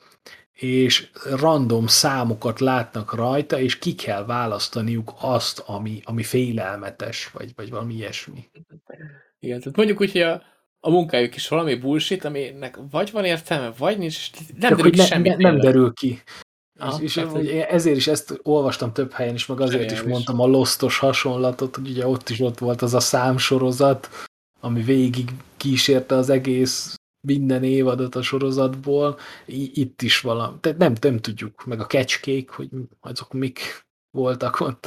és random számokat látnak rajta, és ki kell választaniuk azt, ami, ami félelmetes, vagy, vagy valami ilyesmi. Igen, tehát mondjuk úgy, hogy a, a munkájuk is valami bullshit, aminek vagy van értelme, vagy nincs, és nem Csak derül ki ne, semmi. ne, nem derül ki. Aha, és, és tehát, hogy- hogy ezért is ezt olvastam több helyen is, meg azért is Zseniális. mondtam a Lostos hasonlatot, hogy ugye ott is ott volt az a számsorozat, ami végig kísérte az egész minden évadot a sorozatból, itt is valami, tehát nem, nem tudjuk, meg a kecskék, hogy azok mik voltak ott.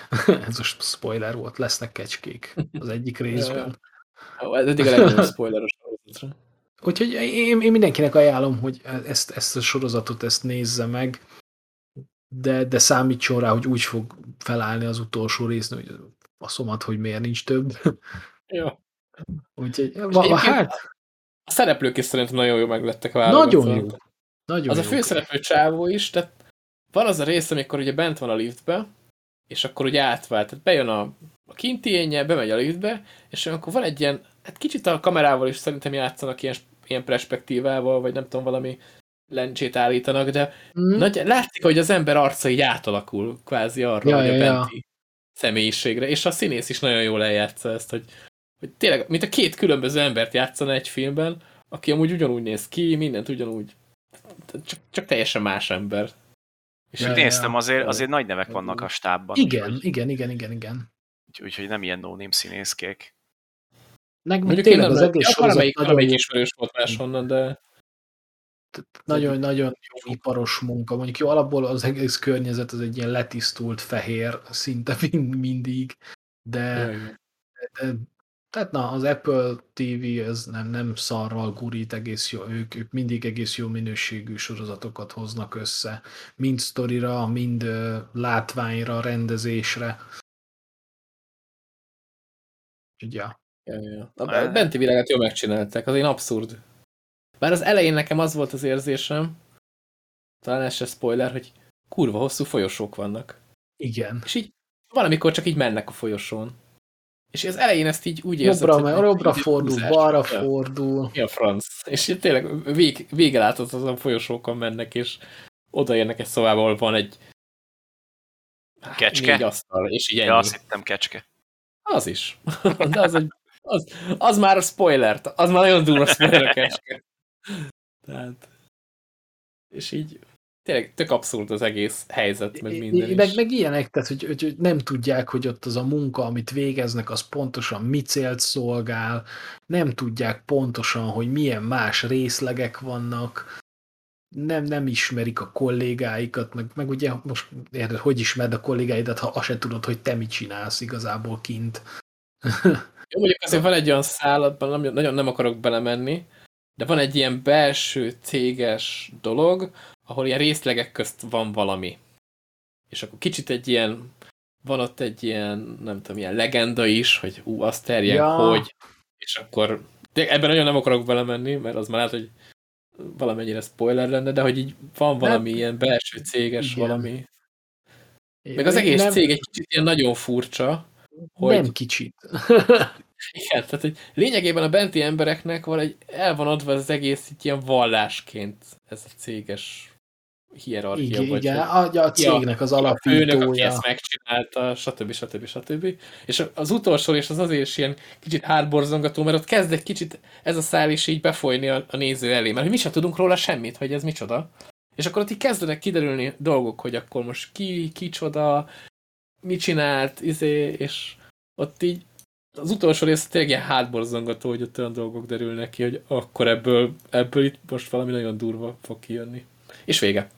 Ez most spoiler volt, lesznek kecskék az egyik részben. Ó, Ez eddig a legnagyobb spoiler a sorozatra. Úgyhogy én, én mindenkinek ajánlom, hogy ezt, ezt a sorozatot ezt nézze meg, de, de számítson rá, hogy úgy fog felállni az utolsó rész, hogy a szomat, hogy miért nincs több. Ja. Úgyhogy, va, va, hát... A szereplők is szerintem nagyon jó meglettek a Nagyon jó. Nagyon az jó. a főszereplő csávó is, tehát van az a rész, amikor ugye bent van a liftbe, és akkor ugye átvált, tehát bejön a, a kinti énje, bemegy a liftbe, és akkor van egy ilyen, hát kicsit a kamerával is szerintem játszanak ilyen, ilyen perspektívával, vagy nem tudom, valami lencsét állítanak, de mm. nagy, látszik, hogy az ember arca így átalakul kvázi arra, Ja, hogy a ja, ja. benti személyiségre, és a színész is nagyon jól eljátsza ezt, hogy, hogy tényleg, mint a két különböző embert játszana egy filmben, aki amúgy ugyanúgy néz ki, mindent ugyanúgy, csak, csak teljesen más ember. És Ja, ja, ja, néztem, ja. azért, azért nagy nevek vannak a stábban. Igen, igen, igen, igen, igen. Úgyhogy nem ilyen no-name színészkék. Meg, meg Mondjuk tényleg én az egész sorozat valamelyik, ismerős volt máshonnan, de nagyon, nagyon jó iparos munka. Mondjuk jó, alapból az egész környezet az egy ilyen letisztult fehér szinte mind, mindig, de, de tehát na, az Apple TV ez nem, nem szarral gurít egész jó, ők, ők mindig egész jó minőségű sorozatokat hoznak össze, mind sztorira, mind látványra, rendezésre. Úgyhogy, ja. Ja, ja. A a benti világát jól megcsinálták, az én abszurd. Bár az elején nekem az volt az érzésem, talán ez se spoiler, hogy kurva hosszú folyosók vannak. Igen. És így valamikor csak így mennek a folyosón. És az elején ezt így úgy érzed, Jobbra, hogy- jobbra fordul, húzás. balra fordul. Mi a franc? És így tényleg vég, vége láthatatlan folyosókon mennek, és odaérnek egy szobába, ahol van egy Kecske? négy asztal, és így ennyi. Ja, azt hittem kecske. Az is. De az, egy, az, az már a spoiler. Az már nagyon durva spoiler. Tehát... És így tényleg tök abszurd az egész helyzet, meg minden meg, is. meg ilyenek, tehát hogy, hogy, hogy nem tudják, hogy ott az a munka, amit végeznek, az pontosan mi célt szolgál, nem tudják pontosan, hogy milyen más részlegek vannak, nem, nem ismerik a kollégáikat, meg, meg ugye most érted, hogy ismered a kollégáidat, ha azt se tudod, hogy te mit csinálsz igazából kint. Jó, mondjuk azért van egy olyan szál, abban nem, nagyon nem akarok belemenni, de van egy ilyen belső céges dolog, ahol ilyen részlegek közt van valami. És akkor kicsit egy ilyen, van ott egy ilyen, nem tudom, ilyen legenda is, hogy ú, azt terjen, Ja. hogy, és akkor de ebben nagyon nem akarok belemenni, mert az már lehet, hogy valamennyire spoiler lenne, de hogy így van valami ilyen belső céges Igen. valami. Meg az egész nem, cég egy kicsit ilyen nagyon furcsa, hogy Nem kicsit. igen, tehát hogy lényegében a benti embereknek van egy, el van adva az egész így ilyen vallásként ez a céges hierarchia. igen, vagy igen. hogy A, a cégnek az ki a főnök, aki alapítója. ezt megcsinálta, stb. stb. stb. És az utolsó és az azért is ilyen kicsit hátborzongató, mert ott kezd egy kicsit ez a szál is így befolyni a, a néző elé, mert mi sem tudunk róla semmit, hogy ez micsoda. És akkor ott így kezdenek kiderülni dolgok, hogy akkor most ki, kicsoda, mit csinált, izé, és ott így az utolsó rész tényleg ilyen hátborzongató, hogy ott olyan dolgok derülnek ki, hogy akkor ebből, ebből itt most valami nagyon durva fog kijönni. És vége.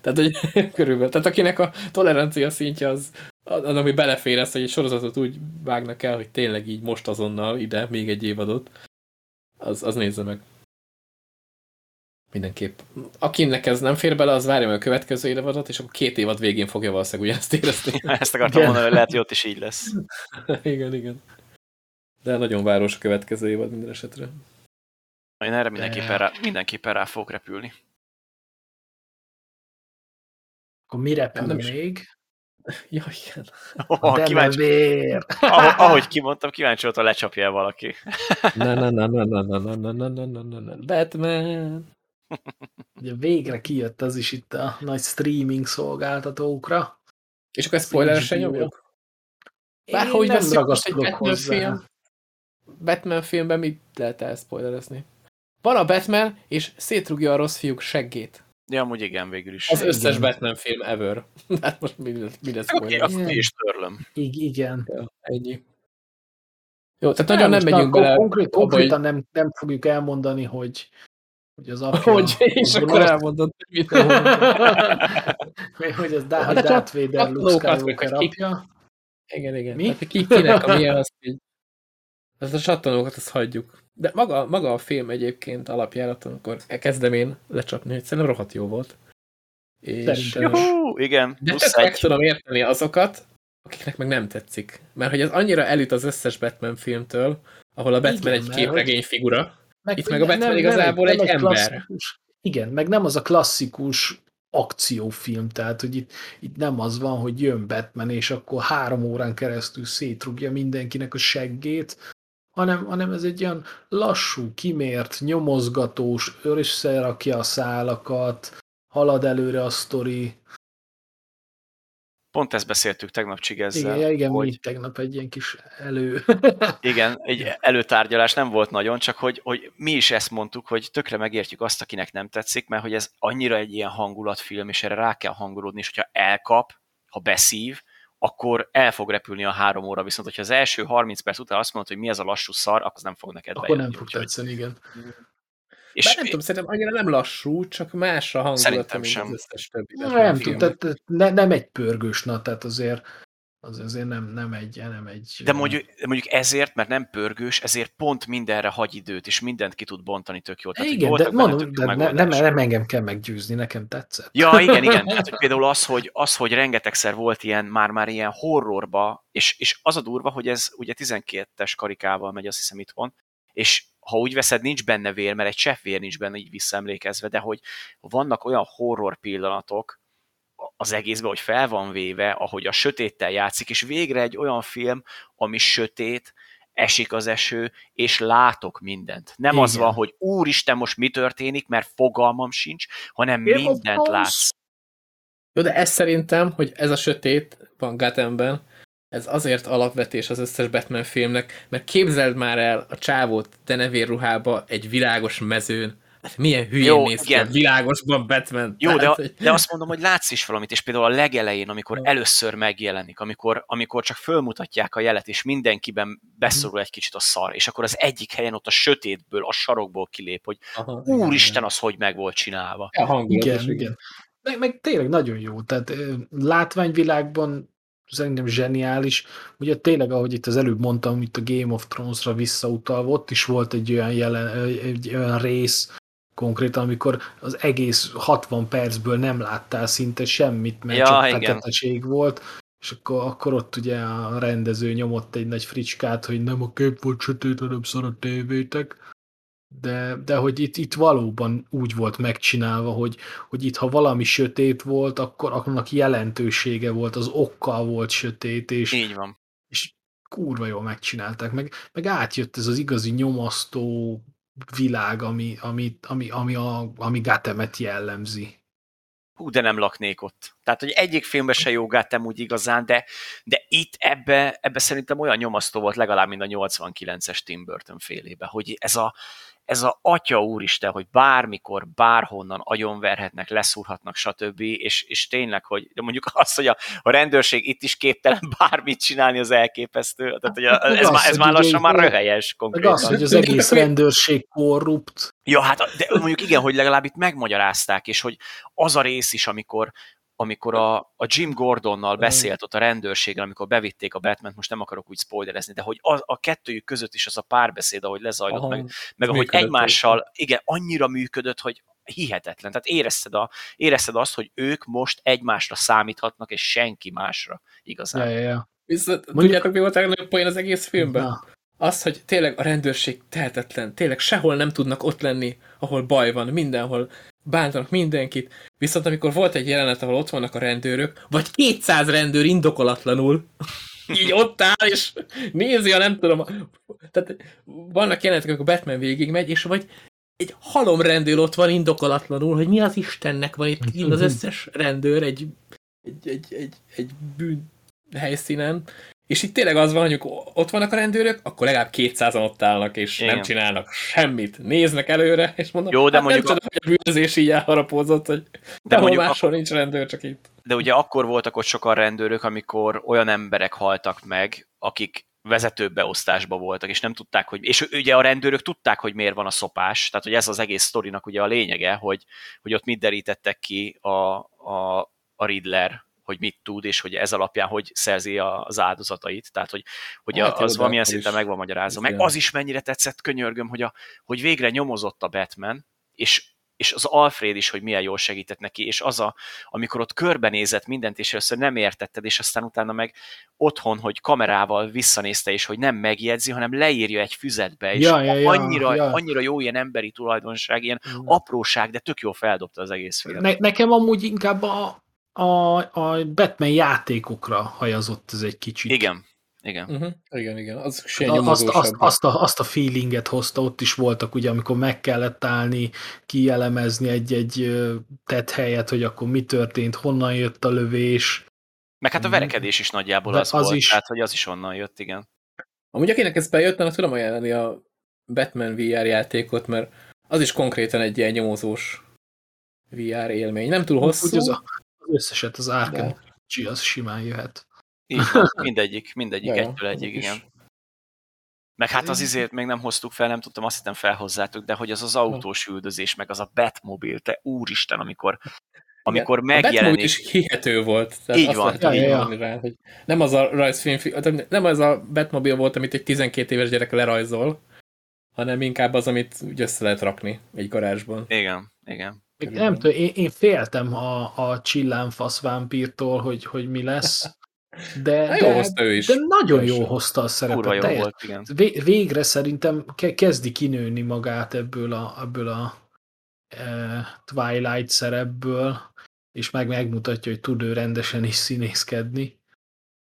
Tehát, hogy körülbelül. Tehát akinek a tolerancia szintje az, az, ami belefér ezt, hogy egy sorozatot úgy vágnak el, hogy tényleg így most azonnal ide, még egy évadot, az, az nézze meg. Mindenképp. Akinek ez nem fér bele, az várja meg a következő évadot, és akkor két évad végén fogja valószínűleg ugyanezt érezni. Ezt akartam Igen. mondani, hogy lehet, hogy ott is így lesz. igen, igen. De nagyon város a következő évad minden esetre. Én erre mindenképpen rá, mindenképpen rá fogok repülni. Akkor mi repül Nem is- még? Ja, igen. Oh, A kíváncsi, ahogy, ahogy kimondtam, kíváncsi volt, ha lecsapja el valaki. Na, na, na, na, na, na, na, na, na, na, na, na. Batman! Ugye végre kijött az is itt a nagy streaming szolgáltatókra. És akkor ezt spoileresen nyomjuk? Bárhogy most egy Batman hozzá. film. Batman filmben mit lehet elspoilerezni? Van a Batman, és szétrugja a rossz fiúk seggét. Ja, amúgy igen, végül is. Az Igen. összes Batman film ever. Hát most minden, minden Oké, spoiler. azt Igen. is törlöm. I- igen. Ja, ennyi. Jó, tehát nagyon nem megyünk bele. Konkrét, abba, hogy- konkrétan nem, nem fogjuk elmondani, hogy, hogy az apja... Hogy, és akkor gonosz- elmondod, hogy mit hogy az Darth Vader Luke Skywalker apja. Igen, igen. Mi? Tehát, ki, kinek a milyen az, hogy Ez a csattanókat, azt hagyjuk. De maga, maga a film egyébként alapjárat, amikor kezdem én lecsapni, hogy szerintem rohadt jó volt. És, Juhú, igen, de meg tudom érteni azokat, akiknek meg nem tetszik. Mert hogy ez annyira elüt az összes Batman filmtől, ahol a Batman Igen, egy képregény figura, Meg, Itt meg a Batman igazából egy ember. klasszikus, igen, meg nem az a klasszikus akciófilm, tehát hogy itt, itt nem az van, hogy jön Batman, és akkor három órán keresztül szétrugja mindenkinek a seggét, hanem, hanem ez egy olyan lassú, kimért, nyomozgatós, összerakja a szálakat, halad előre a sztori. Pont ezt beszéltük tegnap Csigezzel. Igen, igen, hogy, mi tegnap egy ilyen kis elő. Igen, egy előtárgyalás nem volt nagyon, csak hogy, hogy mi is ezt mondtuk, hogy tökre megértjük azt, akinek nem tetszik, mert hogy ez annyira egy ilyen hangulatfilm, és erre rá kell hangolódni, és hogyha elkap, ha beszív, akkor el fog repülni a három óra, viszont hogyha az első 30 perc után azt mondod, hogy mi ez a lassú szar, akkor az nem fog neked akkor bejönni. nem fog úgyhogy- tetszeni, igen. És Bár nem tudom, szerintem annyira nem lassú, csak más a hangulata, mint sem. az összes többi. Nem, nem tudom, tehát ne, nem egy pörgős, na, tehát azért, az azért nem, nem egy, nem egy... De mondjuk, mondjuk ezért, mert nem pörgős, ezért pont mindenre hagy időt, és mindent ki tud bontani tök jól. Tehát, igen, de mondom, de ne, nem, nem engem kell meggyőzni, nekem tetszett. Ja, igen, igen. Tehát, hogy például az, hogy, az, hogy rengetegszer volt ilyen, már-már ilyen horrorba, és, és az a durva, hogy ez ugye 12-es karikával megy, azt hiszem itthon, és ha úgy veszed, nincs benne vér, mert egy csepp vér nincs benne így visszaemlékezve, de hogy vannak olyan horror pillanatok az egészben, hogy fel van véve, ahogy a sötéttel játszik, és végre egy olyan film, ami sötét, esik az eső, és látok mindent. Nem Igen. az van, hogy úristen, most mi történik, mert fogalmam sincs, hanem of mindent látsz. Jó, de ez szerintem, hogy ez a sötét van Gothamben, ez azért alapvetés az összes Batman filmnek, mert képzeld már el a csávót denevérruhába egy világos mezőn. Hát milyen hülyén Jó, néz ki igen. a világosban Batman. Jó, de, hogy- de azt mondom, hogy látsz is valamit, és például a legelején, amikor Ja. először megjelenik, amikor, amikor csak fölmutatják a jelet, és mindenkiben beszorul egy kicsit a szar, és akkor az egyik helyen ott a sötétből, a sarokból kilép, hogy Aha, úristen, az hogy meg volt csinálva. A hangulat Igen, is, igen. Meg, meg tényleg nagyon jó. Tehát látványvilágban szerintem zseniális. Ugye tényleg, ahogy itt az előbb mondtam, itt a Game of Thrones-ra visszautalva, ott is volt egy olyan, jelen, egy olyan rész, konkrétan, amikor az egész 60 percből nem láttál szinte semmit, mert Ja, csak igen. feketeség volt, és akkor, akkor ott ugye a rendező nyomott egy nagy fricskát, hogy nem a kép volt sötét, hanem szar a tévétek. De, de hogy itt, itt valóban úgy volt megcsinálva, hogy, hogy itt ha valami sötét volt, akkor annak jelentősége volt, az okkal volt sötét, és, Így van. és kurva jól megcsinálták, meg, meg átjött ez az igazi nyomasztó világ, ami, ami, ami, ami, a, ami Gatemet jellemzi. Hú, de nem laknék ott. Tehát, hogy egyik filmben se jó Gotham úgy igazán, de, de itt ebbe, ebbe szerintem olyan nyomasztó volt legalább, mint a 89-es Tim Burton félébe, hogy ez a, ez a atya úristen, hogy bármikor, bárhonnan agyonverhetnek, leszúrhatnak, stb. És, és tényleg, hogy de mondjuk az, hogy a, a rendőrség itt is képtelen bármit csinálni, az elképesztő. Tehát, hogy a, Meg ez, az, már, ez már lassan már röhelyes konkrétan. az, hogy az egész rendőrség korrupt. Ja, hát de mondjuk igen, hogy legalább itt megmagyarázták, és hogy az a rész is, amikor amikor a, a Jim Gordonnal beszélt ott a rendőrséggel, amikor bevitték a Batman, most nem akarok úgy spoilerezni, de hogy a, a kettőjük között is az a párbeszéd, ahogy lezajlott, Aha, meg, meg ahogy egymással, igen, annyira működött, hogy hihetetlen. Tehát érezted, a, érezted azt, hogy ők most egymásra számíthatnak, és senki másra igazán. Ja, ja, ja. Viszont Mondjuk- tudjátok, mi volt a legnagyobb poén az egész filmben? Na, Az, hogy tényleg a rendőrség tehetetlen, tényleg sehol nem tudnak ott lenni, ahol baj van, mindenhol bántanak mindenkit. Viszont amikor volt egy jelenet, ahol ott vannak a rendőrök, vagy 200 rendőr indokolatlanul, így ott áll, és nézi a nem tudom, tehát vannak jelenetek, amikor Batman végigmegy, és vagy egy halom rendőr ott van indokolatlanul, hogy mi az Istennek van itt, itt az összes rendőr egy, egy, egy, egy, egy bűn helyszínen, és itt tényleg az van, hogy ott vannak a rendőrök, akkor legalább 200-an ott állnak, és Igen. nem csinálnak semmit. Néznek előre, és mondom, Jó, de hát mondjuk nem tudom, hogy a bűnözés így elharapózott, hogy De mondjuk máshol nincs rendőr, csak itt. De ugye akkor voltak ott sokan rendőrök, amikor olyan emberek haltak meg, akik vezetőbeosztásba voltak, és nem tudták, hogy... És ugye a rendőrök tudták, hogy miért van a szopás, tehát hogy ez az egész sztorinak ugye a lényege, hogy, hogy ott mit derítettek ki a, a, a Riddler, hogy mit tud, és hogy ez alapján hogy szerzi az áldozatait. Tehát, hogy, hogy Hát jó, az valamilyen szinten meg van magyarázva. Meg az is mennyire tetszett, könyörgöm, hogy, a, hogy végre nyomozott a Batman, és és az Alfred is, hogy milyen jól segített neki, és az a, amikor ott körbenézett mindent, és először nem értetted, és aztán utána meg otthon, hogy kamerával visszanézte, és hogy nem megjegyzi, hanem leírja egy füzetbe, és Ja, ja, ja, annyira, ja. annyira jó ilyen emberi tulajdonság, ilyen Mm. apróság, de tök jól feldobta az egész film. Ne, nekem amúgy inkább a, a, a Batman játékokra hajazott ez egy kicsit. Igen, igen. Uh-huh. Igen, igen. Az ilyen Azt, azt, azt, a, azt a feelinget hozta, ott is voltak, ugye, amikor meg kellett állni, kielemezni egy-egy tett helyet, hogy akkor mi történt, honnan jött a lövés. Meg hát a Mhm. verekedés is nagyjából De az, az volt, is. tehát hogy az is onnan jött, igen. Amúgy akinek ez bejött, annak tudom ajánlani a Batman VR játékot, mert az is konkrétan egy ilyen nyomozós VR élmény. Nem túl hosszú, Úgy az, a, összeset, az Arkham de G, az simán jöhet. Így van, mindegyik, mindegyik Ja, ja, egytől egyig, is. igen. Meg hát az izért még nem hoztuk fel, nem tudtam, azt hittem felhozzátok, de hogy az az autós üldözés, meg az a Batmobile, te úristen, amikor, amikor a Batmobile megjelenik. is hihető volt. Tehát Így van. lehet Ja, ja, Rá, hogy nem az a rajzfilm, nem az a Batmobile volt, amit egy 12 éves gyerek lerajzol, hanem inkább az, amit úgy össze lehet rakni egy garázsban. Igen, igen. Még Nem tudom, én, én féltem a, a csillánfasz vámpírtól, hogy, hogy mi lesz, de, Hát jó de, hozta ő is. de nagyon jól hozta a szerepet. Kurva jó teljes- volt, igen. Vé- végre szerintem ke- kezdi kinőni magát ebből a, ebből a e, Twilight szerepből, és meg megmutatja, hogy tud ő rendesen is színészkedni.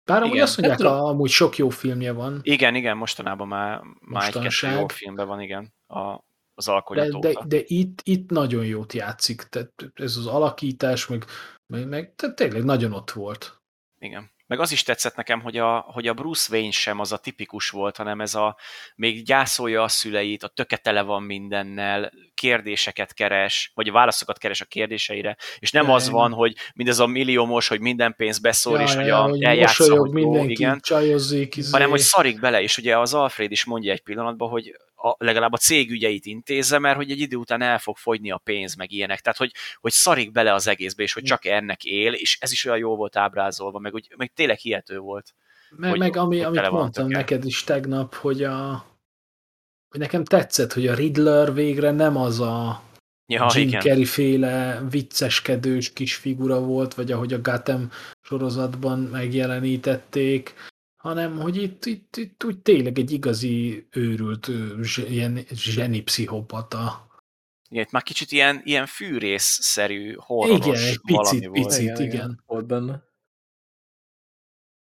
Bár amúgy Igen. azt mondják, Nem tudom. amúgy sok jó filmje van, Igen, igen, mostanában már, már egy-kettő jó filmben van, igen, a, az de, alkonyat de, óta. de itt, itt nagyon jót játszik. Tehát ez az alakítás, meg, meg, meg tehát tényleg nagyon ott volt. Igen. Meg az is tetszett nekem, hogy a, hogy a Bruce Wayne sem az a tipikus volt, hanem ez a még gyászolja a szüleit, a töke tele van mindennel, kérdéseket keres, vagy a válaszokat keres a kérdéseire, és nem Ja, az van, hogy mindez a milliómos, hogy minden pénz beszól, és hogy, a, hogy eljátsza, hogy mindenki, igen, csajozik. Izé. hanem hogy szarik bele, és ugye az Alfred is mondja egy pillanatban, hogy a, legalább a cég ügyeit intézze, mert hogy egy idő után el fog fogyni a pénz, meg ilyenek. Tehát, hogy, hogy szarik bele az egészbe, és hogy csak ennek él, és ez is olyan jó volt ábrázolva, meg, úgy, meg tényleg hihető volt. meg, hogy- meg ami, hogy amit mondtam töke. neked is tegnap, hogy a hogy nekem tetszett, hogy a Riddler végre nem az a Ja, Jim igen. Carrey féle vicceskedős kis figura volt, vagy ahogy a Gotham sorozatban megjelenítették, hanem hogy itt, itt, itt úgy tényleg egy igazi őrült, ilyen zseni pszichopata. igen. itt már kicsit ilyen, ilyen fűrészszerű, horroros Igen, egy valami picit, volt. picit. igen. Volt benne.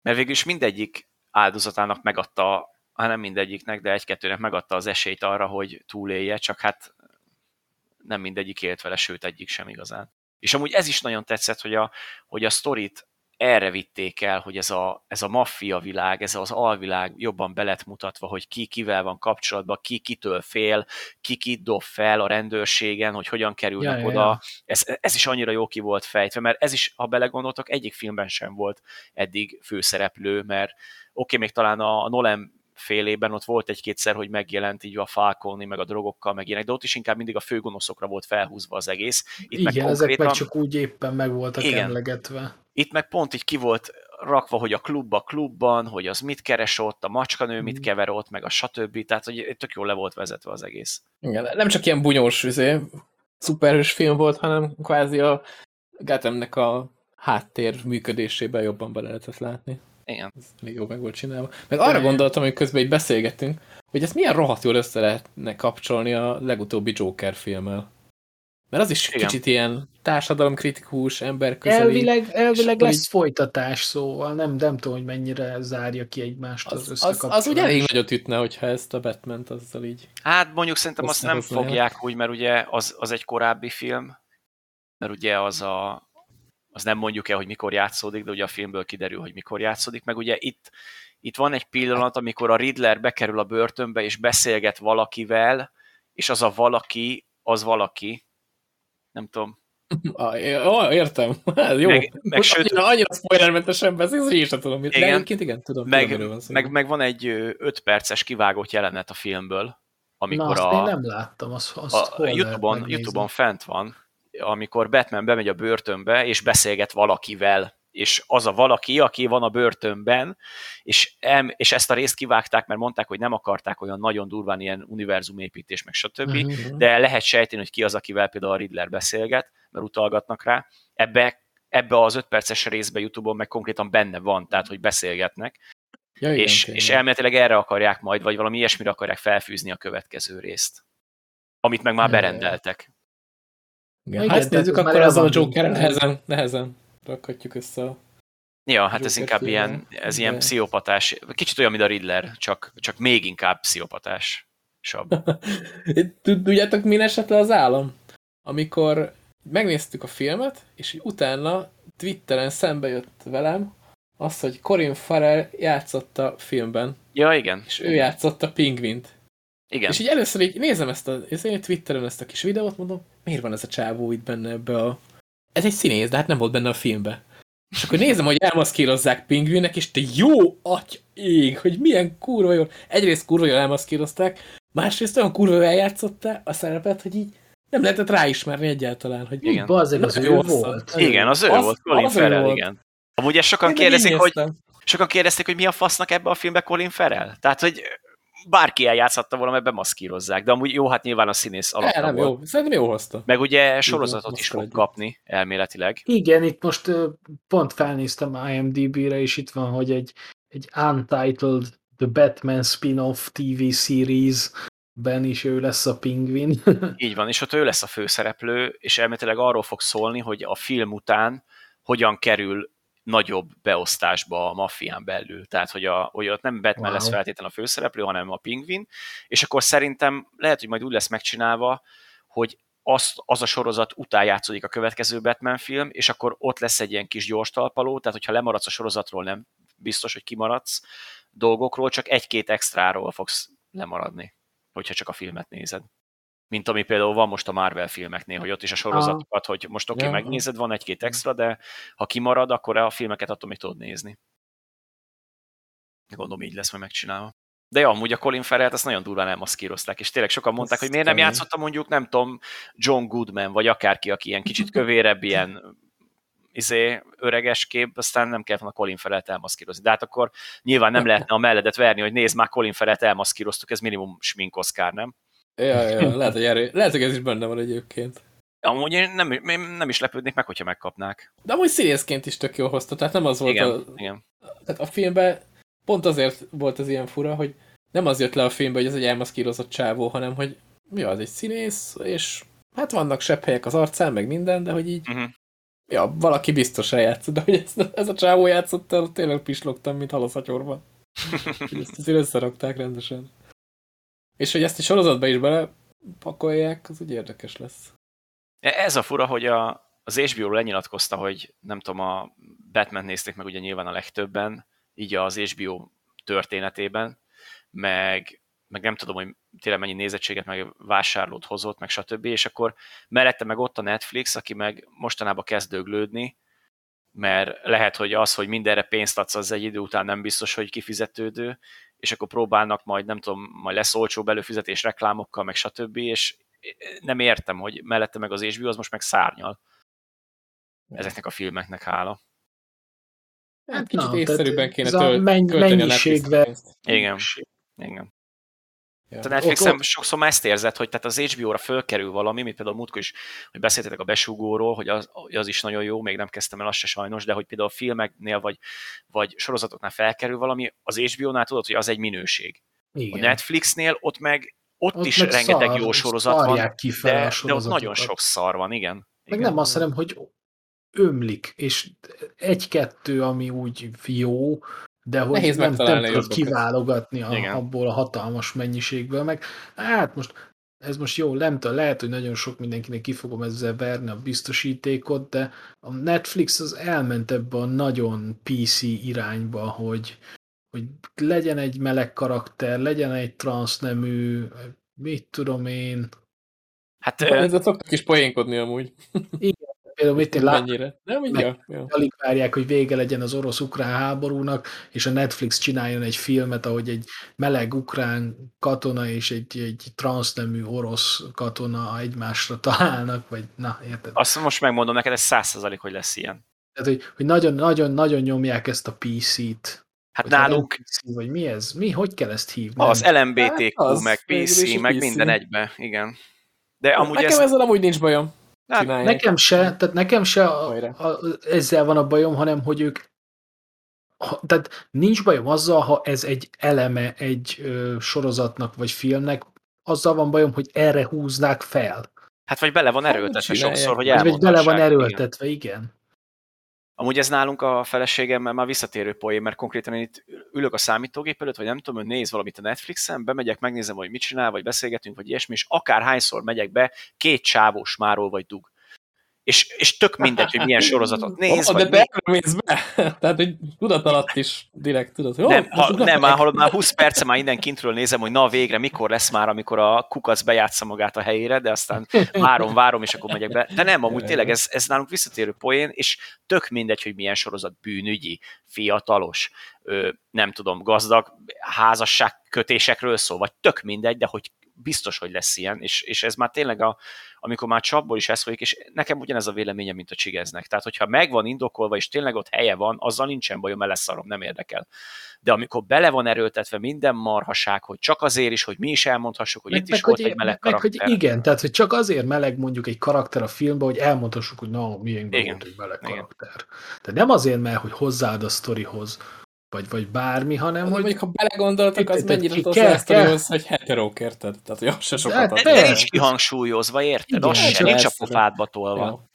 Mert végül is mindegyik áldozatának megadta, hát nem mindegyiknek, de egy-kettőnek megadta az esélyt arra, hogy túlélje, csak hát nem mindegyik élt vele, sőt egyik sem igazán. És amúgy ez is nagyon tetszett, hogy a, hogy a sztorit erre vitték el, hogy ez a, ez a maffia világ, ez az alvilág jobban belet mutatva, hogy ki kivel van kapcsolatban, ki kitől fél, ki kit dob fel a rendőrségen, hogy hogyan kerülnek Ja, ja, oda. ja. Ez, ez is annyira jó ki volt fejtve, mert ez is, ha belegondoltok, egyik filmben sem volt eddig főszereplő, mert oké, okay, még talán a, a Nolan félében ott volt egy-kétszer, hogy megjelent így a Falconi, meg a drogokkal, meg ilyenek, de ott is inkább mindig a főgonoszokra volt felhúzva az egész. Itt Igen, meg ezek meg konkrétan- csak úgy éppen meg voltak Igen. emlegetve. itt meg pont így ki volt rakva, hogy a klubba klubban, hogy az mit keres ott, a macskanő mit Mhm. kever ott, meg a stb. Tehát, hogy tök jól le volt vezetve az egész. Igen, nem csak ilyen bunyós izé, szuperhős film volt, hanem kvázi a Gothamnek a háttér működésében jobban be lehetett látni. Igen. Ez még jó meg volt csinálva. Meg arra gondoltam, hogy közben így beszélgettünk, hogy ezt milyen rohadt jól össze lehetne kapcsolni a legutóbbi Joker filmmel. Mert az is Igen. kicsit ilyen társadalomkritikus, emberközeli. Elvileg, elvileg lesz így- folytatás, szóval nem, nem tudom, hogy mennyire zárja ki egymást az, Az, az, összekapcsolás. az ugye elég nagyot ütne, hogyha ezt a batman azzal így... Hát mondjuk szerintem azt nem fogják úgy, mert ugye az, az egy korábbi film, mert ugye az a az nem mondjuk el, hogy mikor játszódik, de ugye a filmből kiderül, hogy mikor játszódik, meg ugye itt, itt van egy pillanat, amikor a Riddler bekerül a börtönbe, és beszélget valakivel, és az a valaki, az valaki, nem tudom, Ah, értem. Ez jó. Meg- meg sőt- annyira, annyira spoilermentesen beszélsz, hogy én sem tudom. mit- De Igen. egyébként igen, tudom. meg, tudom, van szó. meg, meg van egy 5 perces kivágott jelenet a filmből, Na, amikor azt én a, nem láttam, azt, azt a, YouTube-on? YouTube-on fent van, amikor Batman bemegy a börtönbe, és beszélget valakivel, és az a valaki, aki van a börtönben, és, em, és ezt a részt kivágták, mert mondták, hogy nem akarták olyan nagyon durván ilyen univerzumépítés, meg stb., Mhm. de lehet sejteni, hogy ki az, akivel például a Riddler beszélget, mert utalgatnak rá. Ebbe, ebbe az öt perces részbe YouTube-on meg konkrétan benne van, tehát hogy beszélgetnek, Ja, igen, és, tényleg. és elméletileg erre akarják majd, vagy valami ilyesmire akarják felfűzni a következő részt. Amit meg már berendeltek. Igen. Ha ezt nézzük, akkor azzal a döntve. nehezen, nehezen rakhatjuk össze a... Ja, hát ez Joker inkább ilyen, ez ilyen pszichopatás, kicsit olyan, mint a Riddler, csak, csak még inkább pszichopatás. Tudjátok, mi esett le az állam? Amikor megnéztük a filmet, és utána Twitteren szembe jött velem az, hogy Corin Farrell játszott a filmben, Ja, igen. és ő játszott a pingvint. Igen. És így először így nézem ezt a, ezt én Twitteren ezt a kis videót, mondom, miért van ez a csávó itt benne ebbe a... Ez egy színész, de hát nem volt benne a filmbe. És akkor nézem, hogy elmaszkírozzák pingvinnek, és te jó aty ég, hogy milyen kurva jól. Egyrészt kurva jól elmaszkírozták, másrészt olyan kurva jól eljátszotta a szerepet, hogy így nem lehetett ráismerni egyáltalán, hogy Igen. Bazzeg, az Nagyon ő hosszan. volt. Igen, az ő Az- volt, Colin az ő Farrell, volt. igen. Amúgy ezt sokan Én kérdezik, hogy, sokan kérdezték, hogy mi a fasznak ebbe a filmbe Colin Farrell. Tehát, hogy bárki eljátszhatta volna, ebben maszkírozzák. De amúgy jó, hát nyilván a színész alapja nem volt. jó. Szerintem jó hozta. Meg ugye sorozatot most is fog kapni elméletileg. Igen, itt most pont felnéztem IMDb-re, és itt van, hogy egy, egy Untitled The Batman spin-off TV series ben is ő lesz a pingvin. Így van, és ott ő lesz a főszereplő, és elméletileg arról fog szólni, hogy a film után hogyan kerül nagyobb beosztásba a maffián belül. Tehát, hogy, a, hogy ott nem Batman Wow. lesz feltétlenül a főszereplő, hanem a pingvin, és akkor szerintem lehet, hogy majd úgy lesz megcsinálva, hogy az, az a sorozat után játszódik a következő Batman film, és akkor ott lesz egy ilyen kis gyors talpaló, tehát hogyha lemaradsz a sorozatról, nem biztos, hogy kimaradsz dolgokról, csak egy-két extráról fogsz lemaradni, hogyha csak a filmet nézed. Mint ami például van most a Marvel filmeknél, hogy ott is a sorozatokat, hogy most oké, okay, megnézed, van egy-két extra, de ha kimarad, akkor a filmeket attól még tudod nézni. Gondolom így lesz majd megcsinálva. De ja, amúgy a Colin Farrell-t azt nagyon durván elmaszkírozták, és tényleg sokan mondták, Ez hogy miért nem játszotta mondjuk, nem tudom, John Goodman, vagy akárki, aki ilyen kicsit kövérebb, ilyen izé, öreges kép, aztán nem kellett volna Colin Farrell-t elmaszkírozni. De hát akkor nyilván nem lehetne a melledet verni, hogy nézd már, Colin Farrell-t elmaszkíroztuk, ez minimum sminkoszkár, nem? Ja, ja, lehet, hogy, erő, lehet, hogy ez is benne van egyébként. Amúgy én nem, én nem is lepődnék meg, hogyha megkapnák. De amúgy színészként is tök jól hozta, tehát nem az volt Igen, a, igen. tehát a filmben pont azért volt ez ilyen fura, hogy nem az jött le a filmbe, hogy ez egy elmaszkírozott csávó, hanem hogy mi az, egy színész, és hát vannak sebb helyek az arcán, meg minden, de hogy így, Uh-huh. ja, valaki biztos eljátszott, de hogy ez, ez a csávó játszott el, tényleg pislogtam, mint halaszatyorban. Ezt azért összerakták rendesen. És hogy ezt a sorozatba is belepakolják, az úgy érdekes lesz. Ez a fura, hogy a, az HBO lenyilatkozta, hogy nem tudom, a Batman nézték meg ugye nyilván a legtöbben, így az HBO történetében, meg, meg nem tudom, hogy tényleg mennyi nézettséget, meg vásárlót hozott, meg stb. És akkor mellette meg ott a Netflix, aki meg mostanában kezd döglődni, mert lehet, hogy az, hogy mindenre pénzt adsz, az egy idő után nem biztos, hogy kifizetődő, és akkor próbálnak majd, nem tudom, majd lesz olcsó előfizetés reklámokkal, meg stb. És nem értem, hogy mellette meg az HBO az most meg szárnyal. Ezeknek a filmeknek hála. Hát kicsit Na, észszerűbben kéne ez a töl, menny- költeni a. Igen. Igen. Ja. A Netflixen Ott- ott- sokszor már ezt érzed, hogy tehát az HBO-ra fölkerül valami, mint például múltkor is, hogy beszéltetek a besugóról, hogy az, az is nagyon jó, még nem kezdtem el azt se sajnos, de hogy például a filmeknél vagy, vagy sorozatoknál felkerül valami, az HBO-nál tudod, hogy az egy minőség. Igen. A Netflixnél ott meg ott, Ott is meg rengeteg szar, jó sorozat van, ki de, de ott nagyon sok szar van, igen. Meg igen. nem azt, hanem, hogy ömlik, és egy-kettő, ami úgy jó, de hogy Nehéz nem, nem tudod kiválogatni a, Igen. abból a hatalmas mennyiségből, meg hát most ez most jó, nem tudom, lehet, hogy nagyon sok mindenkinek ki fogom ezzel verni a biztosítékot, de a Netflix az elment ebbe a nagyon PC irányba, hogy, hogy legyen egy meleg karakter, legyen egy transznemű, mit tudom én, Hát Ezzel szoktak is poénkodni amúgy. Például mit én Mennyire. Nem, így meg- ja, ja. alig várják, hogy vége legyen az orosz-ukrán háborúnak, és a Netflix csináljon egy filmet, ahogy egy meleg ukrán katona és egy, egy transznemű orosz katona egymásra találnak, vagy na, érted? azt most megmondom neked, ez száz százalék, hogy lesz ilyen. Tehát, hogy, hogy nagyon-nagyon-nagyon nyomják ezt a PC-t. Hát Vagy nálunk NPC, vagy mi ez? Mi? Hogy kell ezt hívni? az LMBTQ, Hát az, meg PC, meg PC. minden egybe, igen. De amúgy Nekem ez... ezzel amúgy nincs bajom. Hát. Nekem se, tehát nekem se a, a, ezzel van a bajom, hanem hogy ők ha, tehát nincs bajom azzal, ha ez egy eleme egy ö, sorozatnak vagy filmnek, azzal van bajom, hogy erre húznák fel. Hát vagy bele van Hát, erőltetve sokszor, hogy Vagy, vagy bele van elmondhassák. Igen. erőltetve, igen. Amúgy ez nálunk a feleségemmel már visszatérő poén, mert konkrétan én itt ülök a számítógép előtt, vagy nem tudom, hogy néz valamit a Netflixen, bemegyek, megnézem, hogy mit csinál, vagy beszélgetünk, vagy ilyesmi, és akárhányszor megyek be, két csávós máról vagy dug. És, és tök mindegy, hogy milyen sorozatot néz, oh, de be mész be. Tehát, hogy tudat alatt is direkt tudod. hogy, nem, ha, nem, már hallod, már 20 perce már innen kintről nézem, hogy na végre, mikor lesz már, amikor a kukac bejátsza magát a helyére, de aztán várom, várom, és akkor megyek be. De nem, amúgy tényleg ez, ez nálunk visszatérő poén, és tök mindegy, hogy milyen sorozat bűnügyi, fiatalos, ö, nem tudom, gazdag, házasság kötésekről szól, vagy tök mindegy, de hogy biztos, hogy lesz ilyen, és, és ez már tényleg, a, amikor már csapból is ez folyik, és nekem ugyanez a véleményem, mint a csigeznek. Tehát, hogyha megvan indokolva, és tényleg ott helye van, azzal nincsen bajom, mert leszarom, nem érdekel. De amikor bele van erőltetve minden marhaság, hogy csak azért is, hogy mi is elmondhassuk, hogy itt is volt egy meleg meg, karakter. hogy igen, tehát hogy csak azért meleg mondjuk egy karakter a filmben, hogy elmondhassuk, hogy na, milyen Igen, volt egy meleg igen. karakter. Tehát nem azért, mert hogy hozzáad a sztorihoz, vagy, vagy bármi, hanem Hát, hogy mondjuk, ha belegondoltak, az mennyire ki hozzá kell- a sztorihoz, hogy heterók, érted? Tehát, hogy az se sokat Hát. De, nincs kihangsúlyozva, érted? Az se, csak nincs a pofádba tolva.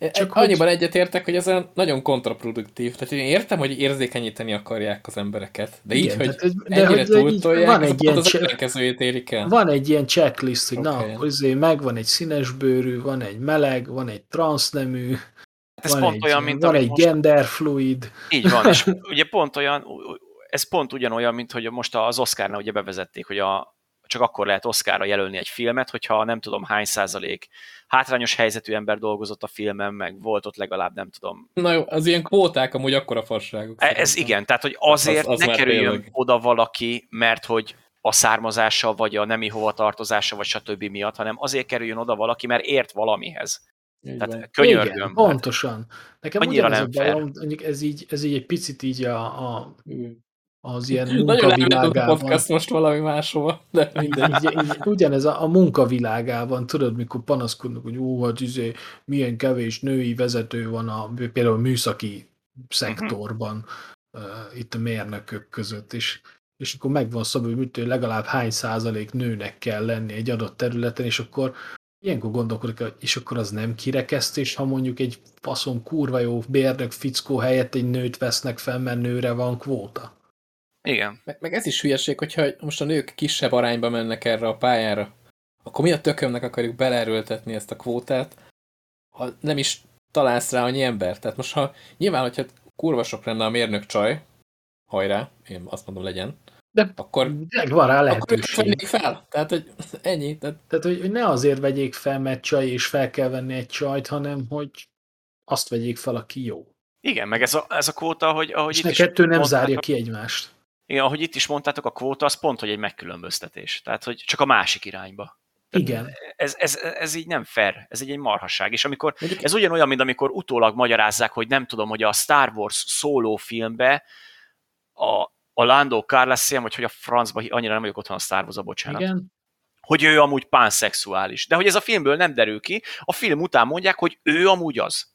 Csak Csak hogy- annyiban egyetértek, hogy ez nagyon kontraproduktív. Tehát én értem, hogy érzékenyíteni akarják az embereket, de így, Igen, hogy tehát, hogy- de ennyire túltolják, van az egy ilyen az ellenkezőjét érik el. Van egy ilyen checklist, hogy na, izé megvan egy színes bőrű, van egy meleg, van egy transznemű, ez van pont egy, olyan, mint van egy most genderfluid. Így van, és ugye pont olyan, ez pont ugyanolyan, mint hogy most az Oscarnál ugye bevezették, hogy a, csak akkor lehet Oscarra jelölni egy filmet, hogyha nem tudom hány százalék hátrányos helyzetű ember dolgozott a filmen, meg volt ott legalább nem tudom. Na jó, az ilyen kvóták amúgy akkora fasságok. E- Ez szerintem. igen, tehát hogy azért Az- az ne kerüljön tényleg. oda valaki, mert hogy a származása, vagy a nemi hovatartozása, vagy stb. miatt, hanem azért kerüljön oda valaki, mert ért valamihez. Így Tehát van. könyörgöm. Igen, hát pontosan. Nekem Annyira a nem fair. bajom, mondjuk ez így, ez így egy picit így a, a, az ilyen Nagyon elmehetett a munkavilágában. podcast most valami máshova, de mindegy. így, így, ugyanez a, a munkavilágában, tudod, mikor panaszkodnak, hogy ó, hát izé, milyen kevés női vezető van a, például a műszaki szektorban, uh, itt a mérnökök között, és, és akkor megvan szabva, hogy legalább hány százalék nőnek kell lenni egy adott területen, és akkor ilyenkor gondolkodik, és akkor az nem kirekesztés, ha mondjuk egy faszom kurva jó bérnök fickó helyett egy nőt vesznek fel, mert nőre van kvóta. Igen. Meg, meg ez is hülyeség, hogyha most a nők kisebb arányba mennek erre a pályára, akkor mi a tökömnek akarjuk belerőltetni ezt a kvótát, ha nem is találsz rá annyi ember. Tehát most ha nyilván, hogyha kurva sok lenne a mérnök csaj, hajrá, én azt mondom legyen, De akkor, Meg van rá akkor lehetőség. vennék fel. Tehát, hogy ennyi. Tehát Tehát, hogy, hogy ne azért vegyék fel, mert csaj, és fel kell venni egy csajt, hanem hogy azt vegyék fel, aki jó. Igen, meg ez a, ez a kvóta, hogy ahogy És itt ne is kettő nem mondtátok- zárja ki egymást. Igen, ahogy itt is mondtátok, a kvóta az pont, hogy egy megkülönböztetés. Tehát, hogy csak a másik irányba. Igen. Ez, ez, ez így nem fair, ez egy, egy marhasság. És amikor, ez ugyanolyan, mint amikor utólag magyarázzák, hogy nem tudom, hogy a Star Wars szóló filmbe a, a Lando Calrissian, vagy hogy a francba, annyira nem vagyok otthon a Star Wars-a, bocsánat, Igen. hogy ő amúgy pánszexuális. De hogy ez a filmből nem derül ki, a film után mondják, hogy ő amúgy az.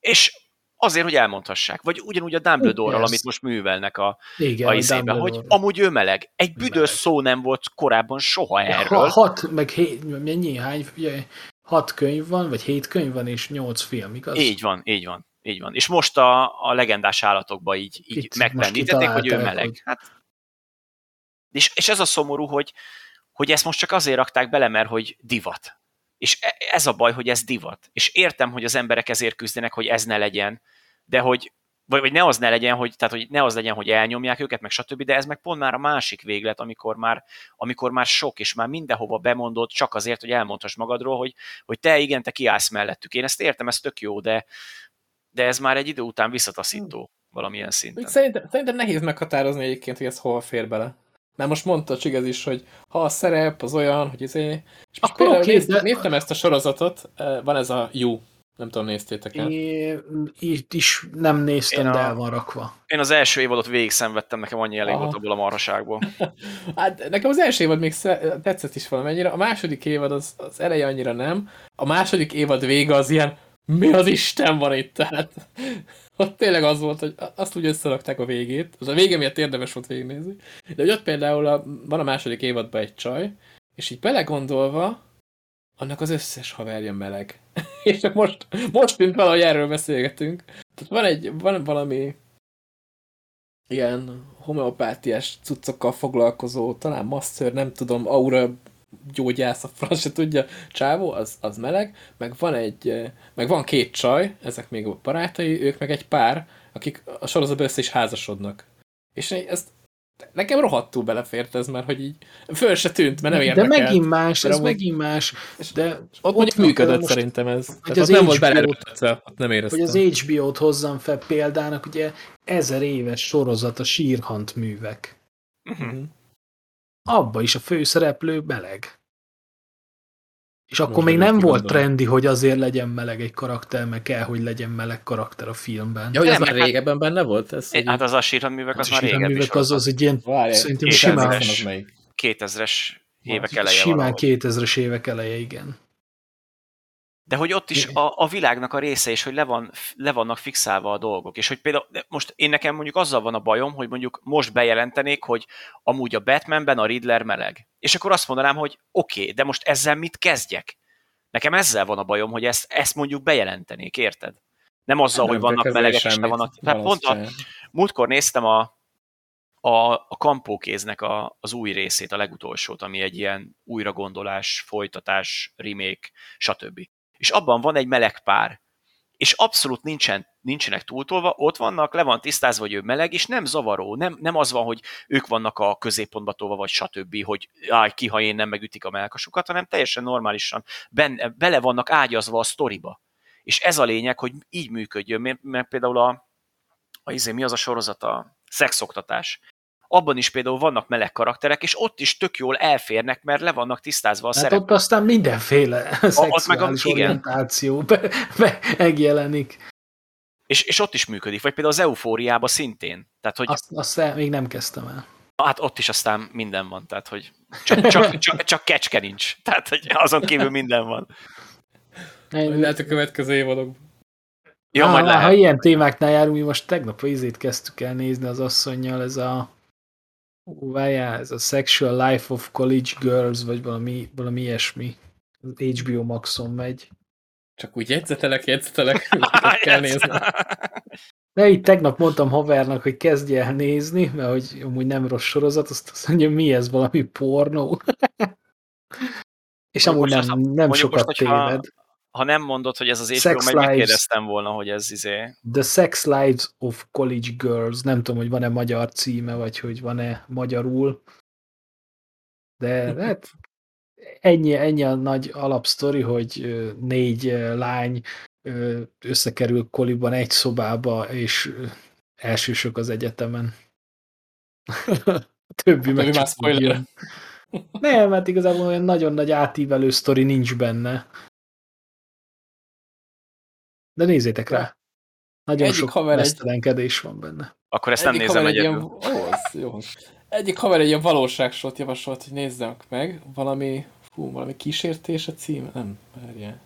És azért, hogy elmondhassák. Vagy ugyanúgy a Dumbledore-ral, amit most művelnek a, Igen, a izébe, hogy amúgy ő meleg. Egy büdös Meleg. szó nem volt korábban soha Ha, erről. hat, meg hét, mennyi, hány, ugye, hat könyv van, vagy hét könyv van, és nyolc film, igaz? Így van, így van, így van. És most a, a legendás állatokba így, így megpendítették, hogy ő meleg. hogy- Hát, és, és ez a szomorú, hogy, hogy ezt most csak azért rakták bele, mert hogy divat. És e- ez a baj, hogy ez divat. És értem, hogy az emberek ezért küzdenek, hogy ez ne legyen, de hogy vagy, vagy ne az ne legyen, hogy, tehát, hogy ne az legyen, hogy elnyomják őket, meg stb., de ez meg pont már a másik véglet, amikor már, amikor már sok, és már mindenhova bemondod, csak azért, hogy elmondhass magadról, hogy, hogy te igen, te kiállsz mellettük. Én ezt értem, ez tök jó, de, de ez már egy idő után visszataszító valamilyen szinten. Szerintem, szerintem nehéz meghatározni egyébként, hogy ez hova fér bele. Mert most mondta a Csigez is, hogy ha a szerep az olyan, hogy izé... És most Akkor oké, néztem, de- néztem ezt a sorozatot, eh, van ez a You Nem tudom, néztétek-e? Én itt is nem néztem, Én a- de el van rakva. Én az első évadot végig szenvedtem, nekem annyi elég Aha. volt abból a marhaságból. Hát nekem az első évad még sze- tetszett is valamennyire, a második évad az, az eleje annyira nem, a második évad vége az ilyen, mi az Isten van itt? Tehát ott tényleg az volt, hogy azt úgy összerakták a végét, az a vége miatt érdemes volt végignézni, de hogy ott például a, van a második évadban egy csaj, és így belegondolva, annak az összes haverja meleg. és csak most, most tűnt valahogy erről beszélgetünk. Tehát van egy, van valami ilyen homeopátiás cuccokkal foglalkozó, talán master, nem tudom, aura gyógyász, a franc se tudja, csávó, az, az meleg, meg van egy, meg van két csaj, ezek még a barátai, ők meg egy pár, akik a sorozatban össze is házasodnak. És ezt nekem rohadtul belefért ez, mert hogy így föl se tűnt, mert nem De érdekelt. megint más, ez amúgy- megint más. De Ott mondjuk van működött most- szerintem ez. Tehát az ott nem volt HBO-t beleerőltetve, ott nem éreztem. hogy az HBO-t hozzam fel példának, ugye ezer éves sorozat a sírhant művek. Mhm. Abba is a főszereplő meleg. És akkor Most még nem volt gondolom. trendi, hogy azért legyen meleg egy karakter, meg kell, hogy legyen meleg karakter a filmben. Ja, hogy az Nem, már hát- régebben benne volt? Ez, hogy Hát az a sírhangművek az Hát már régebbi művek az, az egy ilyen Várj, szerintem két simán, ezeres. az melyik? 2000-es évek Hát, eleje simán valahogy. 2000-es évek eleje, igen. De hogy ott is a, a világnak a része is, hogy le, van, le vannak fixálva a dolgok. És hogy például most én nekem mondjuk azzal van a bajom, hogy mondjuk most bejelentenék, hogy amúgy a Batmanben a Riddler meleg. És akkor azt mondanám, hogy oké, okay, de most ezzel mit kezdjek? Nekem ezzel van a bajom, hogy ezt, ezt mondjuk bejelentenék, érted? Nem azzal, hogy vannak melegek, és nem vannak. Tehát pont a, múltkor néztem a, a, a kampókéznek a, az új részét, a legutolsót, ami egy ilyen újragondolás, folytatás, remake, stb. És abban van egy meleg pár. És abszolút nincsen, nincsenek túltolva, ott vannak, le van tisztázva, hogy ő meleg, és nem zavaró, nem, nem az van, hogy ők vannak a középpontba tolva, vagy stb., hogy áj, ki, ha én nem megütik a melkasukat, hanem teljesen normálisan benne, bele vannak ágyazva a sztoriba. És ez a lényeg, hogy így működjön, mert, például a, a izé, mi az a sorozat, a szexoktatás. Abban is például vannak meleg karakterek, és ott is tök jól elférnek, mert le vannak tisztázva a Hát szerepek. ott aztán mindenféle szexuális igen. orientáció be- be- megjelenik. És, és ott is működik, vagy például az eufóriában szintén. Tehát, hogy Azt, azt még nem kezdtem el. hát ott is aztán minden van, tehát, hogy csak, csak, csak, csak kecske nincs. Tehát, hogy azon kívül minden van. Én- Lehet a következő évadok. Jó, Á, majd Ha lehet. ilyen témáknál járunk, mi most tegnap a izét kezdtük el nézni az asszonynal, ez a várjál, ez a Sexual Life of College Girls, vagy valami, valami ilyesmi. Az HBO Maxon megy. Csak úgy jegyzetelek, jegyzetelek, kell nézni. De így tegnap mondtam havernak, hogy kezdje el nézni, mert hogy amúgy nem rossz sorozat, azt azt mondja, mi ez, valami pornó. És amúgy nem, nem sokat most, téved. Ha nem mondod, hogy ez az HBO, Sex meg Lives. megkérdeztem volna, hogy ez izé... The Sex Lives of College Girls. Nem tudom, hogy van-e magyar címe, vagy hogy van-e magyarul. De hát ennyi, ennyi a nagy alapsztori, hogy négy lány összekerül koliban egy szobába, és elsősök az egyetemen. A többi meg Többi csak. Nem, hát igazából olyan nagyon nagy átívelő sztori nincs benne. De nézzétek rá. Nagyon Egyik sok haver egy- mesztelenkedés van benne. Akkor ezt nem Egyik nézem haver egy egyedül. Ilyen, ó, az jó. Egyik haver egy ilyen valóságsort javasolt, hogy nézzem meg. Valami, fú, valami kísértés a címe? Nem, várjál.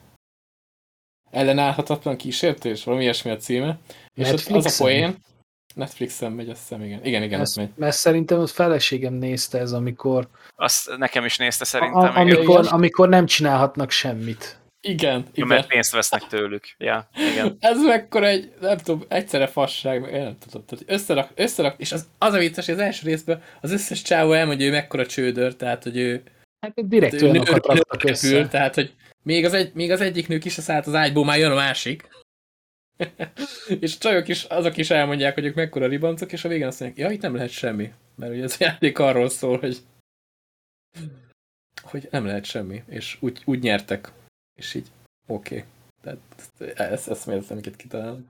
Ellenállhatatlan kísértés? Valami ilyesmi a címe. És ott az a Netflixen? poén. Netflixen megy, azt hiszem, igen. Igen, igen, Ezt, azt megy. mert szerintem ott feleségem nézte ez, amikor, Azt nekem is nézte szerintem. a, igen. amikor, amikor nem csinálhatnak semmit. Igen, Jó, igen. mert pénzt vesznek tőlük. Ja, igen. Ez mekkora egy, nem tudom, egyszerre fasság, meg én nem tudom. Tehát összerak, összerak, és az, az a vicces, hogy az első részben az összes csávó elmondja, hogy ő mekkora csődör, tehát, hogy ő, Hát direkt ő össze. tehát, hogy még az, egy, még az egyik nő ki se szállt az ágyból, már jön a másik. és a csajok is, azok is elmondják, hogy ők mekkora ribancok, és a végén azt mondják, ja, itt nem lehet semmi. Mert ugye ez a játék arról szól, hogy hogy nem lehet semmi, és úgy, úgy nyertek. És így, oké. Okay. Tehát ezt, ezt méltem, amiket kitalálnak.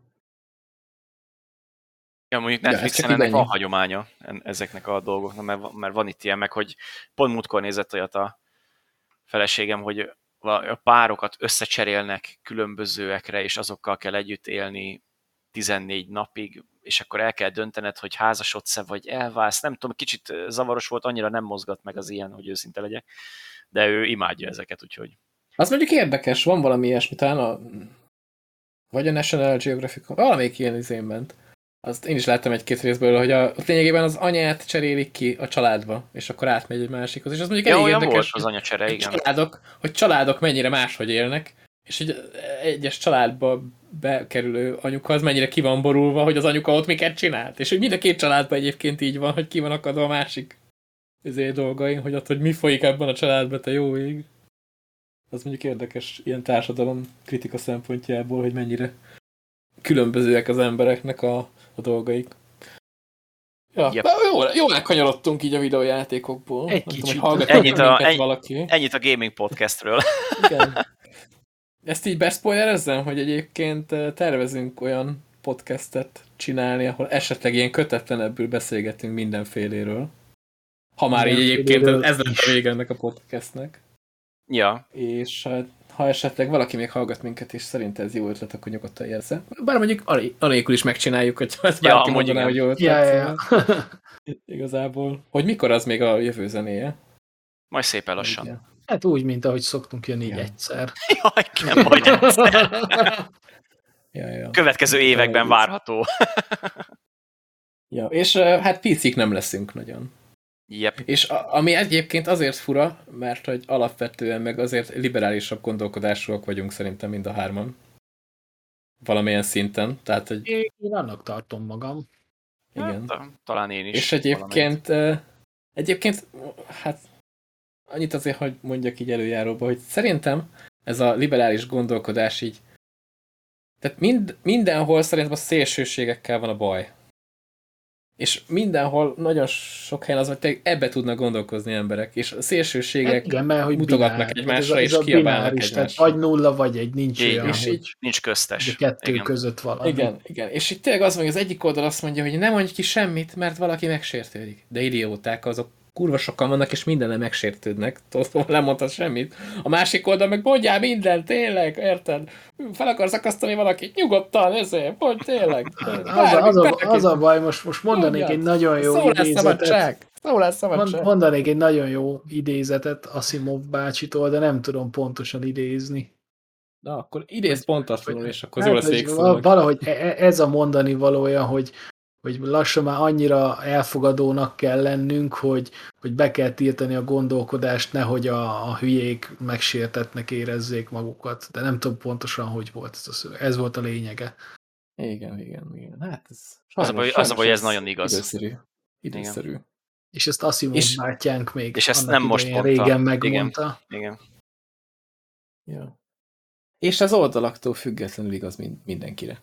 Ja, mondjuk Ja, Netflixen így ennek van hagyománya ezeknek a dolgoknak, mert, van- mert van itt ilyen, meg hogy pont múltkor nézett olyat a feleségem, hogy a párokat összecserélnek különbözőekre, és azokkal kell együtt élni 14 napig, és akkor el kell döntened, hogy házasodsz-e, vagy elválsz. Nem tudom, kicsit zavaros volt, annyira nem mozgat meg az ilyen, hogy őszinte legyek, de ő imádja ezeket, úgyhogy. Az mondjuk érdekes, van valami ilyesmi, talán a vagy a National Geographic, valamelyik ilyen izén ment. Azt én is láttam egy-két részből, hogy a, lényegében az anyát cserélik ki a családba, és akkor átmegy egy másikhoz. És az mondjuk ja, elég olyan érdekes, volt az anyacsere, igen. Családok, hogy családok mennyire máshogy élnek, és hogy egyes családba bekerülő anyuka az mennyire ki van borulva, hogy az anyuka ott miket csinált. És hogy mind a két családban egyébként így van, hogy ki van akadva a másik ezért dolgain, hogy ott, hogy mi folyik ebben a családban, te jó ég. Az mondjuk érdekes ilyen társadalom kritika szempontjából, hogy mennyire különbözőek az embereknek a, a dolgaik. Ja, Yep. yep. jól, jól elkanyarodtunk így a videójátékokból. Egy Nem kicsit. hogy hallgat Ennyit a- ennyi- valaki. Ennyit a gaming podcastről. Igen. Ezt így bespoilerezzem, hogy egyébként eh, tervezünk olyan podcastet csinálni, ahol esetleg ilyen kötetlenebbül beszélgetünk mindenféléről. Ha már így egyébként ez, lett a vége ennek a podcastnek. Ja, És hát, ha esetleg valaki még hallgat minket, és szerint ez jó ötlet, akkor nyugodtan jelzze. Bár mondjuk ané- anélkül is megcsináljuk, hogy ezt Ja, bárki mondaná, igen. hogy jó ötlet. Ja, ja, ja. Igazából. Hogy mikor az még a jövő zenéje? majd szépen lassan. Igen. Hát úgy, mint ahogy szoktunk jönni így Igen. egyszer. Jaj, nem majd egyszer. Ja, ja. Következő években várható. Ja, és hát picik nem leszünk nagyon. Yep. És a, ami egyébként azért fura, mert hogy alapvetően meg azért liberálisabb gondolkodásúak vagyunk szerintem mind a hárman. Valamilyen szinten. Tehát, hogy Én annak tartom magam. igen. Hát, talán én is. És egyébként, eh, egyébként, hát annyit azért, hogy mondjak így előjáróba, hogy szerintem ez a liberális gondolkodás így, tehát mind, mindenhol szerintem a szélsőségekkel van a baj. És mindenhol nagyon sok helyen az, hogy ebbe tudnak gondolkozni emberek, és a szélsőségek Hát igen, mert hogy mutogatnak binár. egymásra, ez a, és ez a kiabálnak tehát egymásra. vagy nulla, vagy egy, nincs Így olyan. És hogy így Nincs köztes. a kettő Igen. között valami. Igen, igen. És itt tényleg az van, hogy az egyik oldal azt mondja, hogy nem mondj ki semmit, mert valaki megsértődik. De idióták, azok kurva sokan vannak, és mindenre megsértődnek. Tudod, nem mondtad semmit. A másik oldal meg mondjál mindent, tényleg, érted? Fel akarsz akasztani valakit, nyugodtan, ezért, mondj tényleg. Az a, az, a, az a baj, most, most mondanék Mondjad. egy nagyon jó idézetet. Szólásszabadság! Szólásszabadság! Mond, mondanék egy nagyon jó idézetet Asimov bácsitól, de nem tudom pontosan idézni. Na, akkor idéz pontatlanul, és akkor Hát, jó lesz végszónak. Valahogy e- e- ez a mondani valója, hogy, hogy lassan már annyira elfogadónak kell lennünk, hogy, hogy be kell tiltani a gondolkodást, nehogy a, a hülyék megsértetnek érezzék magukat. De nem tudom pontosan, hogy volt ez a szöveg. Ez volt a lényege. Igen, igen, igen. Hát ez... Az a baj- az a baj, ez nagyon igaz. Időszerű. Időszerű. És ezt Asimov És- bátyánk még és ezt nem most mondta. régen Igen. megmondta. Igen. Ja. És az oldalaktól függetlenül igaz mind, mindenkire.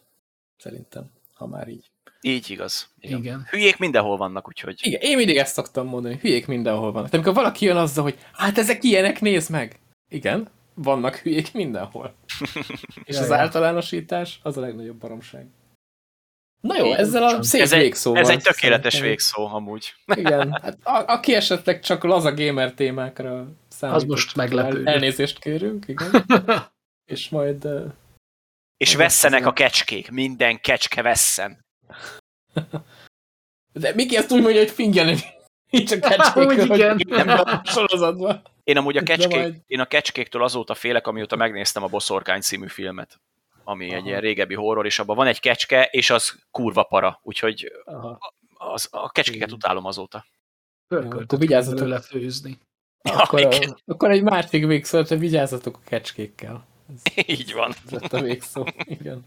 Szerintem, ha már így. Így igaz. Igen. Igen. Hülyék mindenhol vannak, úgyhogy Igen, én mindig ezt szoktam mondani, hülyék mindenhol vannak. De amikor valaki jön azzal, hogy hát ezek ilyenek, nézd meg! Igen, vannak hülyék mindenhol. És az általánosítás az a legnagyobb baromság. Na jó, Én ezzel a szép ez végszóval. ez egy tökéletes szerintem- végszó amúgy. Igen, hát a, aki esetleg csak laza gamer témákra számított, most meglepődött. el- Elnézést kérünk, igen. És majd... És Az vesszenek az- a kecskék, minden kecske vesszen. De Miki ezt úgy mondja, hogy fingyen Nincs a kecskék, igen. nem a sorozatban. Én amúgy a, kecskék, én a kecskéktől azóta félek, amióta megnéztem a Boszorkány című filmet, ami Aha. egy ilyen régebbi horror, és abban van egy kecske, és az kurva para, úgyhogy Aha. az, a kecskéket Igen. utálom azóta. Pörköltet akkor vigyázzatok. belőle főzni. Akkor, a, akkor egy másik végszó, hogy vigyázzatok a kecskékkel. Ez Így van. lett a végszó. Igen.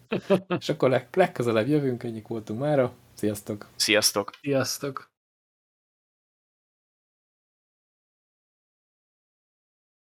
És akkor leg, legközelebb jövünk, ennyik voltunk mára. Sziasztok! Sziasztok! Sziasztok!